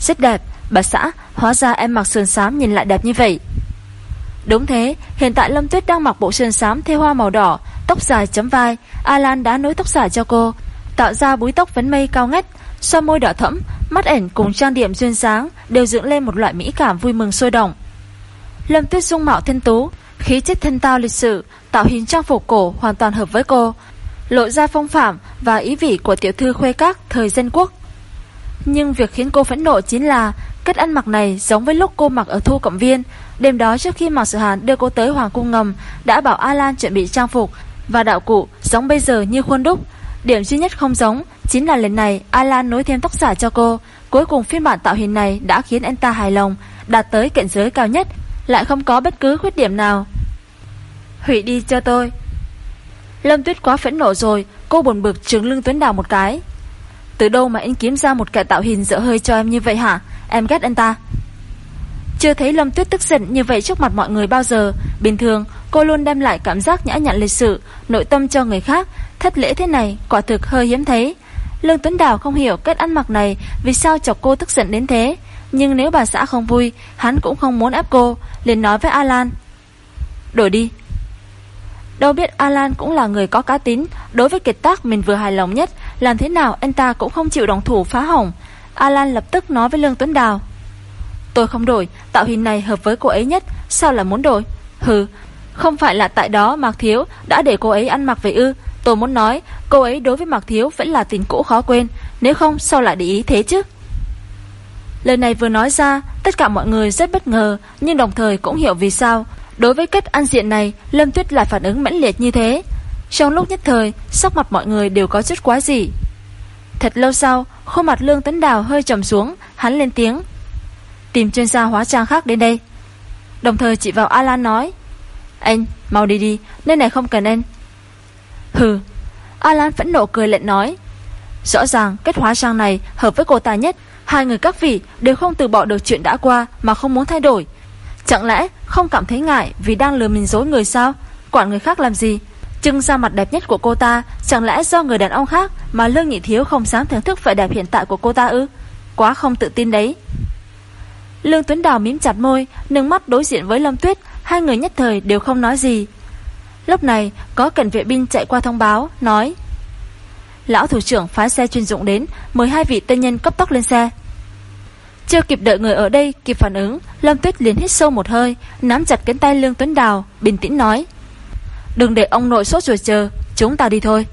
S1: Rất đẹp, Bà xã, Hóa ra em mặc sườn xám nhìn lại đẹp như vậy. Đúng thế, Hiện tại Lâm Tuyết đang mặc bộ sườn xám theo hoa màu đỏ, Tóc dài chấm vai, Alan đã nối tóc dài cho cô, Tạo ra búi tóc vấn mây cao ngất Xoa môi đỏ thẫm, Mắt ẩn cùng trang điểm duyên dáng Đều dựng lên một loại mỹ cảm vui mừng sôi động. Lâm Tuyết dung mạo thiên tú Khí chất thân tao lịch sự, Tạo hình trang phục cổ hoàn toàn hợp với cô, Lộ ra phong phạm và ý vị của tiểu thư khuê các thời dân quốc. Nhưng việc khiến cô phẫn nộ chính là Cách ăn mặc này giống với lúc cô mặc ở thu cộng viên, Đêm đó trước khi Mạc Sự Hàn đưa cô tới Hoàng Cung Ngầm Đã bảo Alan chuẩn bị trang phục Và đạo cụ giống bây giờ như khuôn đúc. Điểm duy nhất không giống Chính là lần này Alan nối thêm tóc giả cho cô. Cuối cùng phiên bản tạo hình này đã khiến anh ta hài lòng, Đạt tới cận giới cao nhất lại không có bất cứ khuyết điểm nào. Hủy đi cho tôi. Lâm Tuyết quá phẫn nộ rồi, Cô buồn bực trừng lưng Tuấn Đào một cái. Từ đâu mà anh kiếm ra một kẻ tạo hình dở hơi cho em như vậy hả? Em ghét anh ta. Chưa thấy Lâm Tuyết tức giận như vậy trước mặt mọi người bao giờ, Bình thường cô luôn đem lại cảm giác nhã nhặn lịch sự, Nội tâm cho người khác, Thất lễ thế này quả thực hơi hiếm thấy. Lương Tuấn Đào không hiểu cách ăn mặc này Vì sao chọc cô tức giận đến thế. Nhưng nếu bà xã không vui, Hắn cũng không muốn ép cô, liền nói với Alan. Đổi đi. Đâu biết Alan cũng là người có cá tính Đối với kiệt tác mình vừa hài lòng nhất, Làm thế nào anh ta cũng không chịu đồng thủ phá hỏng. Alan lập tức nói với Lương Tuấn Đào. Tôi không đổi, Tạo hình này hợp với cô ấy nhất, Sao là muốn đổi? Hừ, Không phải là tại đó Mạc Thiếu đã để cô ấy ăn mặc về ư. Tôi muốn nói, Cô ấy đối với Mạc Thiếu vẫn là tình cũ khó quên, Nếu không sao lại để ý thế chứ? Lời này vừa nói ra, Tất cả mọi người rất bất ngờ, Nhưng đồng thời cũng hiểu vì sao. Đối với cách ăn diện này, Lâm Tuyết lại phản ứng mãnh liệt như thế. Trong lúc nhất thời, Sắc mặt mọi người đều có chút quá gì Thật lâu sau, Khuôn mặt Lương Tấn Đào hơi trầm xuống, Hắn lên tiếng. Tìm chuyên gia hóa trang khác đến đây. Đồng thời chị vào Alan nói. Anh, mau đi đi, Nơi này không cần anh. Hừ, Alan phẫn nộ cười lệnh nói. Rõ ràng kết hóa trang này hợp với cô ta nhất. Hai người các vị đều không từ bỏ được chuyện đã qua Mà không muốn thay đổi. Chẳng lẽ không cảm thấy ngại Vì đang lừa mình dối người sao? Quản người khác làm gì? Trưng ra mặt đẹp nhất của cô ta, Chẳng lẽ do người đàn ông khác Mà Lương Nhị Thiếu không dám thưởng thức vẻ đẹp hiện tại của cô ta ư? Quá không tự tin đấy. Lương Tuấn Đào mím chặt môi Nâng mắt đối diện với Lâm Tuyết, Hai người nhất thời đều không nói gì. Lúc này, có cảnh vệ binh chạy qua thông báo, Nói, Lão thủ trưởng phái xe chuyên dụng đến, Mời hai vị tân nhân cấp tốc lên xe. Chưa kịp đợi người ở đây kịp phản ứng, Lâm Tuyết liền hít sâu một hơi, Nắm chặt cánh tay Lương Tuấn Đào, Bình tĩnh nói. Đừng để ông nội sốt ruột chờ, Chúng ta đi thôi.